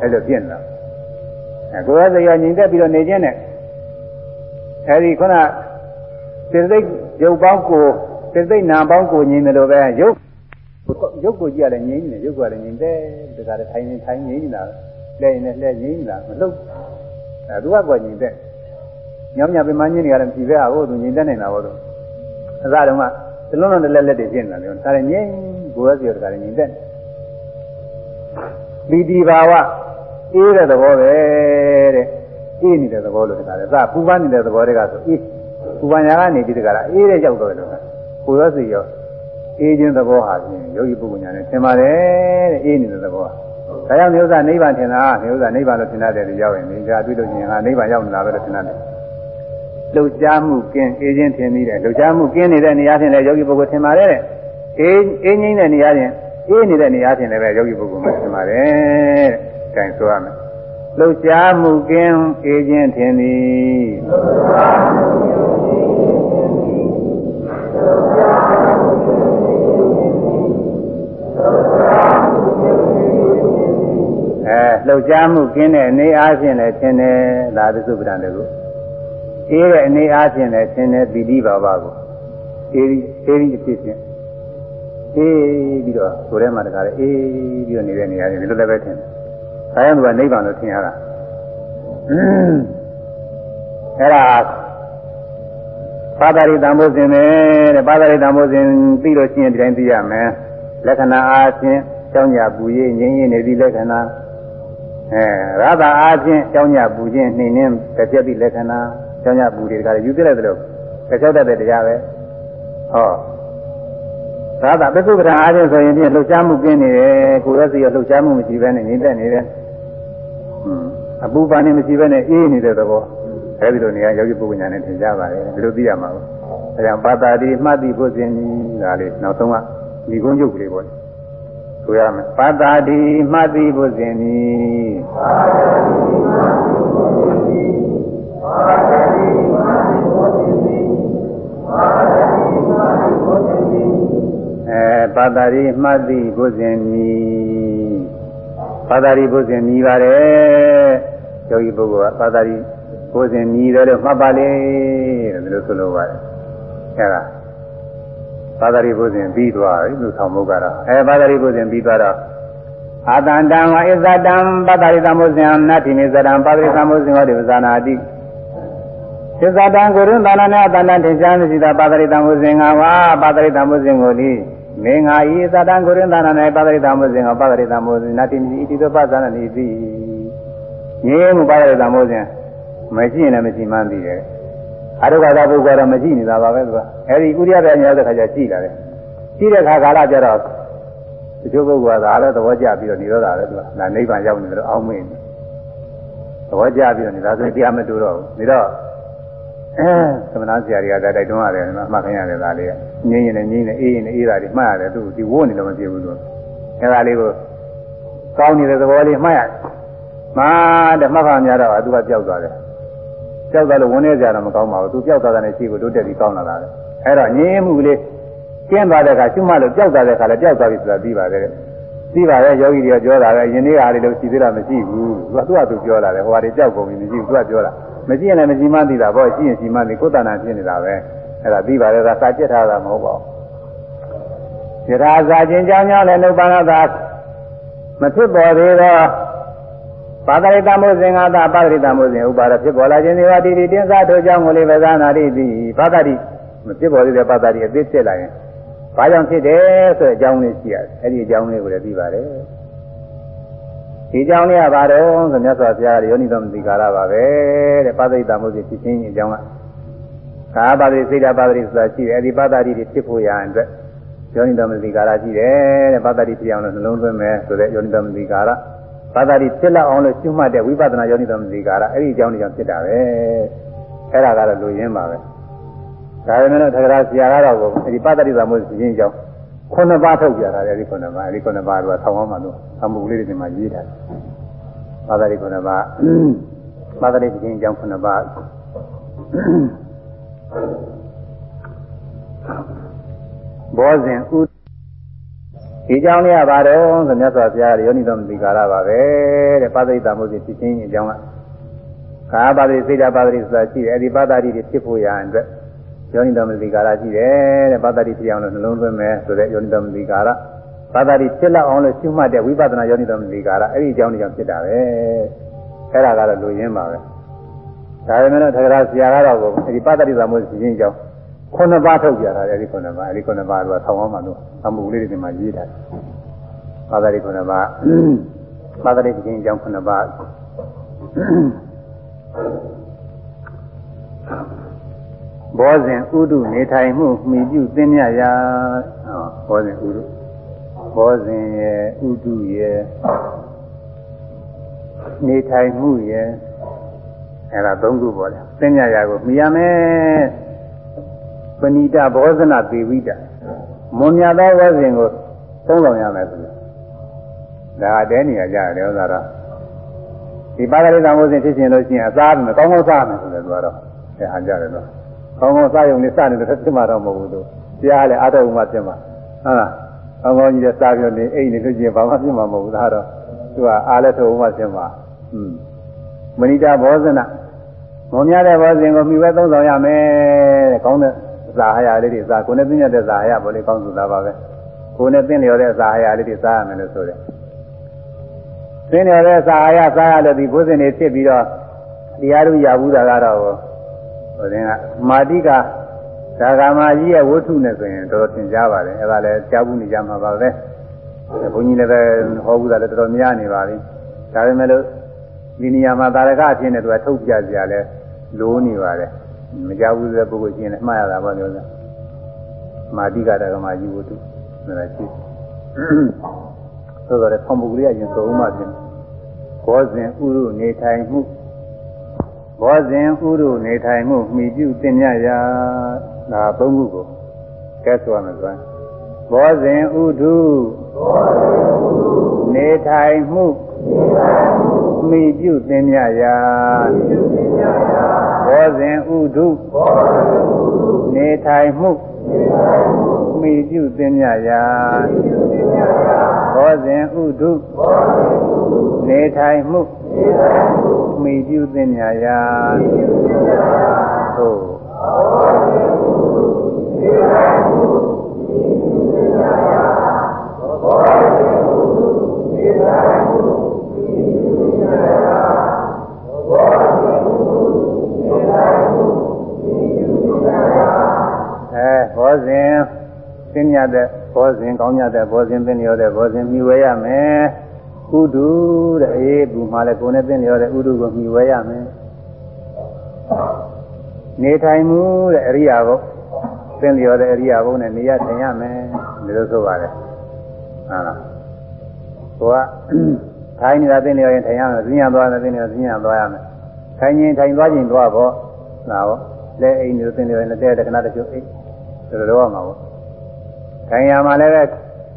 အဲ့လိုပြင့်လာကိုယ်ရစရာညီတက်ပြီးတော့နေခြင်းနဲ့အဲဒီခုနစေစိတ်ရုပ်ပေါင်းကိုစေစိတ်နာပေါင်းကိုညီတယ်လို့ပဲရုပ်ရုပ်ကိုကြည့်ရလဲငြိမ်းနေရုပ်ကလည်းငြိမ်းတယ်တခါတည်းထိုင်နေထိုင်ငြိမ်းနေတာ လဲနေလဲငြိမ်းနေတာမလှုပ်အဲသူကကွာညီတဲ့ညောင်ညပင်မညင်းနေရတယ်မရှိပဲဟိုသူညီတက်နေတာဟောသူအစတုန်းကသလုံးလုံးလက်လက်တွေဖြစ်နေတာလေဒါလည်းငြိမ်းကိုယ်ရစရာတခါတည်းညီတက်ပီတိဘာဝအေးတဲ့သဘောပဲတဲ့အေးနေတဲ့သဘောလို့တခါလဲသာပူပန်းနေတဲ့သဘောတွေကဆိုအေးပူပန်းရာကနေပြီးတခါလားအေးတဲ့ရောက်တော့တယ်လို့ကိုရောစီရောအေးခြင်းသဘောဟာဖြင့်ယောဂီပုဂ္ဂိုလ်ညာနဲ့သင်ပါတယ်တဲ့အေးနေတဲ့သဘောဒါ ဒါကြောင့်မျိုးသားနိဗ္ဗာန်ထင်တာမျိုးသားနိဗ္ဗာန်လို့ထင်တတ်တယ်ရောက်ရင်ဒီကတွေ့လို့ရှိရင်ဟာနိဗ္ဗာန်ရောက်နေတာပဲလို့ထင်တတ်တယ်လှုပ်ရှားမှုကင်းအေးချင်းထင်ပြီးတယ်လှုပ်ရှားမှုကင်းနေတဲ့နေရာချင်းလည်းယောဂီပုဂ္ဂိုလ်ထင်ပါတယ်တဲ့အေးအေးငိမ့်တဲ့နေရာချင်းအေးနေတဲ့နေရာချင်းလည်းပဲယောဂီပုဂ္ဂိုလ်မှထင်ပါတယ်တဲ့။အဲဒါဆိုရမယ်။လှုပ်ရှားမှုကင်းအေးချင်းထင်သည်လှုပ်ရှားမှုကင်းအေးချင်းထင်သည်လှုပ်ရှားမှုကင်းအေးချင်းထင်သည်လှုပ်ရှားမှုကင်းအေးချင်းထင်သည် အဲလှုပ်ရှားမှုကင်းတဲ့အနေအားဖြင့်လည်းထင်တယ်ဒါသစ္စုပ္ပန်တကူအေးတဲ့အနေအားဖြင့်လည်းသင်တယ်ပီတိပါပါကိုအေးအေးဖြစ်ဖြစ်အေးပြီးတော့ကိုယ်ထဲမှာတခါလေအေးပြီးတော့နေတဲ့နေရာတွေဒီလိုလည်းပဲထင်တယ်။ဒါကြောင့်သူကနိဗ္ဗာန်လို့ထင်ရတာ။အဲ့ဒါပါတာရိတံဘုဇင်ပဲတဲ့ပါတာရိတံဘုဇင်ပြီးလို့ရှိရင်ဒီတိုင်းသိရမယ်။လက္ခဏာအားဖြင့်ကြောင်းညာပူရင်းငြိမ်းရင်းနေသည့်လက္ခဏာ အဲရတာအားဖြင့်ကြောင်းညာပူခြင်းနှိမ့်နှင်းတစ်ပြက်သည့်လက္ခဏာကျောင်းရပူတွေကလည်းယူပြလိုက်တယ်လို့ကြောက်တတ်တဲ့တရားပဲဟောသာသာပစ္စုပ္ပန်အားဖြင့်ဆိုရင်ပြလှုပ်ရှားမှုပြင်းနေတယ်ကိုယ်ရဲ့စီရလှုပ်ရှားမှုမရှိဘဲနဲ့နေတတ်နေတယ်အပူပါနေမရှိဘဲနဲ့အေးနေတဲ့သဘောအဲဒီလိုနေရာယောဂီပုဂ္ဂိုလ်ညာနဲ့သင်ကြပါတယ်ဒီလိုသိရမှာပါအဲကြောင့်ပါတာတိမှတ်တိဖို့စဉ်ကြီးဒါလေးနောက်ဆုံးကဒီကုန်းချုပ်ကလေးပေါ့ ဆိုရမယ်ပါတာတိမှတ်တိဖို့စဉ်ကြီးပါတာတိမှတ်တိဖို့စဉ်ကြီးအဲပါတာရိမှတ်သည်ဘုဇင်မီပါတာရိဘုဇင်မီပါတယ်ယောဂီပုဂ္ဂိုလ်ကပါတာရိဘုဇင်မီတယ်လို့မှတ်ပါလေတဲ့လို့ဆိုလိုပါတယ်အဲဒါ ပါတာရိဘုဇင်ပြီးသွားပြီသူဆောင်မှုကတော့အဲပါတာရိဘုဇင်ပြီးသွားတော့အာတန္တံဝဣဇတံပတ္တရိသမုဇ္ဇံနတ္တိမေဇတံပါတိသမုဇ္ဇံဝတိပဇာနာတိသစ္စာတံကိုရင်သာနာနဲ့အတန်တန်ထင်ရှားမရှိတာပါတိသမုဇ္ဇံငါဝါပါတိသမုဇ္ဇံကိုဒီမင်္ဂာဤသတ္တံကိုရင်သာနာနဲ့ပါတိသမုဇ္ဇံကိုပါတိသမုဇ္ဇံနတ္တိမိဣတိသောပဇာနာနိတိငြင်းမှုပါတိသမုဇ္ဇံမရှိရင်လည်းမရှိမှန်းသိတယ် အရုက္ခသာပုဂ္ဂိုလ်ကတော့မရှိနေတာပါပဲသူကအဲဒီကုရိယတဲ့ညတဲ့ခါကျကြည်လာတယ်ကြည့်တဲ့ခါကာလကျတော့တချို့ပုဂ္ဂိုလ်ကဒါလည်းသဘောကျပြီးတော့နေတော့တာပဲသူကဒါနိဗ္ဗာန်ရောက်နေတယ်လို့အောင်းမင်းသဘောကျပြီးတော့နေတာဆိုရင်တရားမတူတော့ဘူးဒါတော့အဲသမဏဆရာတွေကတိုက်တွန်းရတယ်နော်မှတ်ခင်ရတယ်ဒါလေးကငင်းရင်လည်းငင်းနေအေးရင်လည်းအေးတာတွေမှတ်ရတယ်သူဒီဝိုးနေတော့မပြေဘူးသူအဲဒါလေးကိုကောင်းနေတဲ့သဘောလေးမှတ်ရတယ်မာတဲ့မှတ်ပါများတော့သူကကြောက်သွားတယ် ကြောက်သွားလို့ဝင်နေကြတော့မကောင်းပါဘူးသူကြောက်သွားတဲ့ရှိကိုတိုးတက်ပြီးကောင်းလာတာလေအဲတော့ငင်းမှုကလေးကျင်းသွားတဲ့အခါကျွတ်မှလို့ကြောက်သွားတဲ့အခါလည်းကြောက်သွားပြီဆိုတာပြီးပါတယ်ပြီးပါရဲ့ယောဂီတွေကပြောတာပဲယင်းနေ့အားလေးလို့ရှိသေးတာမရှိဘူးသူကသူ့အတူပြောတာလေဟိုဟာတွေကြောက်ကုန်ပြီမရှိဘူးသူကပြောတာမရှိရင်လည်းမရှိမှသိတာပေါ့ရှိရင်ရှိမှသိကိုယ်တဏ္ဍာဖြစ်နေတာပဲအဲ့ဒါပြီးပါတယ်ဒါစာကျက်ထားတာမဟုတ်ပါဘူးသရာစာချင်းကြောင်းကြောင်းလည်းနှုတ်ပါဏသာမဖြစ်ပေါ်သေးတော့ ပါဒရိတမို့ဇင်္ဂတာပါဒရိတမို့ဇင်ဥပါဒဖြစ်ပေါ်လာခြင်းဒီဝတိတိတင်းစားထိုကြောင့်ကိုလေပဇာနာတိတိပါဒရိမဖြစ်ပေါ်သေးတဲ့ပါဒရိအသိဖြစ်လာရင်ဘာကြောင့်ဖြစ်တယ်ဆိုတဲ့အကြောင်းလေးရှိရတယ်အဲ့ဒီအကြောင်းလေးကိုလည်းပြီးပါတယ်ဒီကြောင်းလေးကဘာတော့ဆိုမြတ်စွာဘုရားယောနိတော်မသိကာရပါပဲတဲ့ပါတိတမို့စီဖြစ်ခြင်းအကြောင်းကကာပါတိစိတ်ဓာပါတိဆိုတာရှိတယ်အဲဒီပါတိတွေဖြစ်ဖို့ရန်အတွက်ယောနိတော်မသိကာရရှိတယ်တဲ့ပါတိဖြစ်အောင်လို့နှလုံးသွင်းမယ်ဆိုတဲ့ယောနိတော်မသိကာရ ပါတိဖြစ်လောက်အောင်လို့ရှုမှတ်တဲ့ဝိပဿနာယောနိတော်မသိကာရအဲ့ဒီအကြောင်းတွေကြောင့်ဖြစ်တာပဲအဲ့ဒါကတော့လူရင်းပါပဲဒါပေမဲ့လို့သက္ကရာဆရာကတော့အဲဒီပါတိတမို့စီခြင်းအကြောင်းခုနှစ်ပါးထုတ်ပြတာလေဒီခုနှစ်ပါးဒီခုနှစ်ပါးကဆောင်းအောင်မှလို့အမှုလေးတွေဒီမှာရေးထားတယ်ပါဠိခုနှစ်ပါးပါဠိချင်းအကြောင်းခုနှစ်ပါးဘောဇင်ဥ ဒီကြောင်းလေးကဘာတော့ဆိုမြတ်စွာဘုရားယောနိတော်မသိကာရပါပဲတဲ့ပါဠိတမှုစီဖြစ်ချင်းအကြောင်းကကာပါဠိစိတ်ဓာပါဠိဆိုတာရှိတယ်အဲဒီပါဠိတွေဖြစ်ဖို့ရန်အတွက်ယောနိတော်မသိကာရရှိတယ်တဲ့ပါဠိဖြစ်အောင်လို့နှလုံးသွင်းမယ်ဆိုတဲ့ယောနိတော်မသိကာရပါဠိဖြစ်လောက်အောင်လို့ရှုမှတ်တဲ့ဝိပဿနာယောနိတော်မသိကာရအဲ့ဒီအကြောင်းတွေကြောင့်ဖြစ်တာပဲအဲ့ဒါကတော့လူရင်းပါပဲဒါပေမဲ့လို့သက္ကရာဆရာကတော့အဲ့ဒီပါဠိသမုဒ္ဒေရှင်ကြောင့် ခုနှစ်ပါးထုတ်ပြတာလေဒီခုနှစ်ပါးအဲ့ဒီခုနှစ်ပါးကဆောင်းအောင်မှလို့အမှုလေးတွေမှာရေးထားတယ်ပါဠိခုနှစ်ပါးပါဠိရှင်ကြောင့်ခုနှစ်ပါးဘောဇင်ဥဒုနေထိုင်မှုမိပြုသင်မြရာဘောဇင်ဥဒုဘောဇင်ရဲ့ဥဒုရဲ့နေထိုင်မှုရဲ့အဲ့ဒါသုံးခုပေါ့လေသင်ညာရာကိုမြင်ရမယ် ပဏိတဘောဇနာပေဝိတမွန်မြတ်သောဝဇင်ကိုသုံးဆောင်ရမယ်ဆိုဒါတဲနေရကြတယ်ဥစ္စာတော့ဒီပါဠိတော်ဝဇင်ဖြစ်ရှင်လို့ရှိရင်အစားမယ်ကောင်းကောင်းစားမယ်ဆိုတယ်သူကတော့အဲအားကြတယ်တော့ကောင်းကောင်းစားရုံနဲ့စနေတယ်ဖြစ်မှာတော့မဟုတ်ဘူးသူကြားလေအတော်ဥမှဖြစ်မှာဟုတ်လားကောင်းကောင်းကြီးတဲ့စားပြနေအိတ်နေလို့ရှိရင်ဘာမှဖြစ်မှာမဟုတ်ဘူးဒါတော့သူကအားလည်းထုံမှဖြစ်မှာอืมမဏိတာဘောဇနာမောများတဲ့ဘောဇင်ကိုမြှဝဲသုံးဆောင်ရမယ်တဲ့ကောင်းတဲ့ ဇာဟရလေးတွေဇာကိုနဲ့သိညတဲ့ဇာဟရဘောလေးကောင်းစုသားပါပဲကိုနဲ့သိလျော်တဲ့ဇာဟရလေးတွေစားရမယ်လို့ဆိုတယ်သိလျော်တဲ့ဇာဟရစားရလို့ဒီဘုဇင်တွေဖြစ်ပြီးတော့တရားတို့ရဘူးတာကတော့ဟိုတဲ့ကမာတိကဒါကမာကြီးရဲ့ဝတ္ထုနဲ့ဆိုရင်တော်တော်သင်ကြားပါတယ်အဲဒါလည်းကြားဘူးနေကြမှာပါပဲဘုန်းကြီးလည်းပဲဟောဘူးတာလည်းတော်တော်များနေပါပြီဒါပေမဲ့လို့ဒီနေရာမှာတာရကအဖြစ်နဲ့သူကထုတ်ပြကြရလဲလိုးနေပါတယ် မကြဘူးတဲ့ပုဂ္ဂိုလ်ချင်းလည်းမှားရတာပါလို့ဆိုမာတိကဒါကမာကြီးဝတ္ထုဆိုတာရှိဆိုတော့လည်းဆောင်းပုဂ္ဂိုလ်ရဲ့ရင်သုံးမှပြင်ဘောဇင်ဥရုနေထိုင်မှုဘောဇင်ဥရုနေထိုင်မှုမိပြုတင်မြရာဒါသုံးခုကိုကဲဆိုရမယ်ဆိုရင်ဘောဇင်ဥဒုနေထိုင်မှု မိပြုတင်မြရာဘောဇင်ဥဒုနေထိုင်မှုမိပြုတင်မြရာဘောဇင်ဥဒုနေထိုင်မှုမိပြုတင်မြရာသို့ အဲဘောဇင်သင်ညတဲ့ဘောဇင်ကောင်းညတဲ့ဘောဇင်သင်လျော်တဲ့ဘောဇင်မြှဝဲရမယ်ဥဒုတဲ့အေးဘူးမှလည်းကိုယ်နဲ့သင်လျော်တဲ့ဥဒုကိုမြှဝဲရမယ်နေထိုင်မှုတဲ့အရိယာဘုသင်လျော်တဲ့အရိယာဘုနဲ့နေရထိုင်ရမယ်ဒီလိုဆိုပါတယ်ဟုတ်လားကိုက ထိုင်နေတာသင်လျော်ရင်ထိုင်ရမယ်ဈဉ္ညာသွားတယ်သင်လျော်ဈဉ္ညာသွားရမယ်ထိုင်ရင်ထိုင်သွားခြင်းသွားဖို့လာပေါ့လက်အိမ်နေသင်လျော်ရင်လက်တဲ့ခဏတချို့အိမ်ဒါလိုတော့မှာပေါ့ထိုင်ရမှာလည်းပဲ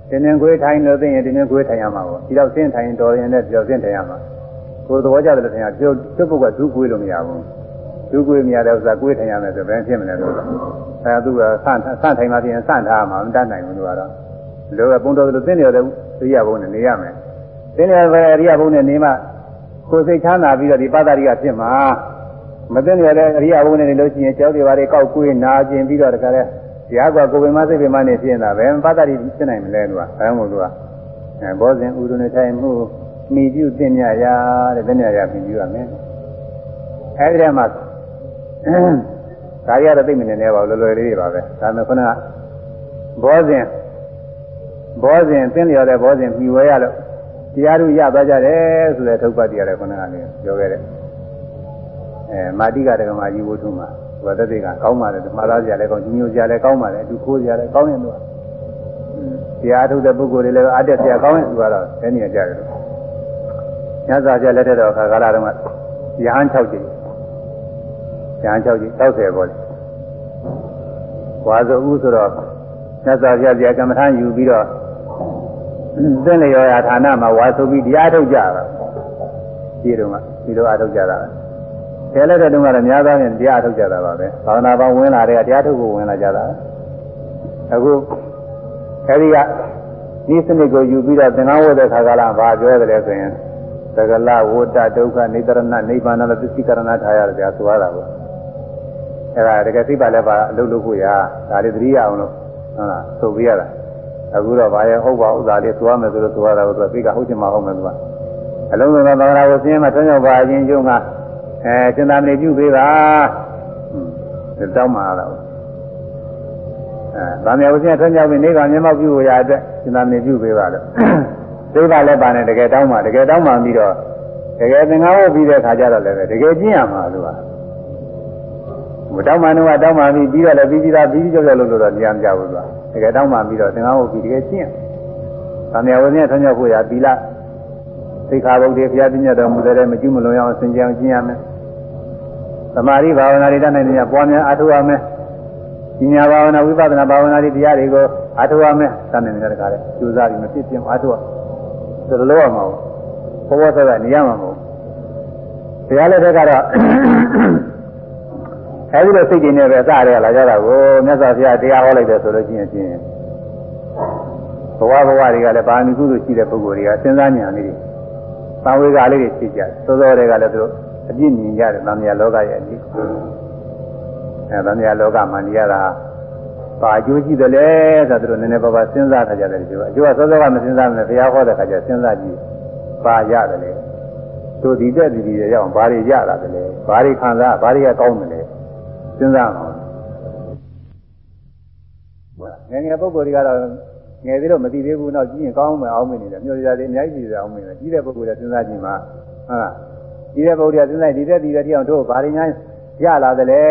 တင်းတင်းခွေးထိုင်လို့သိရင်တင်းတင်းခွေးထိုင်ရမှာပေါ့ဒီတော့ဆင်းထိုင်တော်ရင်လည်းဒီတော့ဆင်းထိုင်ရမှာကိုယ်သဘောကျတယ်လို့ထင်ရပြုတ်ပြုတ်ပုတ်ကဒုခွေးလို့မရဘူးဒုခွေးမရတဲ့ဥစ္စာခွေးထိုင်ရမယ်ဆိုဘယ်ဖြစ်မလဲလို့အဲသူကဆန့်ဆန့်ထိုင်မှပြင်ဆန့်ထားမှာမတတ်နိုင်ဘူးသူကတော့လောကပုံတော်လို့သိနေရတဲ့သိရဘုံနဲ့နေရမယ် သိနေရတဲ့အရိယဘုံနဲ့နေမှကိုယ်စိတ်ချမ်းသာပြီးတော့ဒီပတ္တရိကဖြစ်မှာမသိနေတဲ့အရိယဘုံနဲ့နေလို့ရှိရင်ကြောက်တွေပါတွေကောက်ကွေးနာကျင်ပြီးတော့တခါလဲတရားကကိုယ်ပင်မစိတ်ပင်မနဲ့ဖြစ်နေတာပဲပတ္တရိဖြစ်နိုင်မလဲလို့ကအဲမို့လို့ကအဲဘောဇင်ဥဒုနဲ့ထိုင်မှုမိပြုတင်မြရာတဲ့တင်မြရာပြင်ပြုရမယ်အဲဒီထဲမှာဒါရတော့သိမနေနဲ့ပါဘူးလွယ်လွယ်လေးတွေပါပဲဒါမှခုနကဘောဇင်ဘောဇင်သင်လျော်တဲ့ဘောဇင်မြှဝဲရလို့ တရားတို့ရသွားကြတယ်ဆိုတဲ့ထုတ်ပတ်တရားလည်းခုနကနေပြောခဲ့တယ်အဲမာတိကတက္ကမကြီးဝုထုမှာဝတ္တတိကကောင်းပါလေမှားသားကြလည်းကောင်းကြီးညိုကြလည်းကောင်းပါလေအတူခိုးကြလည်းကောင်းရင်တော့တရားထုတ်တဲ့ပုဂ္ဂိုလ်တွေလည်းအတက်တရားကောင်းရင်သူကတော့တည်းနေကြတယ်လို့ညဇာကြလက်တဲ့တော့ခါကာလတုန်းကရဟန်း6ကြိမ်ရဟန်း6ကြိမ်60ပေါ့လေဝါဇုဥဆိုတော့ညဇာကြကြကမ္မထာယူပြီးတော့ သင်လျော်ရာဌာနမှာဝါဆိုပြီးတရားထုတ်ကြတာဒီတုန်းကဒီလိုအထုတ်ကြတာဆယ်လက်တဲ့တုန်းကတော့များသောအားဖြင့်တရားထုတ်ကြတာပါပဲဘာဝနာပေါင်းဝင်လာတဲ့တရားထုတ်ဖို့ဝင်လာကြတာအခုအဲဒီကဒီစနစ်ကိုယူပြီးတော့သင်္ကန်းဝတ်တဲ့ခါကလာဘာပြောတယ်လဲဆိုရင်သကလဝတ္တဒုက္ခနိတရဏနိဗ္ဗာန်နဲ့သစ္စိကရဏထားရတယ်ကြာဆိုရတာပေါ့အဲဒါတကယ်သိပါလဲပါအလုပ်လုပ်ဖို့ရဒါလေးသတိရအောင်လို့ဟုတ်လားဆိုပြရတာ အခုတော့ဘာရဲ့ဟုတ်ပါဥစ္စာလေးဆိုရမယ်ဆိုလို့ဆိုရတာကိုသူကသိကဟုတ်ချင်မှဟုတ်မယ်သူကအလုံးစုံသောသံဃာကိုဆင်းရဲမှထွန်းရောက်ပါခြင်းကျုံကအဲစင်သာမဏေပြုပေးပါဟွန်းတောင်းမှာတော့အဲဗာမေဝဆင်းထွန်းရောက်ပြီးနေကမျက်မှောက်ပြုရတဲ့စင်သာမဏေပြုပေးပါလို့သိပါလဲပါနဲ့တကယ်တောင်းမှာတကယ်တောင်းမှပြီးတော့တကယ်သင်္ကန်းဝတ်ပြီးတဲ့ခါကျတော့လည်းတကယ်ကျင့်ရမှာလို့ကမတောင်းမှတော့တောင်းမှပြီးပြီးတော့လည်းပြီးပြီးသားပြီးပြီးကြောက်ကြောက်လို့တော့ညံကြဘူးကွာ တကယ်တောင်းမှပြီးတော့သင်္ကန်းဝတ်ပြီးတကယ်ကျင့်ဗာမေဝဆင်းထွန်းရောက်ဖို့ရသီလသိခါဘုဒ္ဓဘုရားပြညတ်တော်မူတဲ့မကျွမလွန်အောင်ဆင်ကြအောင်ကျင့်ရမယ်သမာဓိဘာဝနာတွေတတ်နိုင်တဲ့ပွားများအားထုတ်ရမယ်ပညာဘာဝနာဝိပဿနာဘာဝနာတွေတရားတွေကိုအားထုတ်ရမယ်တတ်နိုင်တဲ့တကားလေကျူစားပြီးမဖြစ်ပြင်းအားထုတ်ရဒါလိုရမှာဘောဘောဆက်ကနေရမှာမဟုတ်ဘုရားလက်ထက်ကတော့ အဲဒီလိုစိတ်တွေနဲ့ပဲအစရလာကြတာကိုမြတ်စွာဘုရားတရားဟောလိုက်တယ်ဆိုလို့ရှိရင်ဖြင့်ဘဝဘဝတွေကလည်းပါမီကုသိုလ်ရှိတဲ့ပုဂ္ဂိုလ်တွေကစဉ်းစားဉာဏ်လေးတွေသံဝေကလေးတွေရှိကြစောစောတွေကလည်းသူတို့အပြစ်မြင်ကြတယ်သံဃာလောကရဲ့အဖြစ်အဲသံဃာလောကမှာနေရတာပါအကျိုးရှိတယ်လေဆိုတော့သူတို့နည်းနည်းပါးပါးစဉ်းစားထားကြတယ်ဒီလိုအကျိုးကစောစောကမစဉ်းစားနဲ့ဘုရားဟောတဲ့ခါကျစဉ်းစားကြည့်ပါရတယ်လေသူဒီတက်ဒီဒီရောက်ဘာတွေရတာလဲဘာတွေခံစားဘာတွေကကောင်းတယ်လဲ စဉ်းစားအောင်ငယ်ငယ်ပုဂ္ဂိုလ်တွေကတော့ငယ်သေးတော့မသိသေးဘူးတော့ကြီးရင်ကောင်းမှအောင်မနေတယ်မျိုးစရာတွေအများကြီးကြည့်ရအောင်မနေတယ်ကြီးတဲ့ပုဂ္ဂိုလ်တွေစဉ်းစားကြည့်မှဟုတ်လားကြီးတဲ့ပုဂ္ဂိုလ်တွေစဉ်းစားဒီတဲ့ဒီတဲ့တရားတို့ဘာတွေများရလာတယ်လဲ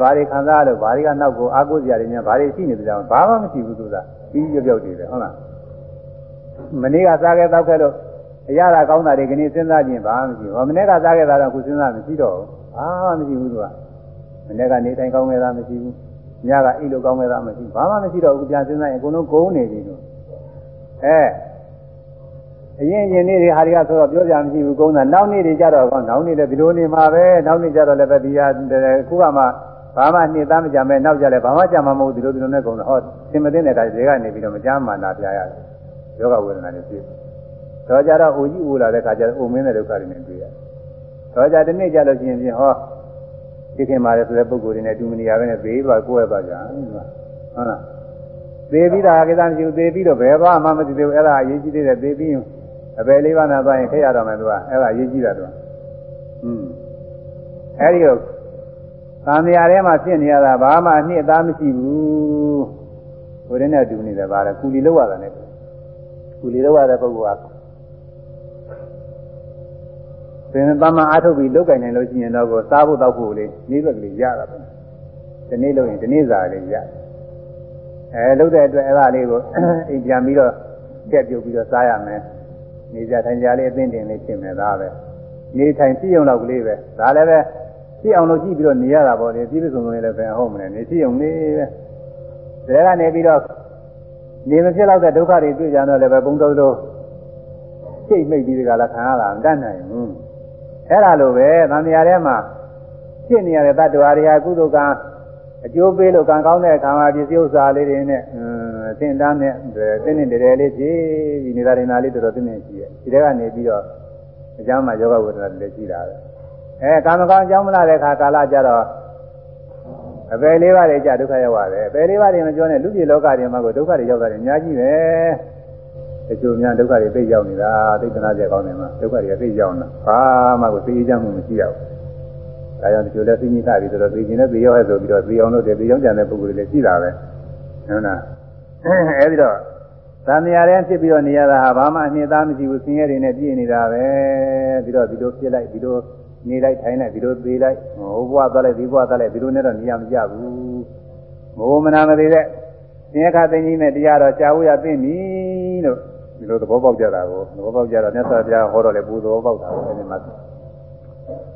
ဘာတွေခံစားလို့ဘာတွေကနောက်ကိုအာကိုစရာတွေများဘာတွေရှိနေကြအောင်ဘာမှမရှိဘူးသူကပြီးပြောက်ပြောက်နေတယ်ဟုတ်လားမနေ့ကစားခဲ့တောက်ခဲ့လို့အရသာကောင်းတာတွေကနေစဉ်းစားကြည့်ဘာမှမရှိဘူးဟောမနေ့ကစားခဲ့တာတော့ခုစဉ်းစားမရှိတော့ဘူးဘာမှမရှိဘူးသူက မနေ့ကနေတိုင်းကောင်းခဲ့တာမရှိဘူးညကအိတ်လို့ကောင်းခဲ့တာမရှိဘူးဘာမှမရှိတော့ဘူးပြန်စဉ်းစားရင်အကုန်လုံးကုန်နေပြီလို့အဲအရင်ရင်နေ့တွေဟာတွေကဆိုတော့ပြောကြမရှိဘူးကုန်းတာနောက်နေ့တွေကြတော့ကောနောက်နေ့လည်းဒီလိုနေမှာပဲနောက်နေ့ကြတော့လည်းပဲဒီဟာခုကမှဘာမှနှိသားမကြမဲ့နောက်ကြလည်းဘာမှကြမှာမဟုတ်ဒီလိုဒီလိုနဲ့ကုန်းတော့ဟောသင်မသိတဲ့တိုင်းတွေကနေပြီးတော့မကြမ်းမှန်တာပြရတယ်ယောဂဝေဒနာတွေဖြစ်တော့ကြတော့အိုကြီးအိုလာတဲ့ခါကျတော့အိုမင်းတဲ့ဒုက္ခတွေနဲ့တွေ့ရတယ်တော့ကြဒီနေ့ကြလို့ရှိရင်ပြင်ဟော ဒီခင်မာတဲ့ဆိုတဲ့ပုဂ္ဂိုလ်တွေနဲ့တူမနေရပဲနဲ့ဘေးသွားကိုယ်ရပါကြဟုတ်လားသေပြီးတာကိစ္စမရှိဘူးသေပြီးတော့ဘယ်သွားမှမသိသေးဘူးအဲ့ဒါအရေးကြီးသေးတယ်သေပြီးအပယ်လေးပါးနဲ့သွားရင်ခက်ရတော့မယ်သူကအဲ့ဒါအရေးကြီးတာသူကอืมအဲ့ဒီတော့သံဃာထဲမှာဖြစ်နေရတာဘာမှအနှစ်အသားမရှိဘူးဟိုတဲ့နဲ့တူနေတယ်ဗါလဲကူလီလောက်ရတာနဲ့ကူလီလောက်ရတဲ့ပုဂ္ဂိုလ်က သင်္သမ္မာအားထုတ်ပြီးလောက်ကင်နိုင်လို့ရှိရင်တော့ကိုစားဖို့တောက်ဖို့လေးနေ့ဘက်ကလေးရတာပဲဒီနေ့လို့ရင်ဒီနေ့စာလေးရတယ်အဲလုပ်တဲ့အတွက်အဲ့ဒါလေးကိုအိမ်ပြန်ပြီးတော့တက်ပြုတ်ပြီးတော့စားရမယ်နေကြထိုင်ကြလေးအသင်းတင်လေးဖြစ်မယ်ဒါပဲနေထိုင်ကြည့်အောင်တော့ကလေးပဲဒါလည်းပဲကြည့်အောင်လို့ကြည့်ပြီးတော့နေရတာပေါ့လေပြည့်စုံစုံလေးလည်းပဲဟုတ်မလဲနေကြည့်အောင်နေပဲဒါကနေပြီးတော့နေမဖြစ်တော့တဲ့ဒုက္ခတွေတွေ့ကြတော့လည်းပဲဘုံတော်တော်စိတ်မိတ်ပြီးဒီကလာခံရတာမတတ်နိုင်ဘူး အဲ့ဒါလိုပဲသံဃာထဲမှာဖြစ်နေရတဲ့တ attva တွေဟာကုသိုလ်ကံအကျိုးပေးလို့ကံကောင်းတဲ့ခံပါပစ္စည်းဥစ္စာလေးတွေနဲ့အသင်တန်းနဲ့တင်းတင်းတဲတဲလေးဖြည့်ဒီနေတာဒိနာလေးတော်တော်တင်းတင်းရှိရဲ့ဒီထဲကနေပြီးတော့အကြောင်းမှာယောဂဝေဒနာတွေလည်းရှိတာပဲအဲကာမကောင်းအကြောင်းမလားတဲ့ခါကာလကြတော့အပယ်လေးပါးတွေကြဒုက္ခရောက်ပါတယ်အပယ်လေးပါးတွေမပြောနဲ့လူပြည်လောကတွေမှာကိုဒုက္ခတွေရောက်တာတွေအများကြီးပဲ တချို့များဒုက္ခတွေသိရောက်နေတာသိက္ခာကြကောင်းတယ်မှာဒုက္ခတွေသိရောက်နေတာဘာမှကိုသိကြမှုမရှိရဘူးဒါကြောင့်ဒီလိုလဲသိမိတာပြီးတော့သိခြင်းနဲ့သိရောက်ရဆိုပြီးတော့သိအောင်လုပ်တယ်သိအောင်ကြံတဲ့ပုဂ္ဂိုလ်တွေလည်းရှိတာပဲဟုတ်လားအဲဒီတော့သံဃာရဲဖြစ်ပြီးတော့နေရတာဟာဘာမှအနှစ်သားမရှိဘူးဆင်းရဲတွေနဲ့ပြည့်နေတာပဲပြီးတော့ဒီလိုဖြစ်လိုက်ဒီလိုနေလိုက်ထိုင်လိုက်ဒီလိုသေးလိုက်ဟိုဘွားသွားလိုက်ဒီဘွားသွားလိုက်ဒီလိုနဲ့တော့နေရမကြဘူးမိုးမနာမသေးတဲ့ဆင်းရဲခသိကြီးနဲ့တရားတော်ကြာဝရသိပြီလို့ ဒီလိုသဘောပေါက်ကြတာကိုသဘောပေါက်ကြတော့မြတ်စွာဘုရားဟောတော်လေပူသဘောပေါက်တာကိုအဲဒီမှာ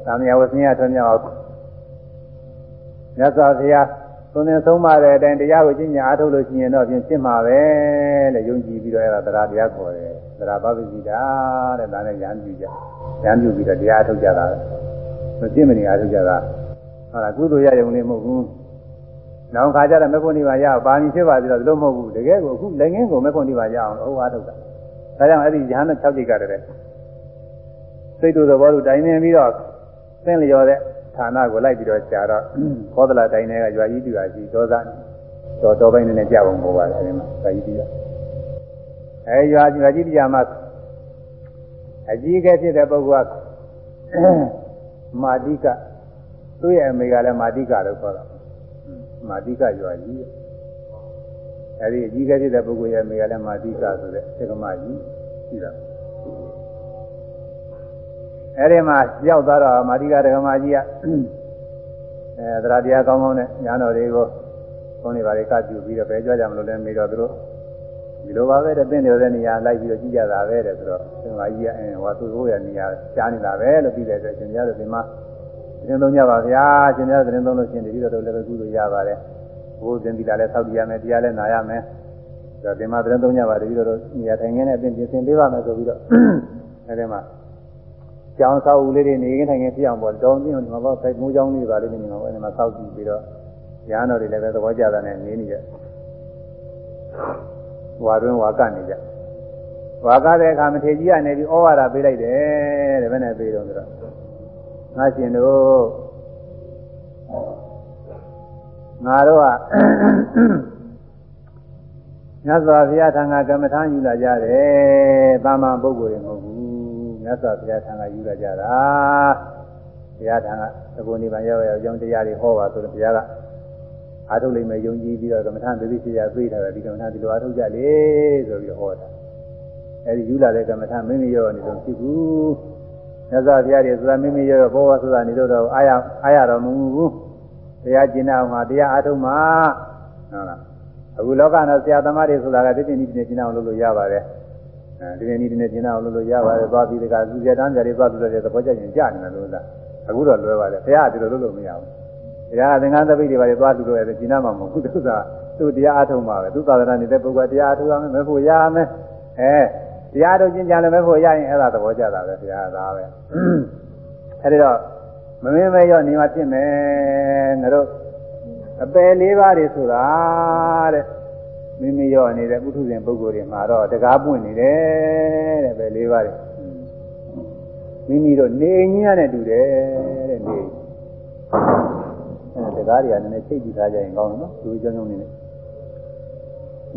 သာမယဝဆင်းရဲထွန်းမြောက်အောင်မြတ်စွာဘုရားသွန်သင်ဆုံးမတဲ့အတိုင်းတရားကိုကျင့်ကြံအားထုတ်လို့ရှိရင်တော့ပြင်ဖြစ်မှာပဲတဲ့ယုံကြည်ပြီးတော့အဲ့ဒါတရားတရားခေါ်တယ်တရားပပ္ပိတာတဲ့ဒါနဲ့ဉာဏ်ပြုကြဉာဏ်ပြုပြီးတော့တရားထုတ်ကြတာမကျင့်မနေအားထုတ်ကြတာဟုတ်လားကုသိုလ်ရရုံလေးမဟုတ်ဘူးနောက်ခါကျတော့မေဖို့နိဗ္ဗာန်ရပါမီဖြစ်ပါသေးတော့ဒီလိုမဟုတ်ဘူးတကယ်ကိုအခုလည်းငင်းကိုမေဖို့နိဗ္ဗာန်ရအောင်ဟောအားထုတ်တာ ဒါကြောင့်အဲ့ဒီဉာဏ်နဲ့6တိကတည်းကစိတ်တို့သဘောတို့တိုင်းနေပြီးတော့သင်လျော်တဲ့ဌာနကိုလိုက်ပြီးတော့ကြာတော့ခောဒလာတိုင်းတွေကရွာကြီးတူရာကြီးဒေါသတော်တော်ပိုင်းနဲ့ကြာပုံပေါ်ပါတယ်အဲဒီမှာရွာကြီးတူရာအဲရွာရွာကြီးတရားမှာအကြီးအကဲဖြစ်တဲ့ပုဂ္ဂိုလ်ကမာတိကသူ့ရဲ့အမေကလည်းမာတိကလို့ခေါ်တာမာတိကရွာကြီး အဲဒီအကြီးအကဲဖြစ်တဲ့ပုဂ္ဂိုလ်ရဲ့အမေကလည်းမာတိကဆိုတဲ့သေကမကြီးရှိတာအဲဒီမှာရောက်သွားတော့မာတိကဒကမာကြီးကအဲသရတရားကောင်းကောင်းနဲ့ညာတော်တွေကိုဘုန်းကြီးပါလေကပြုပြီးတော့ပဲကြွကြမလို့လဲမေးတော့သူတို့ဒီလိုပါပဲတဲ့တင်းနေတဲ့နေရာလိုက်ပြီးတော့ကြည့်ကြတာပဲတဲ့ဆိုတော့ဒီမှာကြီးကအင်းဟောသူ့ဟိုရနေရာရှားနေတာပဲလို့ပြီးတဲ့အတွက်ရှင်များတို့ဒီမှာသတင်းသုံးကြပါဗျာရှင်များသတင်းသုံးလို့ရှင်တတိတော်လည်းပဲကုလို့ရပါတယ် ဘိုးသင်္တိလာလည်းသောက်ပြရမယ်တရားလည်းနာရမယ်ဆိုတော့ဒီမှာသတင်းသုံးကြပါတတိတော်နေရာထိုင်ခင်းနဲ့အပြင်ပြင်ဆင်ပေးပါမယ်ဆိုပြီးတော့အဲဒီမှာကျောင်းဆောက်ဦးလေးတွေနေခင်းထိုင်ခင်းဖြစ်အောင်ပေါ့တောင်းပြင်းဒီမှာပေါ့မိုးကျောင်းလေးပါလေးနေမှာပေါ့အဲဒီမှာဆောက်ကြည့်ပြီးတော့ရဟန်းတော်တွေလည်းပဲသဘောကျတာနဲ့နေနေကြဝါတွင်းဝါကနေကြဝါကတဲ့အခါမထေကြီးကနေပြီးဩဝါဒပေးလိုက်တယ်တဲ့ဘယ်နဲ့ပေးတော့ဆိုတော့ငါရှင်တို့ ငါတို့ကမြတ်စွာဘုရားထံကကမ္မထာယူလာကြတယ်တာမန်ပုဂ္ဂိုလ်တွေမဟုတ်ဘူးမြတ်စွာဘုရားထံကယူလာကြတာဘုရားထံကသဘောနိဗ္ဗာန်ရောက်ရောက်ကြောင်းတရားတွေဟောပါဆိုတော့ဘုရားကအားထုတ်လိမ့်မယ်ယုံကြည်ပြီးတော့ကမ္မထာသေသိရှိရသိထားတယ်ဒီကမ္မထာဒီလိုအားထုတ်ကြလေဆိုပြီးဟောတာအဲဒီယူလာတဲ့ကမ္မထာမိမိရောနေတော့ဖြစ်ဘူးမြတ်စွာဘုရားတွေဆိုတာမိမိရောဘောဝဆိုတာနေတော့အာရအာရတော်မူဘူး တရားကျင့်အောင်မှာတရားအားထုတ်မှာဟုတ်လားအခုလောကနဲ့ဆရာသမားတွေဆိုတာကဒီပြင်းဒီပြင်းကျင့်အောင်လုပ်လို့ရပါတယ်အဲဒီပြင်းဒီပြင်းကျင့်အောင်လုပ်လို့ရပါတယ်သွားပြီးတကသူရတန်းကြတွေသွားပြီးတော့သဘောကျရင်ကြာနေတယ်လို့လားအခုတော့လွယ်ပါတယ်ဘုရားကဒီလိုလုပ်လို့မရဘူးတရားသင်္ကန်းသပိတ်တွေပါလေသွားလူလို့ရတယ်ကျင့်မှာမဟုတ်ဘူးသူကသူတရားအားထုတ်မှာပဲသူသာသနာနေတဲ့ပုဂ္ဂိုလ်တရားအားထုတ်ရမယ်မဖို့ရမယ်အဲတရားထုတ်ကျင့်ကြလည်းမဖို့ရရင်အဲ့ဒါသဘောကျတာပဲဘုရားကဒါပဲအဲဒီတော့ မမင်းမဲရောနေမှာဖြစ်မယ်ငါတို့အပယ်လေးပါးတွေဆိုတာတဲ့မိမိရောနေတဲ့ပုထုဇဉ်ပုဂ္ဂိုလ်တွေမှာတော့တကားပွင့်နေတယ်တဲ့ပဲလေးပါးတွေမိမိတို့နေငင်းရတဲ့တူတယ်တဲ့နေအဲတကားတွေကနည်းနည်းချိတ်ကြည့်ထားကြရင်ကောင်းတယ်နော်သူကြောင်းကြောင်းနေနေ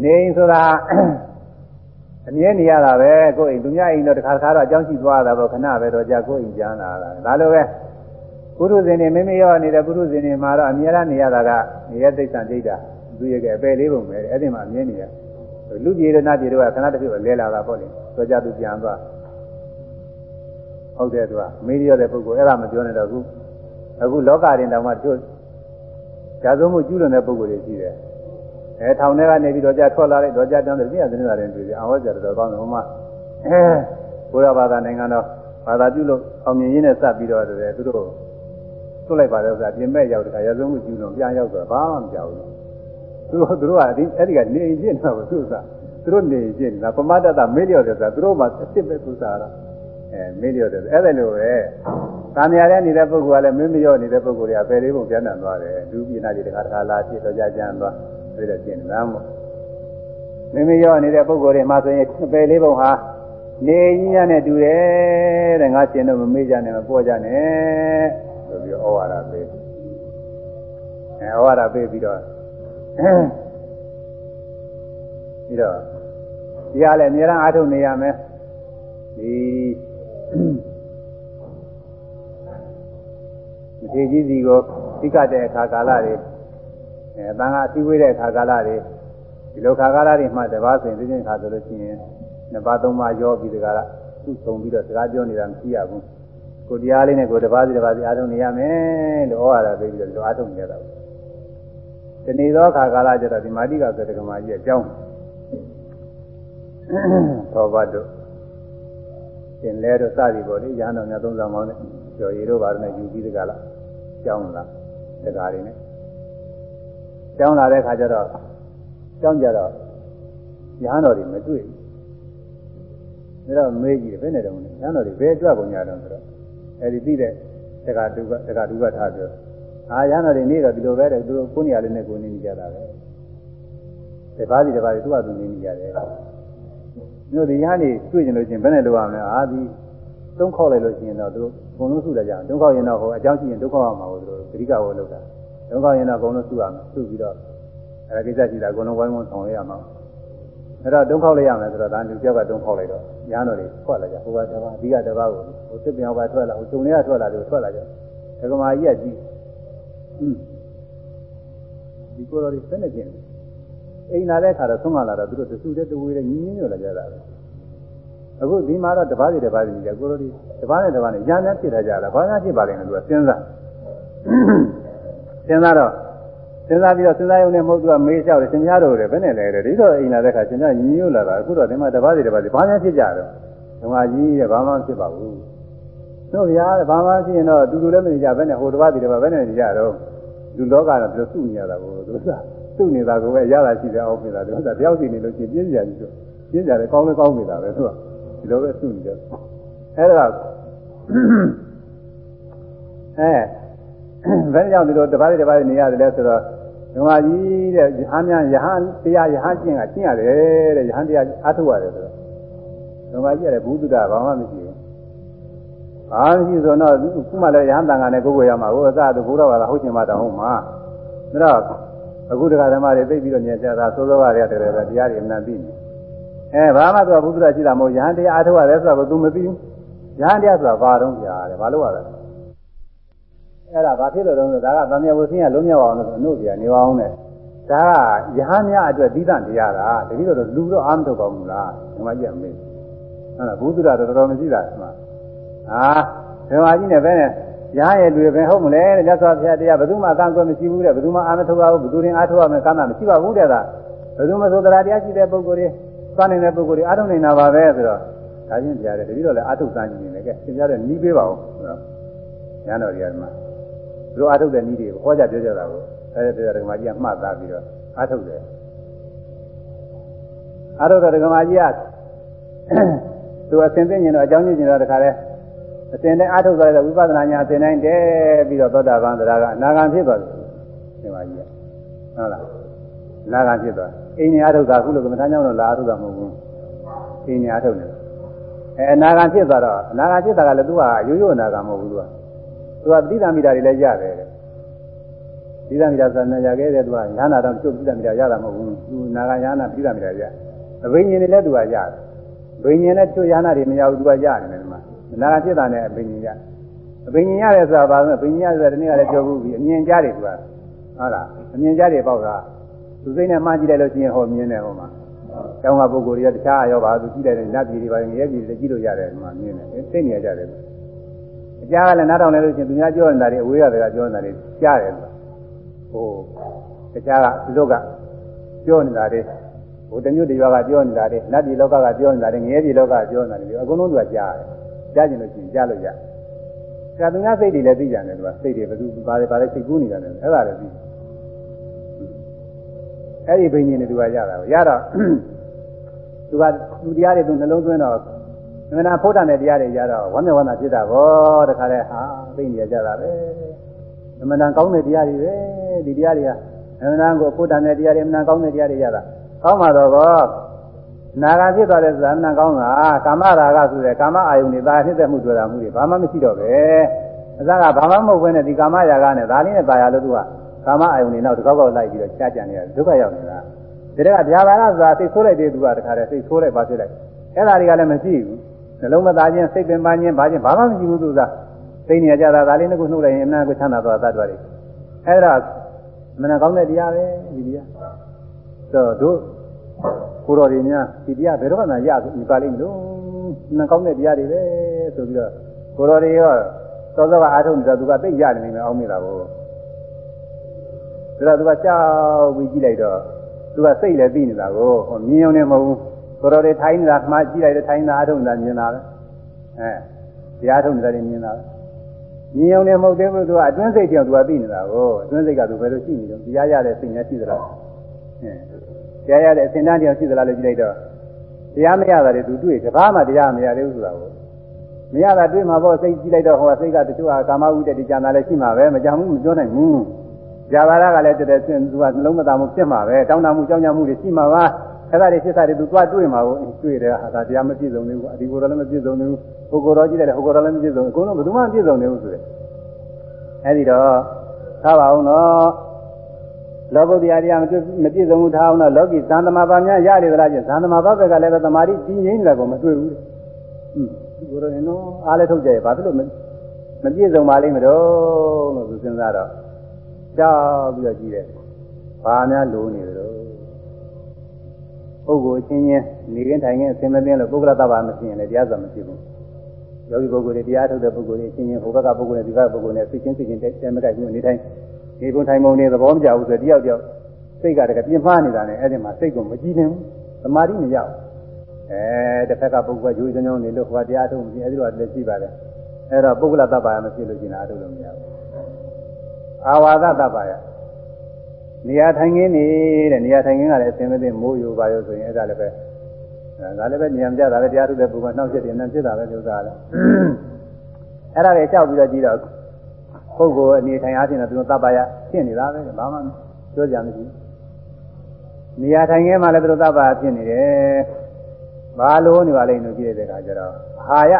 နေဆိုတာအမြဲနေရတာပဲကိုယ်အိမ်သူများအိမ်တော့တစ်ခါတစ်ခါတော့အကြောင်းရှိသွားတာပေါ့ခဏပဲတော့ကြာကိုယ်အိမ်ကျမ်းလာတာဒါလိုပဲ ပုရုဇဉ်တွေမိမိရောနေတဲ့ပုရုဇဉ်တွေမှာတော့အမြဲတမ်းနေရတာကနေရသိစ္စာဒိဋ္ဌာသူရဲ့ကအပယ်လေးပုံပဲအဲ့ဒီမှာအမြဲနေရလူပြေရနာပြေတော့ခဏတစ်ခုလဲလာတာပေါ့လေဆိုကြသူပြန်သွားဟုတ်တယ်သူကမေးရတဲ့ပုဂ္ဂိုလ်အဲ့ဒါမပြောနဲ့တော့အခုအခုလောကရင်တောင်မှတို့ဇာသုံးမှုကျူးလွန်တဲ့ပုဂ္ဂိုလ်တွေရှိတယ်အဲထောင်ထဲကနေပြီးတော့ကြာထွက်လာတဲ့တော့ကြာတောင်းတယ်ပြည့်တဲ့နေတာတွေတွေ့ပြီးအဟောကြတော်ကောင်းတယ်ဟိုမှာအဲဘုရားဘာသာနိုင်ငံတော်ဘာသာပြုလို့အောင်မြင်ရင်းနဲ့စပ်ပြီးတော့တယ်သူတို့ သွတ်လိုက်ပါတော့ဆိုတာပြင်မဲ့ရောက်တဲ့ခါရဆုံးမှုကျူးလွန်ပြန်ရောက်တော့ဘာမှမကြောက်ဘူးသူတို့သူတို့ကအဲ့ဒီကနေကျင့်တော့သူစားသူတို့နေကျင့်တာပမတ္တမေးလျော့တယ်ဆိုတာသူတို့မှအစ်စ်ပဲသူစားတော့အဲမေးလျော့တယ်အဲ့ဒါလိုပဲ။သာမယာထဲနေတဲ့ပုဂ္ဂိုလ်ကလည်းမင်းမရောနေတဲ့ပုဂ္ဂိုလ်တွေကပယ်လေးပုံပြန်တန်သွားတယ်။ဒုပိနာကြီးတခါတခါလာဖြစ်တော့ကြကြမ်းသွားပြီးတော့ကျင့်တယ်မို့။မင်းမရောနေတဲ့ပုဂ္ဂိုလ်တွေမှာဆိုရင်ပယ်လေးပုံဟာနေကြီးရနဲ့တူတယ်တဲ့ငါရှင်တော့မမေ့ကြနဲ့မပေါ်ကြနဲ့ဆို ပြီးဩဝါဒပေး။အဲဩဝါဒပေးပြီးတော့ပြီးတော့ဒီကလည်းအများအားထုတ်နေရမယ်။ဒီမထေကြီးစီကိုသိကတဲ့အခါကာလတွေအဲတန်ခါအစည်းဝေးတဲ့အခါကာလတွေဒီလိုခါကာလတွေမှတပါးဆိုရင်သိချင်းခါဆိုလို့ရှိရင်နှစ်ပါးသုံးပါးရောပြီးတကားသူ့ဆုံးပြီးတော့စကားပြောနေတာမရှိရဘူး ကိုတရားလေးနဲ့ကိုတပါးစီတပါးစီအားထုတ်နေရမယ်လို့ဩဝါဒပေးပြီးတော့ဒီလိုအားထုတ်နေရတာပေါ့ဒီနေ့သောခါကာလကျတော့ဒီမာတိကဆိုတဲ့ကမာကြီးအကြောင်းသောဘတ်တို့သင်လဲတို့စသည်ပေါ့လေရဟန်းတော်များသုံးဆောင်ပေါင်းနဲ့ကျော်ရည်တို့ဘာလို့လဲယူပြီးတကလားကြောင်းလာတကားတွေနဲ့ကြောင်းလာတဲ့ခါကျတော့ကြောင်းကြတော့ရဟန်းတော်တွေမတွေ့ဘူးဒါတော့မေးကြည့်တယ်ဘယ်နဲ့တုန်းလဲရဟန်းတော်တွေဘယ်ကြွကုန်ကြတော့ဆိုတော့ အဲဒီပြီးတဲ့တကားဒုက္ခတကားဒုက္ခထားပြောအာရဟန်းတော်တွေနေတော့ဒီလိုပဲတဲ့သူတို့ကိုယ်နေရာလေးနဲ့ကိုယ်နေနေကြတာပဲတပါးစီတပါးစီသူ့ဟာသူနေနေကြတယ်မျိုးဒီရဟန်းတွေတွေ့ကြလို့ချင်းဘယ်နဲ့လုပ်ရမလဲအာဒီသုံးခေါက်လိုက်လို့ရှိရင်တော့သူတို့အကုန်လုံးစုလိုက်ကြအောင်သုံးခေါက်ရင်တော့ဟိုအကြောင်းရှိရင်ဒုက္ခရမှာကိုသူတို့ဂရိကဝလောက်တာသုံးခေါက်ရင်တော့အကုန်လုံးစုရမယ်စုပြီးတော့အဲကိစ္စရှိတာအကုန်လုံးဝိုင်းဝန်းဆောင်ရရမှာအဲ့တော့သုံးခေါက်လိုက်ရမယ်ဆိုတော့ဒါလူကြောက်ကသုံးခေါက်လိုက်တော့ ညာတော်တွေထွက်လာကြဟိုကတပါးဒီကတပါးကိုဟိုစစ်ပြောင်းပါထွက်လာဟိုကျုံလေးကထွက်လာတယ်ထွက်လာကြဒကမာကြီးကကြည့်ဟွန်းဒီကိုယ်တော်တွေစနေပြင်အိမ်လာတဲ့ခါတော့သုံးလာတော့သူတို့တစုတဲ့တဝေးတဲ့ညီညီညွတ်လာကြတာပဲအခုဒီမှာတော့တပါးစီတပါးစီကြကိုလိုဒီတပါးနဲ့တပါးနဲ့ညာညာဖြစ်လာကြတာဘာညာဖြစ်ပါလိမ့်မယ်သူကစဉ်းစားစဉ်းစားတော့ စဉ်းစားပြီးတော့စဉ်းစားရုံနဲ့မဟုတ်သူကမေးလျှောက်တယ်ရှင်များတို့တယ်ဘယ်နဲ့လဲတဲ့ဒီတော့အိမ်လာတဲ့ခါရှင်များညီညွတ်လာတာအခုတော့ဒီမှာတပတ်စီတပတ်စီဘာမှဖြစ်ကြတော့ဓမ္မကြီးတဲ့ဘာမှဖြစ်ပါဘူးတို့ဗျာဘာမှဖြစ်ရင်တော့တူတူလည်းမနေကြဘဲနဲ့ဟိုတပတ်စီတပတ်ဘယ်နဲ့နေကြတော့လူလောကတော့သူစုနေရတာကိုသူကစုနေတာကိုပဲရတာရှိတယ်အောင်ပြတာသူကတယောက်စီနေလို့ရှိရင်ပြင်းပြကြီးဆိုပြင်းကြတယ်ကောင်းလည်းကောင်းနေတာပဲသူကဒီလိုပဲစုနေတယ်အဲ့ဒါအဲဘယ်ကြောင့်ဒီလိုတပတ်တပတ်နေရတယ်လဲဆိုတော့ ဓမ္မကြီးတဲ့ယဟန်များယဟန်တရားယဟန်ကျင့်ကကျင့်ရတယ်တဲ့ယဟန်တရားအထုတ်ရတယ်ဆိုတော့ဓမ္မကြီးရတယ်ဘုဒ္ဓတာဘာမှမရှိဘူးဘာမရှိဆိုတော့ခုမှလည်းယဟန်တန်ခါနဲ့ကိုယ်ကိုယ်ရမှာကိုအစသူဘုရားဘာသာဟုတ်ချင်မှတောင်းဟုတ်မှာဒါတော့အခုတရားဓမ္မတွေသိပြီးတော့ညင်ကြတာသိုးသောကတွေကတည်းကတရားတွေအမှန်သိနေအဲဘာမှသူကဘုဒ္ဓတာရှိတာမဟုတ်ယဟန်တရားအထုတ်ရတယ်ဆိုတော့သူမသိဘူးယဟန်တရားဆိုတာဘာတော့ကြာတယ်ဘာလို့ရလဲ အဲ့ဒါဘာဖြစ်လို့လဲဆိုတော့ဒါကသံဃာဝဆင်းရလုံးမြောက်အောင်လို့နှုတ်ပြနေပါအောင်နဲ့ဒါကယဟန်များအတွက်သီးသန့်တရားတာတတိတော့လူတော့အားမထုတ်ပါဘူးလားဒီမှာကြည့်မေးဟုတ်လားဘုဒ္ဓတော်တော်မရှိတာဒီမှာဟာဒီမှာကြီးနဲ့ပဲနဲ့ရဟရဲ့လူတွေပဲဟုတ်မလဲတဲ့မြတ်စွာဘုရားတရားဘယ်သူမှအကန့်အကွက်မရှိဘူးတဲ့ဘယ်သူမှအာမထုတ်ပါဘူးဘယ်သူရင်အားထုတ်ရမယ်ကမ်းတာမရှိပါဘူးတဲ့ကဘယ်သူမှဆိုတရားတရားရှိတဲ့ပုဂ္ဂိုလ်တွေသွားနေတဲ့ပုဂ္ဂိုလ်တွေအားထုတ်နေတာပါပဲဆိုတော့ဒါချင်းတရားတယ်တတိတော့လည်းအားထုတ်စမ်းကြည့်နေတယ်ကဲသင်ကြားတဲ့နီးပေးပါဦးဆိုတော့ညာတော်တွေကဒီမှာ သူတို့အားထုတ်တဲ့နည်းတွေဟောကြပြောကြတာကိုအဲဒီတရားဓမ္မကြီးကမှတ်သားပြီးတော့အားထုတ်တယ်အားထုတ်တဲ့ဓမ္မကြီးကသူအစဉ်သိဉာဏ်တော့အကြောင်းကျင်တော့တခါလဲအစဉ်နဲ့အားထုတ်သွားတဲ့ဝိပဿနာညာအစဉ်တိုင်းတည်းပြီးတော့သောတာပန်တရားကအနာဂံဖြစ်သွားတယ်ဓမ္မကြီးကဟုတ်လားအနာဂံဖြစ်သွားအိမ်နေအားထုတ်တာခုလိုကမ္မထာကြောင့်တော့လာအားထုတ်တာမဟုတ်ဘူးအိမ်နေအားထုတ်တယ်အဲအနာဂံဖြစ်သွားတော့အနာဂံဖြစ်တာကလည်းသူကရိုးရိုးအနာဂံမဟုတ်ဘူးသူက သူကတိသမိတာတွေလည်းရတယ်တိသမိတာဆိုနေရခဲ့တဲ့သူကညာနာတော့ကျုပ်တိသမိတာရတာမဟုတ်ဘူးသူနာဂညာနာတိသမိတာရအဘိညာဉ်တွေလည်းသူကရတယ်ဘိညာဉ်နဲ့ကျုပ်ညာနာတွေမရဘူးသူကရတယ်ဒီမှာနာဂဖြစ်တာနဲ့အဘိညာဉ်ရအဘိညာဉ်ရတယ်ဆိုတာဘာလဲဘိညာဉ်ရဆိုတာဒီနေ့ကလည်းပြောဘူးပြီးအမြင်ကြားတယ်သူကဟုတ်လားအမြင်ကြားတယ်ပေါ့ကသူစိတ်နဲ့မှန်းကြည့်လိုက်လို့ရှိရင်ဟောမြင်တယ်ဟောမှာကျောင်းကပုဂ္ဂိုလ်တွေကတခြားရောပါသူကြည့်လိုက်တယ်နတ်ပြည်တွေပါငရဲပြည်တွေကြည့်လို့ရတယ်ဒီမှာမြင်တယ်သိနေကြတယ် အကြားကလည်းနားထောင်လိုက်လို့ရှိရင်သူများပြောနေတာတွေအဝေးကတည်းကပြောနေတာတွေကြားတယ်လို့ဟိုတခြားကသူတို့ကပြောနေတာတွေဟိုတမျိုးတရွာကပြောနေတာတွေနတ်ပြည်လောကကပြောနေတာတွေငရဲပြည်လောကကပြောနေတာတွေအကုန်လုံးသူကကြားတယ်ကြားကျင်လို့ရှိရင်ကြားလို့ရဆရာသူများစိတ်တွေလည်းသိကြတယ်သူကစိတ်တွေဘယ်သူဘာလဲဘာလဲစိတ်ကူးနေကြတယ်အဲ့ဒါလည်းသိအဲ့ဒီဘိညာဉ်တွေသူကရတာကိုရတော့သူကသူတရားတွေသူနှလုံးသွင်းတော့ မနာဖို့တာနဲ့တရားတွေကြတော့ဝမ်းမြောက်ဝမ်းသာဖြစ်တာဗောတခါလဲဟာသိနေကြတာပဲမနာကောင်းတဲ့တရားတွေပဲဒီတရားတွေကမနာကိုဖို့တာနဲ့တရားတွေမနာကောင်းတဲ့တရားတွေရတာကောင်းပါတော့ဗောနာဂာဖြစ်သွားတဲ့ဇာမနာကောင်းတာကာမရာဂဆိုတဲ့ကာမအာယုန်တွေဒါဖြစ်တဲ့မှုတွေ့တာမှုတွေဘာမှမရှိတော့ပဲအစကဘာမှမဟုတ်ဘဲနဲ့ဒီကာမရာဂနဲ့ဒါလေးနဲ့ပါရလို့သူကကာမအာယုန်တွေနောက်တစ်ခေါက်ခေါက်လိုက်ပြီးတော့ချကြနေတယ်ဒုက္ခရောက်နေတာဒါကဗျာပါရဆိုတာသိဆိုးလိုက်တဲ့သူကတခါတည်းသိဆိုးလိုက်ပါဖြစ်လိုက်အဲ့ဒါတွေကလည်းမရှိဘူး နှလုံးမသားခြင်းစိတ်ပင်ပန်းခြင်းဘာခြင်းဘာမှမရှိဘူးသူကသိနေကြတာဒါလေးနှစ်ခုနှုတ်လိုက်ရင်အနာကိုချမ်းသာသွားတတ်သွားတယ်အဲ့ဒါမနာကောင်းတဲ့တရားပဲဒီတရားဆိုတော့ကိုတော်တွေများဒီတရားဘယ်တော့မှရပြီပါလိမ့်မလို့နှကောင်းတဲ့တရားတွေပဲဆိုပြီးတော့ကိုတော်တွေရောစောစောကအားထုတ်နေတာသူကသိရတယ်နေမယ်အောင်းမိတာကိုဒါတော့သူကကြောက်ပြီးကြည့်လိုက်တော့သူကစိတ်လည်းပြီးနေတာကိုဟိုမြင်ုံနဲ့မဟုတ်ဘူး ကိုတော်တွေထိုင်းနေတာမှားကြည့်လိုက်တဲ့ထိုင်းနေတာအားထုတ်နေတာမြင်တာပဲအဲတရားထုတ်နေတာတွေမြင်တာပဲမြင်ုံနဲ့မဟုတ်သေးဘူးသူကအတွင်းစိတ်ကြောင့်သူကသိနေတာကိုအတွင်းစိတ်ကသူဘယ်လိုရှိနေလဲတရားရတဲ့စိတ်နဲ့ရှိသလားအဲတရားရတဲ့အစဉ်တန်းတရားရှိသလားလို့ကြည့်လိုက်တော့တရားမရတာတွေသူတွေ့တဘာမှတရားမရသေးဘူးဆိုတာကိုမရတာတွေ့မှာပေါ့စိတ်ကြည့်လိုက်တော့ဟောစိတ်ကတချို့ကကာမဝိတ္တတိကြံတာလည်းရှိမှာပဲမကြံဘူးမပြောနိုင်ဘူးဇာဘာရကလည်းတည်းတည်းသူကနှလုံးမသားမှုဖြစ်မှာပဲတောင်းတမှုကြောင်းကြမှုတွေရှိမှာပါ အဲ့ဒါတွေဖြစ်တာတွေသူသွားတွေ့မှာကိုတွေ့တယ်ဟာဒါတရားမပြည့်စုံသေးဘူးအဒီကိုယ်တော်လည်းမပြည့်စုံသေးဘူးဟိုကိုယ်တော်ကြည့်တယ်ဟိုကိုယ်တော်လည်းမပြည့်စုံဘူးအကုန်လုံးဘယ်သူမှမပြည့်စုံသေးဘူးဆိုတဲ့အဲ့ဒီတော့ထားပါအောင်နော်လောကုတ္တရာတရားမပြည့်စုံဘူးထားအောင်တော့လောကီသံသမဘာများရတယ်သလားကျသံသမဘာဘက်ကလည်းပဲသမာဓိကြီးငိမ့်တယ်ကောမတွေ့ဘူး။ဟွန်းဒီလိုရင်တော့အားလည်းထုတ်ကြရဲ့ဘာဖြစ်လို့မပြည့်စုံပါလိမ့်မလို့လို့သူစဉ်းစားတော့ကြောက်ပြီးတော့ကြည့်တယ်။ဘာများလိုနေတယ်လို့ ပုဂ္ဂိုလ်ချင်းချင်းနေရင်ထိုင်ရင်အစင်မသိလို့ပုဂ္ဂလတဘာမဖြစ်ရင်လည်းတရားစွာမဖြစ်ဘူး။ယောဂီပုဂ္ဂိုလ်တွေတရားထုတ်တဲ့ပုဂ္ဂိုလ်တွေချင်းချင်းဟိုဘက်ကပုဂ္ဂိုလ်နဲ့ဒီဘက်ကပုဂ္ဂိုလ်နဲ့သိချင်းသိချင်းတဲမကြိုက်ဘူးနေတိုင်းဒီဘုံထိုင်ပုံနေသဘောမကျဘူးဆိုတယောက်တယောက်စိတ်ကတကပြင်မှားနေတာနဲ့အဲ့ဒီမှာစိတ်ကမကြည့်နေဘူးသမာဓိမရဘူးအဲတစ်ဖက်ကပုဂ္ဂိုလ်ကယူစင်းနေလို့ဟိုတရားထုတ်ပြီးအဲ့ဒီတော့လည်းရှိပါတယ်အဲ့တော့ပုဂ္ဂလတ္တပါယမဖြစ်လို့ရှိရင်အားထုတ်လို့မရဘူးအာဝါဒတ္တပါယ နေရာထိုင်ခင်းနေတဲ့နေရာထိုင်ခင်းကလည်းအစင်မသိမိုးယူပါရောဆိုရင်အဲ့ဒါလည်းပဲဒါလည်းပဲနေရာမကျတာပဲတရားထုတ်တဲ့ပုဂ္ဂိုလ်နှောက်ချက်တယ်နဲ့ဖြစ်တာပဲဒီဥစ္စာလည်းအဲ့ဒါတွေကြောက်ပြီးတော့ကြည့်တော့ပုဂ္ဂိုလ်အနေထိုင်အားဖြင့်တော့သူတို့တပ္ပယဖြစ်နေတာပဲဘာမှပြောကြမရှိနေရာထိုင်ခင်းမှာလည်းသူတို့တပ္ပယဖြစ်နေတယ်ဘာလို့နေပါလိမ့်လို့ကြည့်ရတဲ့အခါကျတော့အာဟာရ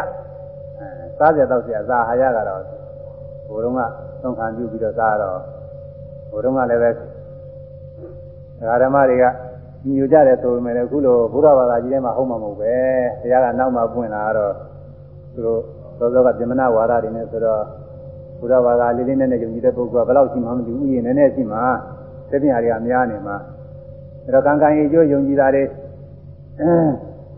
စားကြတော့ဆရာသာဟာရကတော့ဘုရုံကသုံးခံပြုပြီးတော့စားတော့ဘုရုံကလည်းပဲ ဓမ္မတွေကညူကြတယ်ဆိုပေမဲ့အခုလိုဘုရားဘာသာကြီးထဲမှာဟုတ်မှာမဟုတ်ပဲဘုရားကနောက်မှပွင့်လာတော့သူတို့သောသောကပြမနာဝါဒတွေနဲ့ဆိုတော့ဘုရားဘာသာလေးလေးနဲ့နဲ့ယုံကြည်တဲ့ပုဂ္ဂိုလ်ကဘယ်လောက်ရှိမှမသိဘူးဥယျာဉ်နဲ့နဲ့ရှိမှသိတဲ့နေရာတွေကများနေမှာအဲတော့ကံကံရေကျိုးယုံကြည်တာတွေ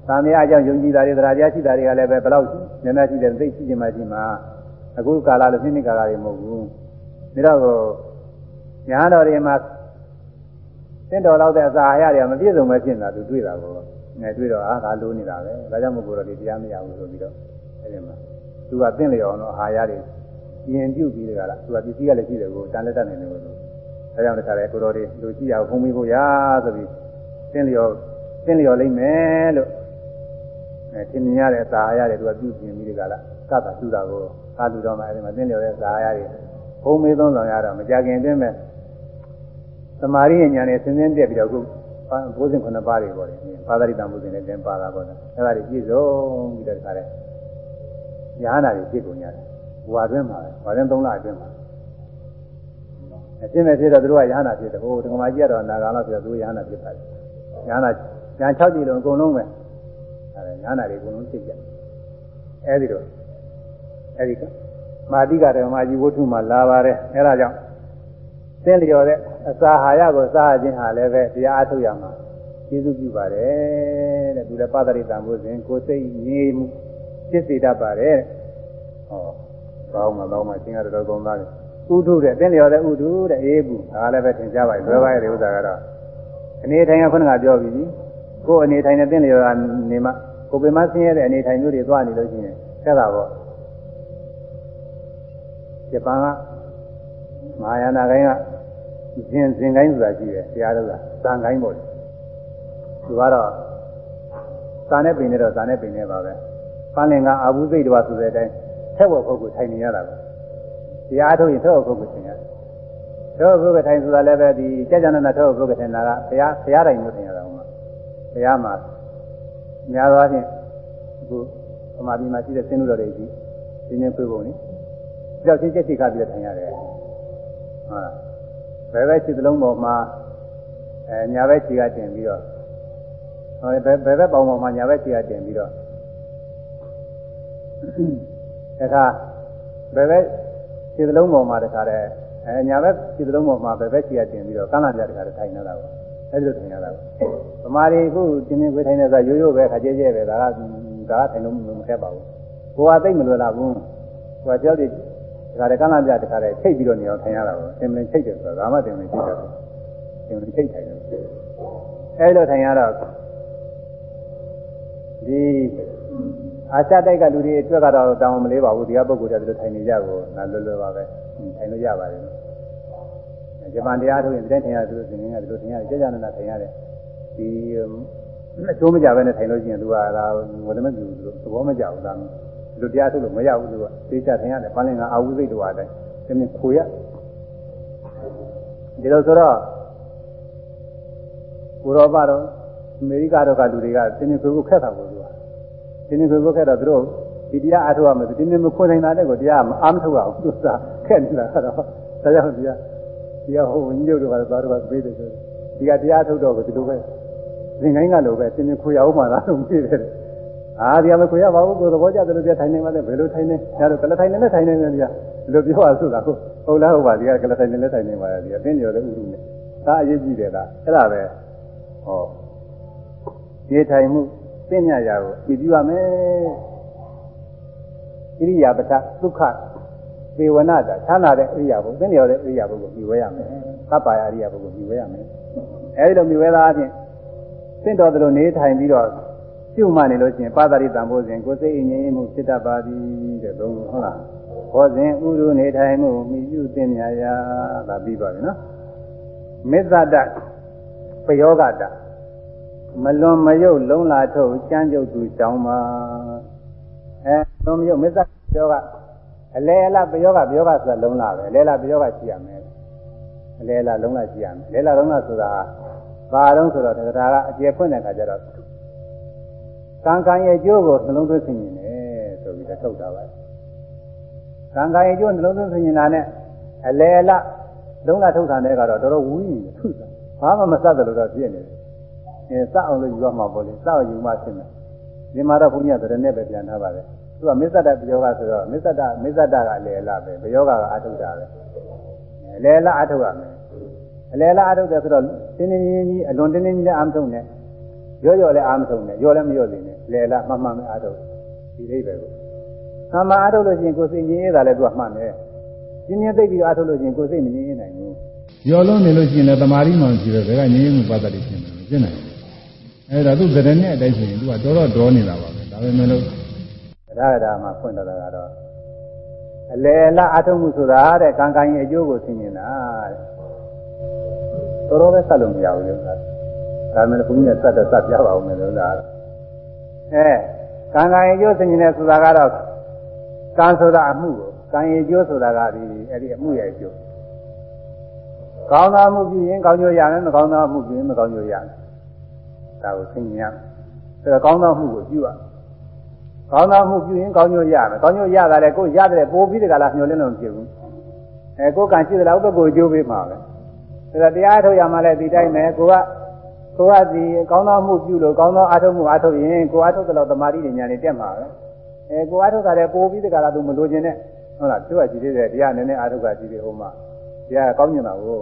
သာမယအကြောင်းယုံကြည်တာတွေတရားတရားရှိတာတွေကလည်းပဲဘယ်လောက်နည်းနည်းရှိတယ်သိရှိချင်မှရှိမှအခုကာလလို့နိမ့်ကာလတွေမဟုတ်ဘူးဒါတော့ညာတော်တွေမှာ သင်တော်တော့တဲ့အစာအရတွေကမပြည့်စုံပဲဖြစ်နေတာသူတွေ့တာကိုငယ်တွေ့တော့အာဒါလိုးနေတာပဲဒါကြောင့်မို့ကိုယ်တော်ဒီတရားမရဘူးဆိုပြီးတော့အဲဒီမှာသူကသင်လျော်တော့အာရတွေရင်ပြုတ်ပြီးတကလားသူကပစ္စည်းကလည်းရှိတယ်ကိုတန်လက်တတ်နေတယ်လို့ဒါကြောင့်တခါလေကိုတော်တွေလူကြည့်ရအောင်ဖုံးမိဖို့ရဆိုပြီးသင်လျော်သင်လျော်လိမ့်မယ်လို့အဲသင်မြင်ရတဲ့အစာအရတွေသူကပြုတ်ပြင်ပြီးတကလားကပ်တာသူ့တာကိုကားလူတော်မှအဲဒီမှာသင်လျော်တဲ့စာအရတွေဖုံးမေးသုံးဆောင်ရတော့မကြခင်အတွင်းမဲ့ သမာဓိဉာဏ်နဲ့ဆင်းဆင်းတက်ပြီးတော့ခုဘုဇင်ခုနှစ်ပါးတွေပေါ့လေပါဠိတံဘုဇင်နဲ့သင်ပါတာပေါ့လေအဲ့ဒါတွေပြည့်စုံပြီးတော့တခါလေညာနာတွေပြည့်ကုန်ရတယ်ဝါတွင်းမှာဝါတွင်း၃လအတွင်းမှာအရှင်းမဲ့ဖြစ်တော့သူတို့ကရဟနာဖြစ်တယ်ဟိုဒကမာကြီးကတော့နာဂာလောက်ဆိုတော့သူရဟနာဖြစ်ပါတယ်ရဟနာညာ6ကြည်လုံးအကုန်လုံးပဲအဲရဟနာတွေအကုန်လုံးသိကြအဲဒီတော့အဲဒီကမာတိကဓမ္မကြီးဝတ္ထုမှာလာပါတယ်အဲဒါကြောင့် သင်လျော်တဲ့အစာဟာရကိုစားခြင်းဟာလည်းပဲတရားအထုတ်ရမှာကျေးဇူးပြုပါတယ်တဲ့သူလည်းပသရိတံဘုဇင်ကိုစိတ်ငြိမ်မှုဖြစ်စေတတ်ပါတယ်ဟောကောင်းမှာကောင်းမှာရှင်းရတော့ကောင်းသားတယ်ဥထုတဲ့သင်လျော်တဲ့ဥထုတဲ့အေးဘူးဒါလည်းပဲသင်ကြပါပြီလွယ်ပါရဲ့ဥစ္စာကတော့အနေထိုင်ကခုနကပြောပြီးပြီကိုယ်အနေထိုင်တဲ့သင်လျော်ကနေမှကိုယ်ပင်မဆင်းရဲတဲ့အနေထိုင်မျိုးတွေသွားနေလို့ရှိရင်ဆက်တာပေါ့ဂျပန်က မဟာယာနာကိုင်းကဇင်ဇင်ကိုင်းဆိုတာရှိတယ်တရားတော်ကဇန်ကိုင်းပေါ့လေသူကတော့စာနဲ့ပင်နေတော့စာနဲ့ပင်နေပါပဲပန်းလင်ကအာဘူးစိတ်တော်ဆိုတဲ့အတိုင်းထက်ဝက်ပုဂ္ဂိုလ်ထိုင်နေရတာပဲတရားထုတ်ရင်ထက်ဝက်ပုဂ္ဂိုလ်ထိုင်ရတယ်ထက်ဝက်ပုဂ္ဂိုလ်ထိုင်ဆိုတာလည်းပဲဒီကြကြနနာထက်ဝက်ပုဂ္ဂိုလ်ထိုင်တာကဘုရားဘုရားတိုင်လို့ထိုင်ရတာဟောမှာဘုရားမှာများသောအားဖြင့်အခုသမာဓိမှာရှိတဲ့စင်းလို့တော်တွေကြီးဒီနေ့ပြေပုံလေကြောက်ချင်းချက်ချိခါပြီးထိုင်ရတယ် ဟုတ်လားဘယ်ဘက်ခြေသလုံးပေါ်မှာအဲညာဘက်ခြေကတင်ပြီးတော့ဟောဘယ်ဘယ်ဘက်ပေါင်ပေါ်မှာညာဘက်ခြေကတင်ပြီးတော့တခါဘယ်ဘက်ခြေသလုံးပေါ်မှာတခါတည်းအဲညာဘက်ခြေသလုံးပေါ်မှာဘယ်ဘက်ခြေကတင်ပြီးတော့ကမ်းလာပြတခါတည်းထိုင်နေတာပေါ့အဲဒီလိုထိုင်ရတာပေါ့ဗမာတွေအခုတင်းတင်းခွေးထိုင်နေဆိုရိုးရိုးပဲခါကျဲကျဲပဲဒါကဒါကထိုင်လို့မခက်ပါဘူးကိုကသိမ့်မလွယ်လာဘူးကိုကကြောက်တယ် ခါတည်းကမ်းလာပြတခါတည်းချိတ်ပြီးတော့နေအောင်ထိုင်ရတာပေါ့တင်မင်ချိတ်တယ်ဆိုတာဒါမှတင်မင်ချိတ်တယ်တင်မင်ချိတ်ထိုင်တယ်အဲလိုထိုင်ရတော့ဒီအာရှတိုက်ကလူတွေအတွက်ကတော့တောင်းမလေးပါဘူးဒီကပုဂ္ဂိုလ်တွေထိုင်နေကြကိုနာလွယ်လွယ်ပါပဲထိုင်လို့ရပါတယ်ဂျပန်တရားထုတ်ရင်တဲ့ထိုင်ရတယ်သူတို့သင်ငင်းကဒီလိုထိုင်ရတယ်ကြာကြာနာနာထိုင်ရတယ်ဒီအကျိုးမကြဘဲနဲ့ထိုင်လို့ရှိရင်သူကဒါဝဒမကျူသူသဘောမကျဘူးဒါ လူတရားထုတ်လို့မရဘူးသူကသိချထိုင်ရတယ်ပန်းလင်ကအာဝုစိတ်တော်အတိုင်းဒီနေ့ခိုရဒီလိုဆိုတော့ဥရောပတော့အမေရိကတော့ကလူတွေကတင်းတင်းခွေခွေခက်တာကိုသူကတင်းတင်းခွေခွေခက်တော့သူတို့ဒီတရားအထုတ်ရမယ်တင်းတင်းမခွေနိုင်တာတဲ့ကိုတရားမအားမထုတ်ရဘူးသူကခက်နေတာဆိုတော့ဒါကြောင့်တရားတရားဟိုဝင်းကျုပ်တို့ကသွားတော့ပြေးတယ်ဆိုဒီကတရားထုတ်တော့ကိုဒီလိုပဲသင်္ကိုင်းကလိုပဲတင်းတင်းခွေရအောင်မှလားလို့ပြေးတယ် အာဒီမခွေရပါဘူးကိုယ်သဘောကျတယ်လို့ပြထိုင်နေမှလည်းဘယ်လိုထိုင်နေညတော့ကလထိုင်နေနဲ့ထိုင်နေတယ်ဒီကဒီလိုပြောရဆိုတာဟုတ်ဟုတ်လားဟုတ်ပါဒီကကလထိုင်နေနဲ့ထိုင်နေပါလေဒီကသင်ရောတဲ့ဥရုနဲ့ဒါအရေးကြီးတယ်လားအဲ့ဒါပဲဟောဒီထိုင်မှုသိညရာကိုပြည့်ပြရမယ်ဣရိယာပထဒုက္ခဣပေဝနာတာချမ်းသာတဲ့အရိယာပုဂ္ဂိုလ်သင်ရောတဲ့အရိယာပုဂ္ဂိုလ်မြည်ဝဲရမယ်သဗ္ဗာယအရိယာပုဂ္ဂိုလ်မြည်ဝဲရမယ်အဲဒီလိုမြည်ဝဲတာအပြင်သင့်တော်သလိုနေထိုင်ပြီးတော့ ပြုမှနေလို့ရှိရင်ပါတာရိတံဖို့စဉ်ကိုယ်စိတ်အငြိမ်းမှုဖြစ်တတ်ပါသည်တဲ့သုံးဟုတ်လားဘောဇင်ဥရုနေထိုင်မှုမိပြုသင်ညာရာဒါပြီးပါပြီနော်မေသတပယောဂတမလွန်မယုတ်လုံးလာထုတ်ကြမ်းကြုတ်သူကြောင်းပါအဲလွန်မယုတ်မေသပယောကအလဲအလပယောဂပယောဂဆိုတာလုံးလာပဲအလဲအလပယောဂရှိရမယ်အလဲအလလုံးလာရှိရမယ်အလဲအလလုံးလာဆိုတာဘာလုံးဆိုတော့တရားကအကျေဖွင့်တဲ့အခါကျတော့ ကံကံရဲ့ကျိုးကိုနှလုံးသွင်းသိမြင်တယ်ဆိုပြီးတော့ထုတ်တာပါကံကံရဲ့ကျိုးနှလုံးသွင်းသိမြင်တာနဲ့အလဲအလလုံးလာထုတ်တာနဲ့ကတော့တော်တော်ဝူးရင်ထုတာဘာမှမစတယ်လို့တော့ပြည့်နေတယ်အဲစအောင်လို့ယူရမှာပေါ့လေစအောင်ယူမှဖြစ်မယ်ဒီမှာတော့ဘုရားသရနဲ့ပဲပြန်ထားပါတယ်သူကမစ္ဆဒပယောဂဆိုတော့မစ္ဆဒမစ္ဆဒကအလေလပဲပယောဂကအထုတာပဲအလေလအထုရမယ်အလေလအထုတယ်ဆိုတော့တင်းတင်းကြီးကြီးအလွန်တင်းတင်းကြီးလည်းအာမထုံနဲ့ရော့ရော့လည်းအာမထုံနဲ့ရော့လည်းမရော့သေးနဲ့ လေလမှမှန်မဲ့အထုဒီအိဗယ်ကိုမှန်မှန်အထုလို့ရှိရင်ကိုယ်စိတ်ငြိမ်းရတာလည်းသူကမှန်တယ်ပြင်းပြင်းသိပြီးအထုလို့ရှိရင်ကိုယ်စိတ်မငြိမ်းနိုင်ဘူးရော်လုံးနေလို့ရှိရင်လည်းတမာရီမှန်ရှိတယ်ဘယ်ကငြိမ်းမှုပတ်သက်ဖြစ်နေလဲဖြစ်နိုင်တယ်အဲဒါသူသရနဲ့အတိုင်းဆိုရင်သူကတော်တော်ဒေါနေတာပါပဲဒါပေမဲ့လို့ဒါကဒါမှဖွင့်တော့တာကတော့အလေလအထုံးမှုဆိုတာတဲ့ကံကံရဲ့အကျိုးကိုသိမြင်တာတဲ့တော်တော်ပဲဆက်လို့မရဘူးလေဒါဒါမှလည်းဘုန်းကြီးနဲ့ဆက်တော့ဆက်ပြပါဦးမယ်လို့လား အဲကံကံရဲ့အကျိုးသိမြင်တယ်ဆိုတာကတော့ကံဆိုတာအမှုကိုကံရဲ့အကျိုးဆိုတာကဒီအဲ့ဒီအမှုရဲ့အကျိုးကောင်းသောမှုပြုရင်ကောင်းကျိုးရမယ်မကောင်းသောမှုပြုရင်မကောင်းကျိုးရမယ်ဒါကိုသိမြင်ရမယ်အဲဒါကောင်းသောမှုကိုပြုရမယ်ကောင်းသောမှုပြုရင်ကောင်းကျိုးရမယ်ကောင်းကျိုးရတာလည်းကိုယ်ရတယ်ပိုးပြီးတကလားမျှော်လင့်လို့မဖြစ်ဘူးအဲကိုယ်ကံရှိသလားဥပ္ပကိုအကျိုးပေးမှာပဲဒါတရားထုတ်ရမှလည်းဒီတိုင်းပဲကိုက ကိုကဒီကောင်းသောမှုပြုလို့ကောင်းသောအာထုတ်မှုအာထုတ်ရင်ကိုအာထုတ်တဲ့လောက်တမာတိဉာဏ်နဲ့တက်မှာပဲအဲကိုအာထုတ်တာလည်းပိုးပြီးတကလားသူမလိုချင်နဲ့ဟုတ်လားသူကကြည့်သေးတယ်တရားနည်းနည်းအာထုတ်ကကြည့်သေးဟိုမှာတရားကောင်းကျင်တာကိုဟို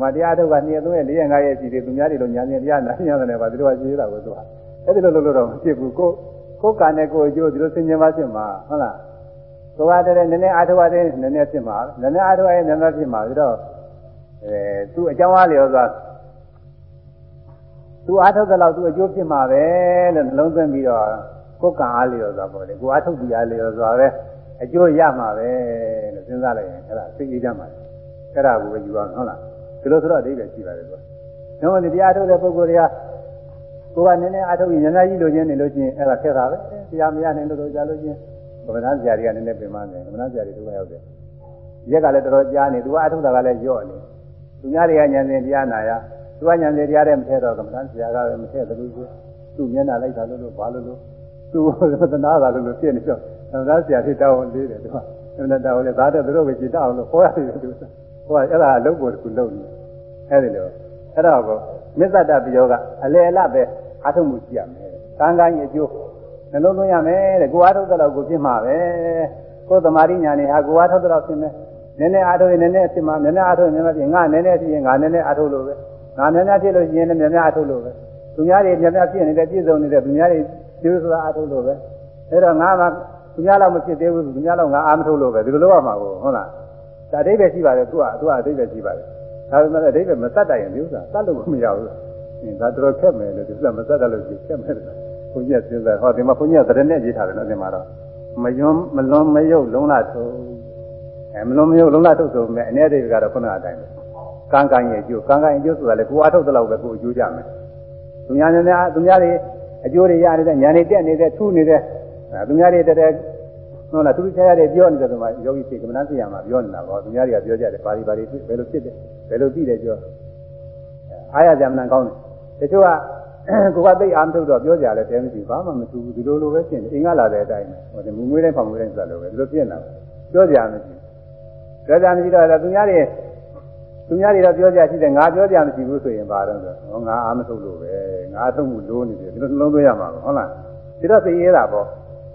မှာတရားထုတ်က2ရက်3ရက်4ရက်5ရက်ကြည့်သေးသူများတွေလိုညာညာတရားနာညာတယ်ပါသူတို့ကကြည့်တာကိုသူကအဲ့ဒီလိုလုပ်လို့တော့မဖြစ်ဘူးကိုကိုယ်ကံနဲ့ကိုယ်အကျိုးဒီလိုဆင်ခြင်မှဖြစ်မှာဟုတ်လားကိုယ်ကတည်းကနည်းနည်းအားထုတ်ရတဲ့နည်းနည်းဖြစ်မှာနည်းနည်းအားထုတ်ရရင်နည်းနည်းဖြစ်မှာပြီးတော့အဲသူ့အကြောင်းအားလျော်စွာ သူအားထုတ်တဲ့လောက်သူအကျိုးဖြစ်မှာပဲလို့နှလုံးသွင်းပြီးတော့ကိုယ်ကံအားလျော်စွာပေါ့လေကိုယ်အားထုတ်ပြီးအားလျော်စွာပဲအကျိုးရမှာပဲလို့စဉ်းစားလိုက်ရင်အဲ့ဒါသိအေးကြမှာအဲ့ဒါကိုပဲယူအောင်ဟုတ်လားဒီလိုဆိုတော့အဓိပ္ပာယ်ရှိပါတယ်ကွာ။ဒါမှမဟုတ်တရားထုတ်တဲ့ပုဂ္ဂိုလ်တွေကကိုကနည်းနည်းအထုတ်ရင်ဉာဏ်ကြီးလိုချင်နေလို့ချင်းအဲ့ဒါခက်တာပဲတရားမရနိုင်လို့တော့ကြာလို့ချင်းဗမနာဆရာတွေကနည်းနည်းပြင်ပန်းတယ်ဗမနာဆရာတွေဒုက္ခရောက်တယ်ရက်ကလည်းတော်တော်ကြားနေသူကအထုတ်တာကလည်းရော့နေသူများတွေကဉာဏ်စဉ်တရားနာရ သူကဉာဏ်စဉ်တရားတဲ့မထည့်တော့ဗမနာဆရာကလည်းမထည့်သလိုချင်းသူမျက်နှာလိုက်တာလို့လို့ဘာလို့လို့သူသနာတာလို့လို့ပြည့်နေတော့ဗမနာဆရာထိတောင်းလေးတယ်သူကဗမနာတောင်းလေဒါတော့သူတို့ပဲကြည်တောင်းလို့ခေါ်ရတယ်သူကဟိုကအဲ့ဒါအလုပ်ပေါ်တစ်ခုလုပ်နေအဲ့ဒီလိုအဲ့တော့မစ္ဆတပြောကအလေအလပဲအာထုံမှုရှိရမယ်။ကံကံရဲ့အကျိုးနှလုံးသွင်းရမယ်တဲ့ကိုအာထုတဲ့လောက်ကိုဖြစ်မှာပဲ။ကိုယ်သမာဓိညာနဲ့ဟာကိုအာထုတဲ့လောက်ဖြစ်မယ်။နည်းနည်းအာထုရင်နည်းနည်းဖြစ်မှာနည်းနည်းအာထုရင်နည်းနည်းဖြစ်ငါနည်းနည်းဖြစ်ရင်ငါနည်းနည်းအာထုလို့ပဲ။ ငါနည်းနည်းဖြစ်လို့ရှိရင်လည်းများများအာထုလို့ပဲ။သူများတွေများများဖြစ်နေတဲ့ပြည့်စုံနေတဲ့သူများတွေကျိုးဆိုတာအာထုလို့ပဲ။အဲတော့ငါမှသူများလောက်မဖြစ်သေးဘူးသူများလောက်ငါအာမထုလို့ပဲဒီလိုလုပ်ရမှာကိုဟုတ်လား။ဒါအတိတ်ပဲရှိပါတယ်သူကသူကအတိတ်ပဲရှိပါတယ်။ဒါပေမဲ့အတိတ်ပဲမတတ်တိုင်ရင်ဒီဥစ္စာတတ်လို့မရဘူး။ဒါတော်ခက်မယ်လို့ဒီကမသက်တယ်လို့ခက်မယ်လို့ဘုန်းကြီးကစဉ်းစားဟောဒီမှာဘုန်းကြီးကတရနဲ့ရေးထားတယ်နော်ဒီမှာတော့မယွန်းမလွန်မယုတ်လုံးလာထုတ်အဲမလွန်မယုတ်လုံးလာထုတ်ဆိုပေမဲ့အနေနဲ့ကတော့ခုနအတိုင်းပဲ ကံကံရဲ့အကျိုးကံကံရဲ့အကျိုးဆိုတာလေကိုအားထုတ်တဲ့လောက်ပဲကိုအကျိုးကြမယ်သူများများသူများတွေအကျိုးတွေရနေတဲ့ညာနေတက်နေတဲ့ထူးနေတဲ့သူများတွေတက်တဲ့ဟုတ်လားသူတို့ဆရာတွေပြောနေတယ်ဆိုမှယောဂီစိတ်ကမ္မနာဆရာမှာပြောနေတာပေါ့သူများတွေကပြောကြတယ်ပါဠိပါဠိဘယ်လိုဖြစ်တယ်ဘယ်လိုသိတယ်ပြောအားရကြမနာကောင်းတယ်တချို့ကကိုကသိအားမထုတ်တော့ပြောကြလဲတဲမရှိဘာမှမထူဘူးဒီလိုလိုပဲဖြစ်နေအင်္ဂလာတဲ့အတိုင်းဟိုဒီမူမွေးတိုင်းဖောင်မွေးတိုင်းဆိုလို့ပဲဒီလိုဖြစ်နေတာပြောကြမရှိပြောကြမရှိတော့သူများတွေ သူများတွေတော့ပြောကြရှိတယ်ငါပြောကြမရှိဘူးဆိုရင်ဘာတော့ဆိုဟောငါအားမထုတ်လို့ပဲငါထုတ်မှုလိုးနေတယ်ဒီလိုနှလုံးသွင်းရမှာပေါ့ဟုတ်လားဒီတော့သိရတာပေါ့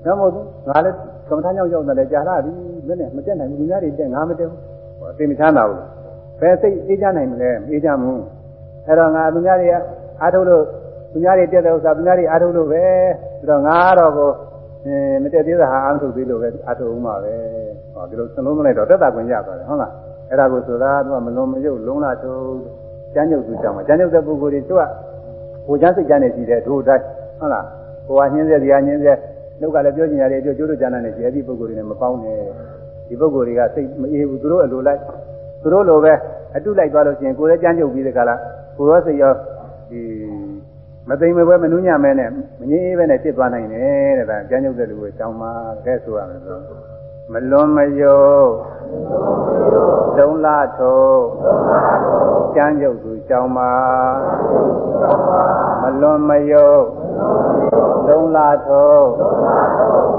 ဒါမို့ငါလည်းကမ္မထာညောင်းရောက်တယ်ကြာလာပြီလည်းနဲ့မတက်နိုင်ဘူးသူများတွေတက်ငါမတက်ဘူးဟောသိမချမ်းသာဘူးဘယ်စိတ်အေးကြနိုင်မလဲအေးကြမှုအဲ့တော့ငါသူများတွေအားထုတ်လို့သူများတွေတက်တဲ့ဥစ္စာသူများတွေအားထုတ်လို့ပဲပြီးတော့ငါတော့ကိုအဲမတက်သေးတာဟာအားထုတ်သေးလို့ပဲအားထုတ်ဦးမှာပဲဟောဒီလိုစလုံးမလိုက်တော့တက်တာခွင့်ရသွားတယ်ဟုတ်လား အဲ့ဒါကိုဆိုတာသူကမလုံးမယုတ်လုံးလာထုတ်ကျမ်းညုပ်သူကြောင့်ကျမ်းညုပ်တဲ့ပုဂ္ဂိုလ်တွေသူကဟိုချမ်းစိတ်ချမ်းနေကြည့်တယ်တို့တိုင်းဟုတ်လားကိုကညင်းစေတရားညင်းစေနှုတ်ကလည်းပြောကျင်ရတယ်ပြောကျိုးတို့ကျမ်းနဲ့ကြည်အဲ့ဒီပုဂ္ဂိုလ်တွေနဲ့မပေါင်းနဲ့ဒီပုဂ္ဂိုလ်တွေကစိတ်မအေးဘူးသူတို့အလိုလိုက်သူတို့လိုပဲအတုလိုက်သွားလို့ရှိရင်ကိုယ်လည်းကြမ်းကြုတ်ပြီးတဲ့ခါလားကိုရောစိတ်ရောဒီမသိမပွဲမနှူးညမဲနဲ့မငြင်းအေးပဲနဲ့ဖြစ်သွားနိုင်တယ်တဲ့ဒါကြမ်းကြုတ်တဲ့လူကိုကြောင်းမှာတဲ့ဆိုရမယ်ဆိုမလွန်မယုတ် သုံးလာထုံးကြမ်းကြုတ်သူကြောင်းမှာမလွန်မယုတ်သုံးလာထုံး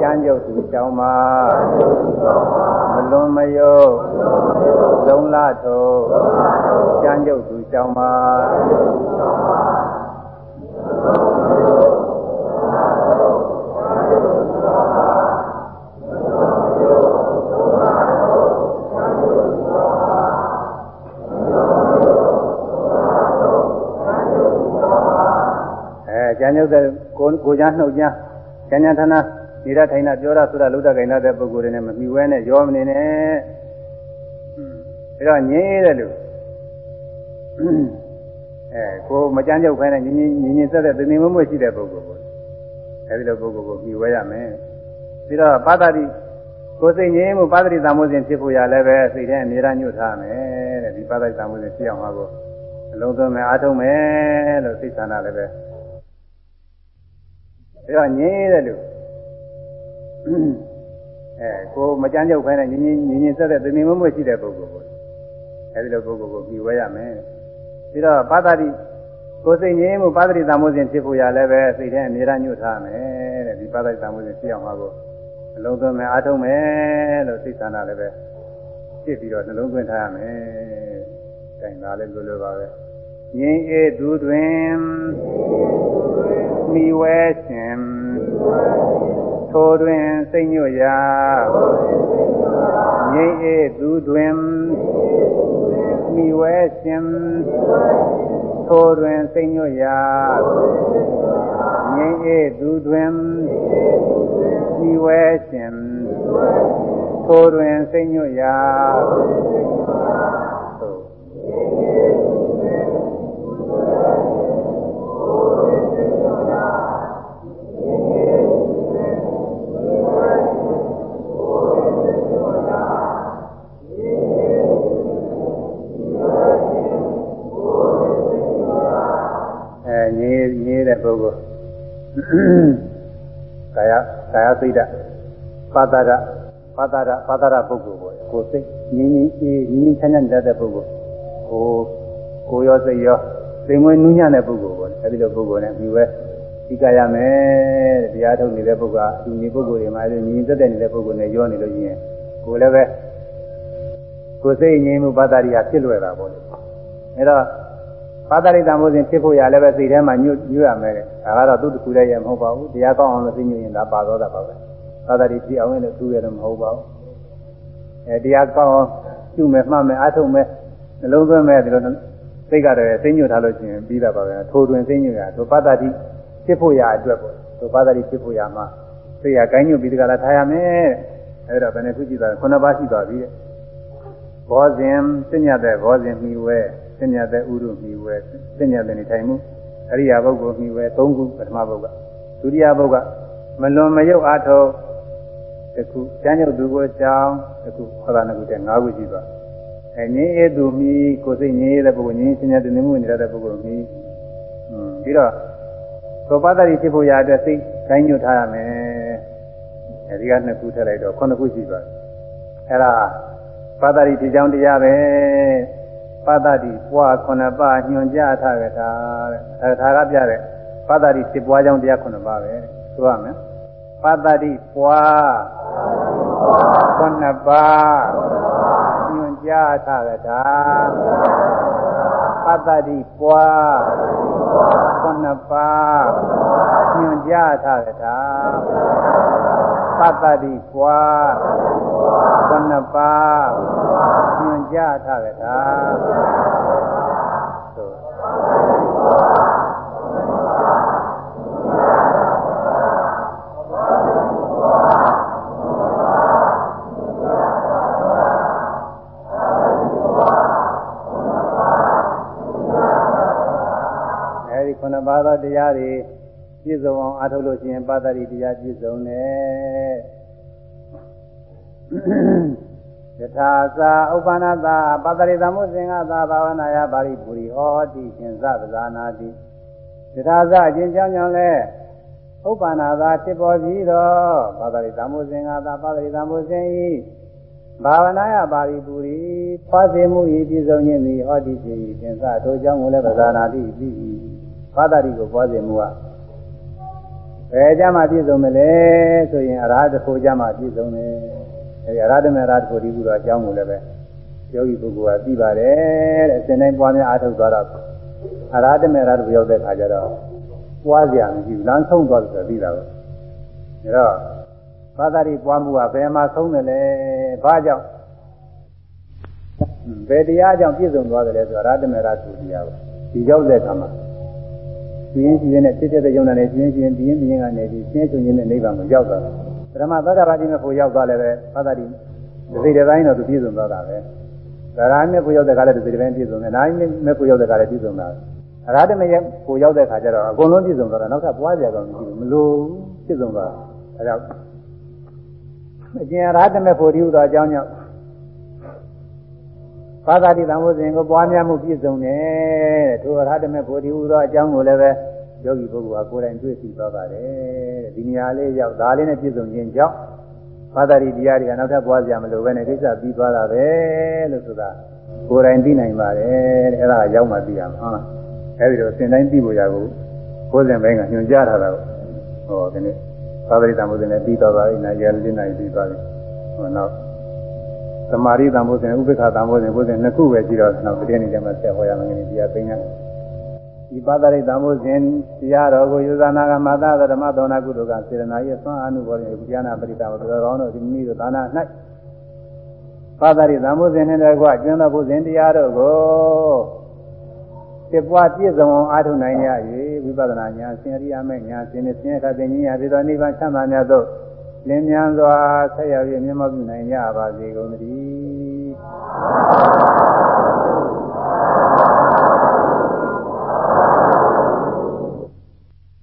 ကြမ်းကြုတ်သူကြောင်းမှာမလွန်မယုတ်သုံးလာထုံးကြမ်းကြုတ်သူကြောင်းမှာ ကျန်ရုပ်တဲ့ကိုကိုချမ်းနှုတ်ချမ်းကျန်ကျန်ဌာနနေရထိုင်တာပြောတာဆိုတာလုဒ္ဒဂိဏတဲ့ပုဂ္ဂိုလ်တွေနဲ့မမီဝဲနဲ့ရောမနေနဲ့အဲတော့ငြင်းတဲ့လူအဲကိုမကြမ်းကြုတ်ခိုင်းတဲ့ညီညီညီညီဆက်တဲ့သင်္နေမမွေ့ရှိတဲ့ပုဂ္ဂိုလ်ပေါ့အဲဒီလိုပုဂ္ဂိုလ်ကိုမီဝဲရမယ်ပြီးတော့ပါတာတိကိုယ်စိတ်ငြိမ်းမှုပါတာတိသံမိုးစဉ်ဖြစ်ဖို့ရလည်းပဲစိတ်ထဲအမြဲတမ်းညှို့ထားမယ်တဲ့ဒီပါတာတိသံမိုးစဉ်ဖြစ်အောင်ဟာကိုအလုံးစုံနဲ့အားထုတ်မယ်လို့သိသနာလည်းပဲ အဲတော့ငြင်းတဲ့လူအဲကိုမကြမ်းကြုတ်ခိုင်းတဲ့ညီညီညီညီဆက်တဲ့သင်္နေမမွေ့ရှိတဲ့ပုဂ္ဂိုလ်ပေါ့အဲဒီလိုပုဂ္ဂိုလ်ကိုပြီးဝဲရမယ်ပြီးတော့ပါတာတိကိုယ်စိတ်ငြိမ်းမှုပါတာတိသံမိုးစဉ်ဖြစ်ဖို့ရလည်းပဲစိတ်ထဲအမြဲတမ်းညှို့ထားမယ်တဲ့ဒီပါတာတိသံမိုးစဉ်ဖြစ်အောင်ဟာကိုနှလုံးသွင်းမယ်အားထုတ်မယ်လို့သိသနာလည်းပဲဖြစ်ပြီးတော့နှလုံးသွင်းထားရမယ်။တိုင်တာလည်းလိုလိုပါပဲ။ငြိမ်းအေးသူတွင် မိဝဲရှင်ထိုတွင်စိတ်ညွတ်ရာငြိမ်းအေးသူတွင်မိဝဲရှင်ထိုတွင်စိတ်ညွတ်ရာငြိမ်းအေးသူတွင်မိဝဲရှင်ထိုတွင်စိတ်ညွတ်ရာအဲ တဲ့ပုဂ္ဂိုလ်ကာယကာယစိတ်ဓာတ်ပါတရပါတရပါတရပုဂ္ဂိုလ်ပေါ့ကိုယ်စိတ်ငြင်းငြင်းအေးငြင်းငြင်းချမ်းချမ်းတဲ့ပုဂ္ဂိုလ်ကိုကိုရောစိတ်ရောစိတ်မွေးနူးညံ့တဲ့ပုဂ္ဂိုလ်ပေါ့အဲဒီလိုပုဂ္ဂိုလ်နဲ့ဒီဝဲဒီကရမယ်တရားထုတ်နေတဲ့ပုဂ္ဂိုလ်အဒီပုဂ္ဂိုလ်တွေမှာလည်းညီသက်တဲ့နေတဲ့ပုဂ္ဂိုလ်နဲ့ရောနေလို့ရှိရင်ကိုယ်လည်းပဲကိုယ်စိတ်ငြိမ်းမှုပါတရိယာဖြစ်လွယ်တာပေါ့လေအဲတော့ ပါတရိတံမိုးစဉ်ဖြစ်ဖို့ရလည်းပဲစိတ်ထဲမှာညွတ်ညွတ်ရမယ်တဲ့ဒါကတော့သူ့တစ်ခုတည်းရမဟုတ်ပါဘူးတရားကောင်းအောင်လို့သိညွတ်ရင်ဒါပါတော့တာပါပဲပါတရိဖြစ်အောင်လည်းသူ့ရတယ်မဟုတ်ပါဘူးအဲတရားကောင်းအောင်ကျุမယ်မှတ်မယ်အားထုတ်မယ်နှလုံးသွင်းမယ်ဒီလိုစိတ်ကတော့သိညွတ်ထားလို့ရှိရင်ပြီးတာပါပဲထိုးတွင်သိညွတ်ရထိုပါတတိဖြစ်ဖို့ရအတွက်ပေါ့ထိုပါတတိဖြစ်ဖို့ရမှာစိတ်ရကိုင်းညွတ်ပြီးဒီကလာထားရမယ်အဲဒါဘယ်နဲ့ခုကြည့်တာခုနှစ်ပါးရှိသွားပြီတဲ့ဘောဇင်သိညတ်တဲ့ဘောဇင်မိဝဲ သင်ညာတဲ့ဥရုမိဝဲသင်ညာတဲ့နေထိုင်မှုအရိယာပုဂ္ဂိုလ်မိဝဲ၃ခုပထမဘုတ်ကဒုတိယဘုတ်ကမလွန်မရုပ်အားထုတ်တခုကျမ်းညုတ်သူကိုကြောင်းတခုဟောတာနှစ်ခုတည်း၅ခုရှိသွားအဲငင်းအေးသူမိကိုစိတ်ငင်းရတဲ့ပုဂ္ဂိုလ်ငင်းသင်ညာတဲ့နေမှုနေရတဲ့ပုဂ္ဂိုလ်မိပြီးတော့သောပတ္တိဖြစ်ဖို့ရတဲ့စိတ်ကိုင်းညွတ်ထားရမယ်အဲဒီကနှစ်ခုထည့်လိုက်တော့ခုနှစ်ခုရှိသွားအဲဒါပါတ္တိဒီကြောင့်တရားပဲ ပါတတိပွားခုနှစ်ပါးညွန်ကြားထားကြတာတဲ့အဲဒါကပြတဲ့ပါတတိဖြစ်ပွားကြောင်းတရားခုနှစ်ပါးပဲဆိုရမယ်ပါတတိပွားခုနှစ်ပါးညွန်ကြားထားကြတာပါတတိပွားခုနှစ်ပါးညွန်ကြားထားကြတာပါတတိပွား ဘယ်နှပါးညွှန်ကြားထားကြတာဆိုအဲဒီခုနပါးသောတရားတွေပြည့်စုံအောင်အားထုတ်လို့ရှိရင်ပါတ္တိတရားပြည့်စုံတယ် ယထာသာဥပ္ပနာသာပါတ္တိသမုစင်္ဂသာဘာဝနာယပါရိပူရိဟောတိရှင်သဗ္ဗဇာနာတိယထာသာအချင်းကြောင့်ကြောင့်လဲဥပ္ပနာသာဖြစ်ပေါ်ပြီးတော့ပါတ္တိသမုစင်္ဂသာပါတ္တိသမုစင်ဤဘာဝနာယပါရိပူရိဖွားစေမှုဤပြည့်စုံခြင်းသည်ဟောတိဖြစ်၏ရှင်သထိုကြောင့်ကိုလည်းဗဇာနာတိပြီး၏ပါတ္တိကိုပွားစေမှုကဘယ်ကြမှာပြည့်စုံမလဲဆိုရင်အရဟတဖို့ကြမှာပြည့်စုံတယ် အဲဒီအရဟတမေရဟတဖို့ဒီကူတော့အကြောင်းကိုလည်းပဲယောဂီပုဂ္ဂိုလ်ကသိပါတယ်တဲ့အစဉ်တိုင်းပွားများအားထုတ်သွားတော့အရဟတမေရဟတဖို့ရောက်တဲ့ခါကျတော့ပွားစရာမရှိဘူးလမ်းဆုံးသွားတယ်ဆိုပြီးတာပဲဒါတော့ဘာသာရေးပွားမှုကဘယ်မှာဆုံးတယ်လဲဘာကြောင့်ဘယ်တရားကြောင့်ပြည့်စုံသွားတယ်လဲဆိုတော့အရဟတမေရဟတဖို့တရားပဲဒီရောက်တဲ့ခါမှာပြင်းပြင်းနဲ့စစ်တဲ့ယုံနာနဲ့ပြင်းပြင်းပြင်းပြင်းကနေပြီးရှင်းချုံခြင်းနဲ့နိဗ္ဗာန်ကိုရောက်သွားတယ် ပရမသတ္တဗာတိနဲ့ကိုရောက်သွားလည်းပဲသတ္တတိဒီစိတ်တစ်ပိုင်းတော့သူပြည့်စုံသွားတာပဲဒါရနဲ့ကိုရောက်တဲ့ခါလည်းဒီစိတ်တစ်ပိုင်းပြည့်စုံတယ်နိုင်နဲ့ကိုရောက်တဲ့ခါလည်းပြည့်စုံတာအရဟတမေကိုရောက်တဲ့ခါကျတော့အကုန်လုံးပြည့်စုံသွားတာနောက်ထပ်ပွားကြရတော့မရှိဘူးမလို့ပြည့်စုံသွားအဲဒါအကျဉ်းအရဟတမေဖို့ဒီဥသောအကြောင်းကြောင့်ဘာသာတိသံဃောစဉ်ကိုပွားများမှုပြည့်စုံတယ်ထိုအရဟတမေဖို့ဒီဥသောအကြောင်းကိုလည်းပဲယောဂီပုဂ္ဂိုလ်ကကိုယ်တိုင်တွေ့သိသွားပါတယ် ဒီနေရာလေးရောက်ဒါလေးနဲ့ပြည့်စုံခြင်းကြောင့်ဘာသာတိတရားတွေကနောက်ထပ်ပွားကြမလို့ပဲနဲ့ကိစ္စပြီးသွားတာပဲလို့ဆိုတာကိုယ်တိုင်သိနိုင်ပါတယ်တဲ့အဲ့ဒါရောက်မှသိရမှာဟုတ်လားအဲ့ဒီတော့စင်တိုင်းသိဖို့ရကိုကိုယ်စဉ်ပိုင်းကညွှန်ကြားထားတာကိုဟောဒီနေ့သာသရိတံဘုရင်နဲ့ပြီးသွားပါပြီနိုင်ရလေးနိုင်ပြီးသွားပြီဟောနောက်သမာဓိတံဘုရင်ဥပ္ပခာတံဘုရင်ဘုရင်နှစ်ခုပဲရှိတော့နောက်တည်းနေ့ကျမှဆက်ဟောရမယ်တရားသိညာ ဒီပါဒရိတံဘုရင်တရားတော်ကိုယူဇာနာကမာသဓမ္မသောနာကုသိုလ်ကစေရနာရဲ့သွန်အနုဘောရင်ကုဉာဏပရိတာဘုရားကောင်းတို့ဒီမိတို့သာနာ၌ပါဒရိတံဘုရင်နဲ့တကွကျွမ်းသောဘုရင်တရားတော်ကိုဖြစ်ပွားပြည့်စုံအောင်အားထုတ်နိုင်ရ၍ဝိပဿနာဉာဏ်ဆင်ရိယာမဲ့ဉာဏ်ဆင်နဲ့ဆင်းရဲတဲ့ဉာဏ်ပြီးတော့နိဗ္ဗာန်ချမ်းသာမြတ်သို့လင်းမြန်စွာဆက်ရောက်ရမြတ်မပြုနိုင်ကြပါစေကုန်သတည်း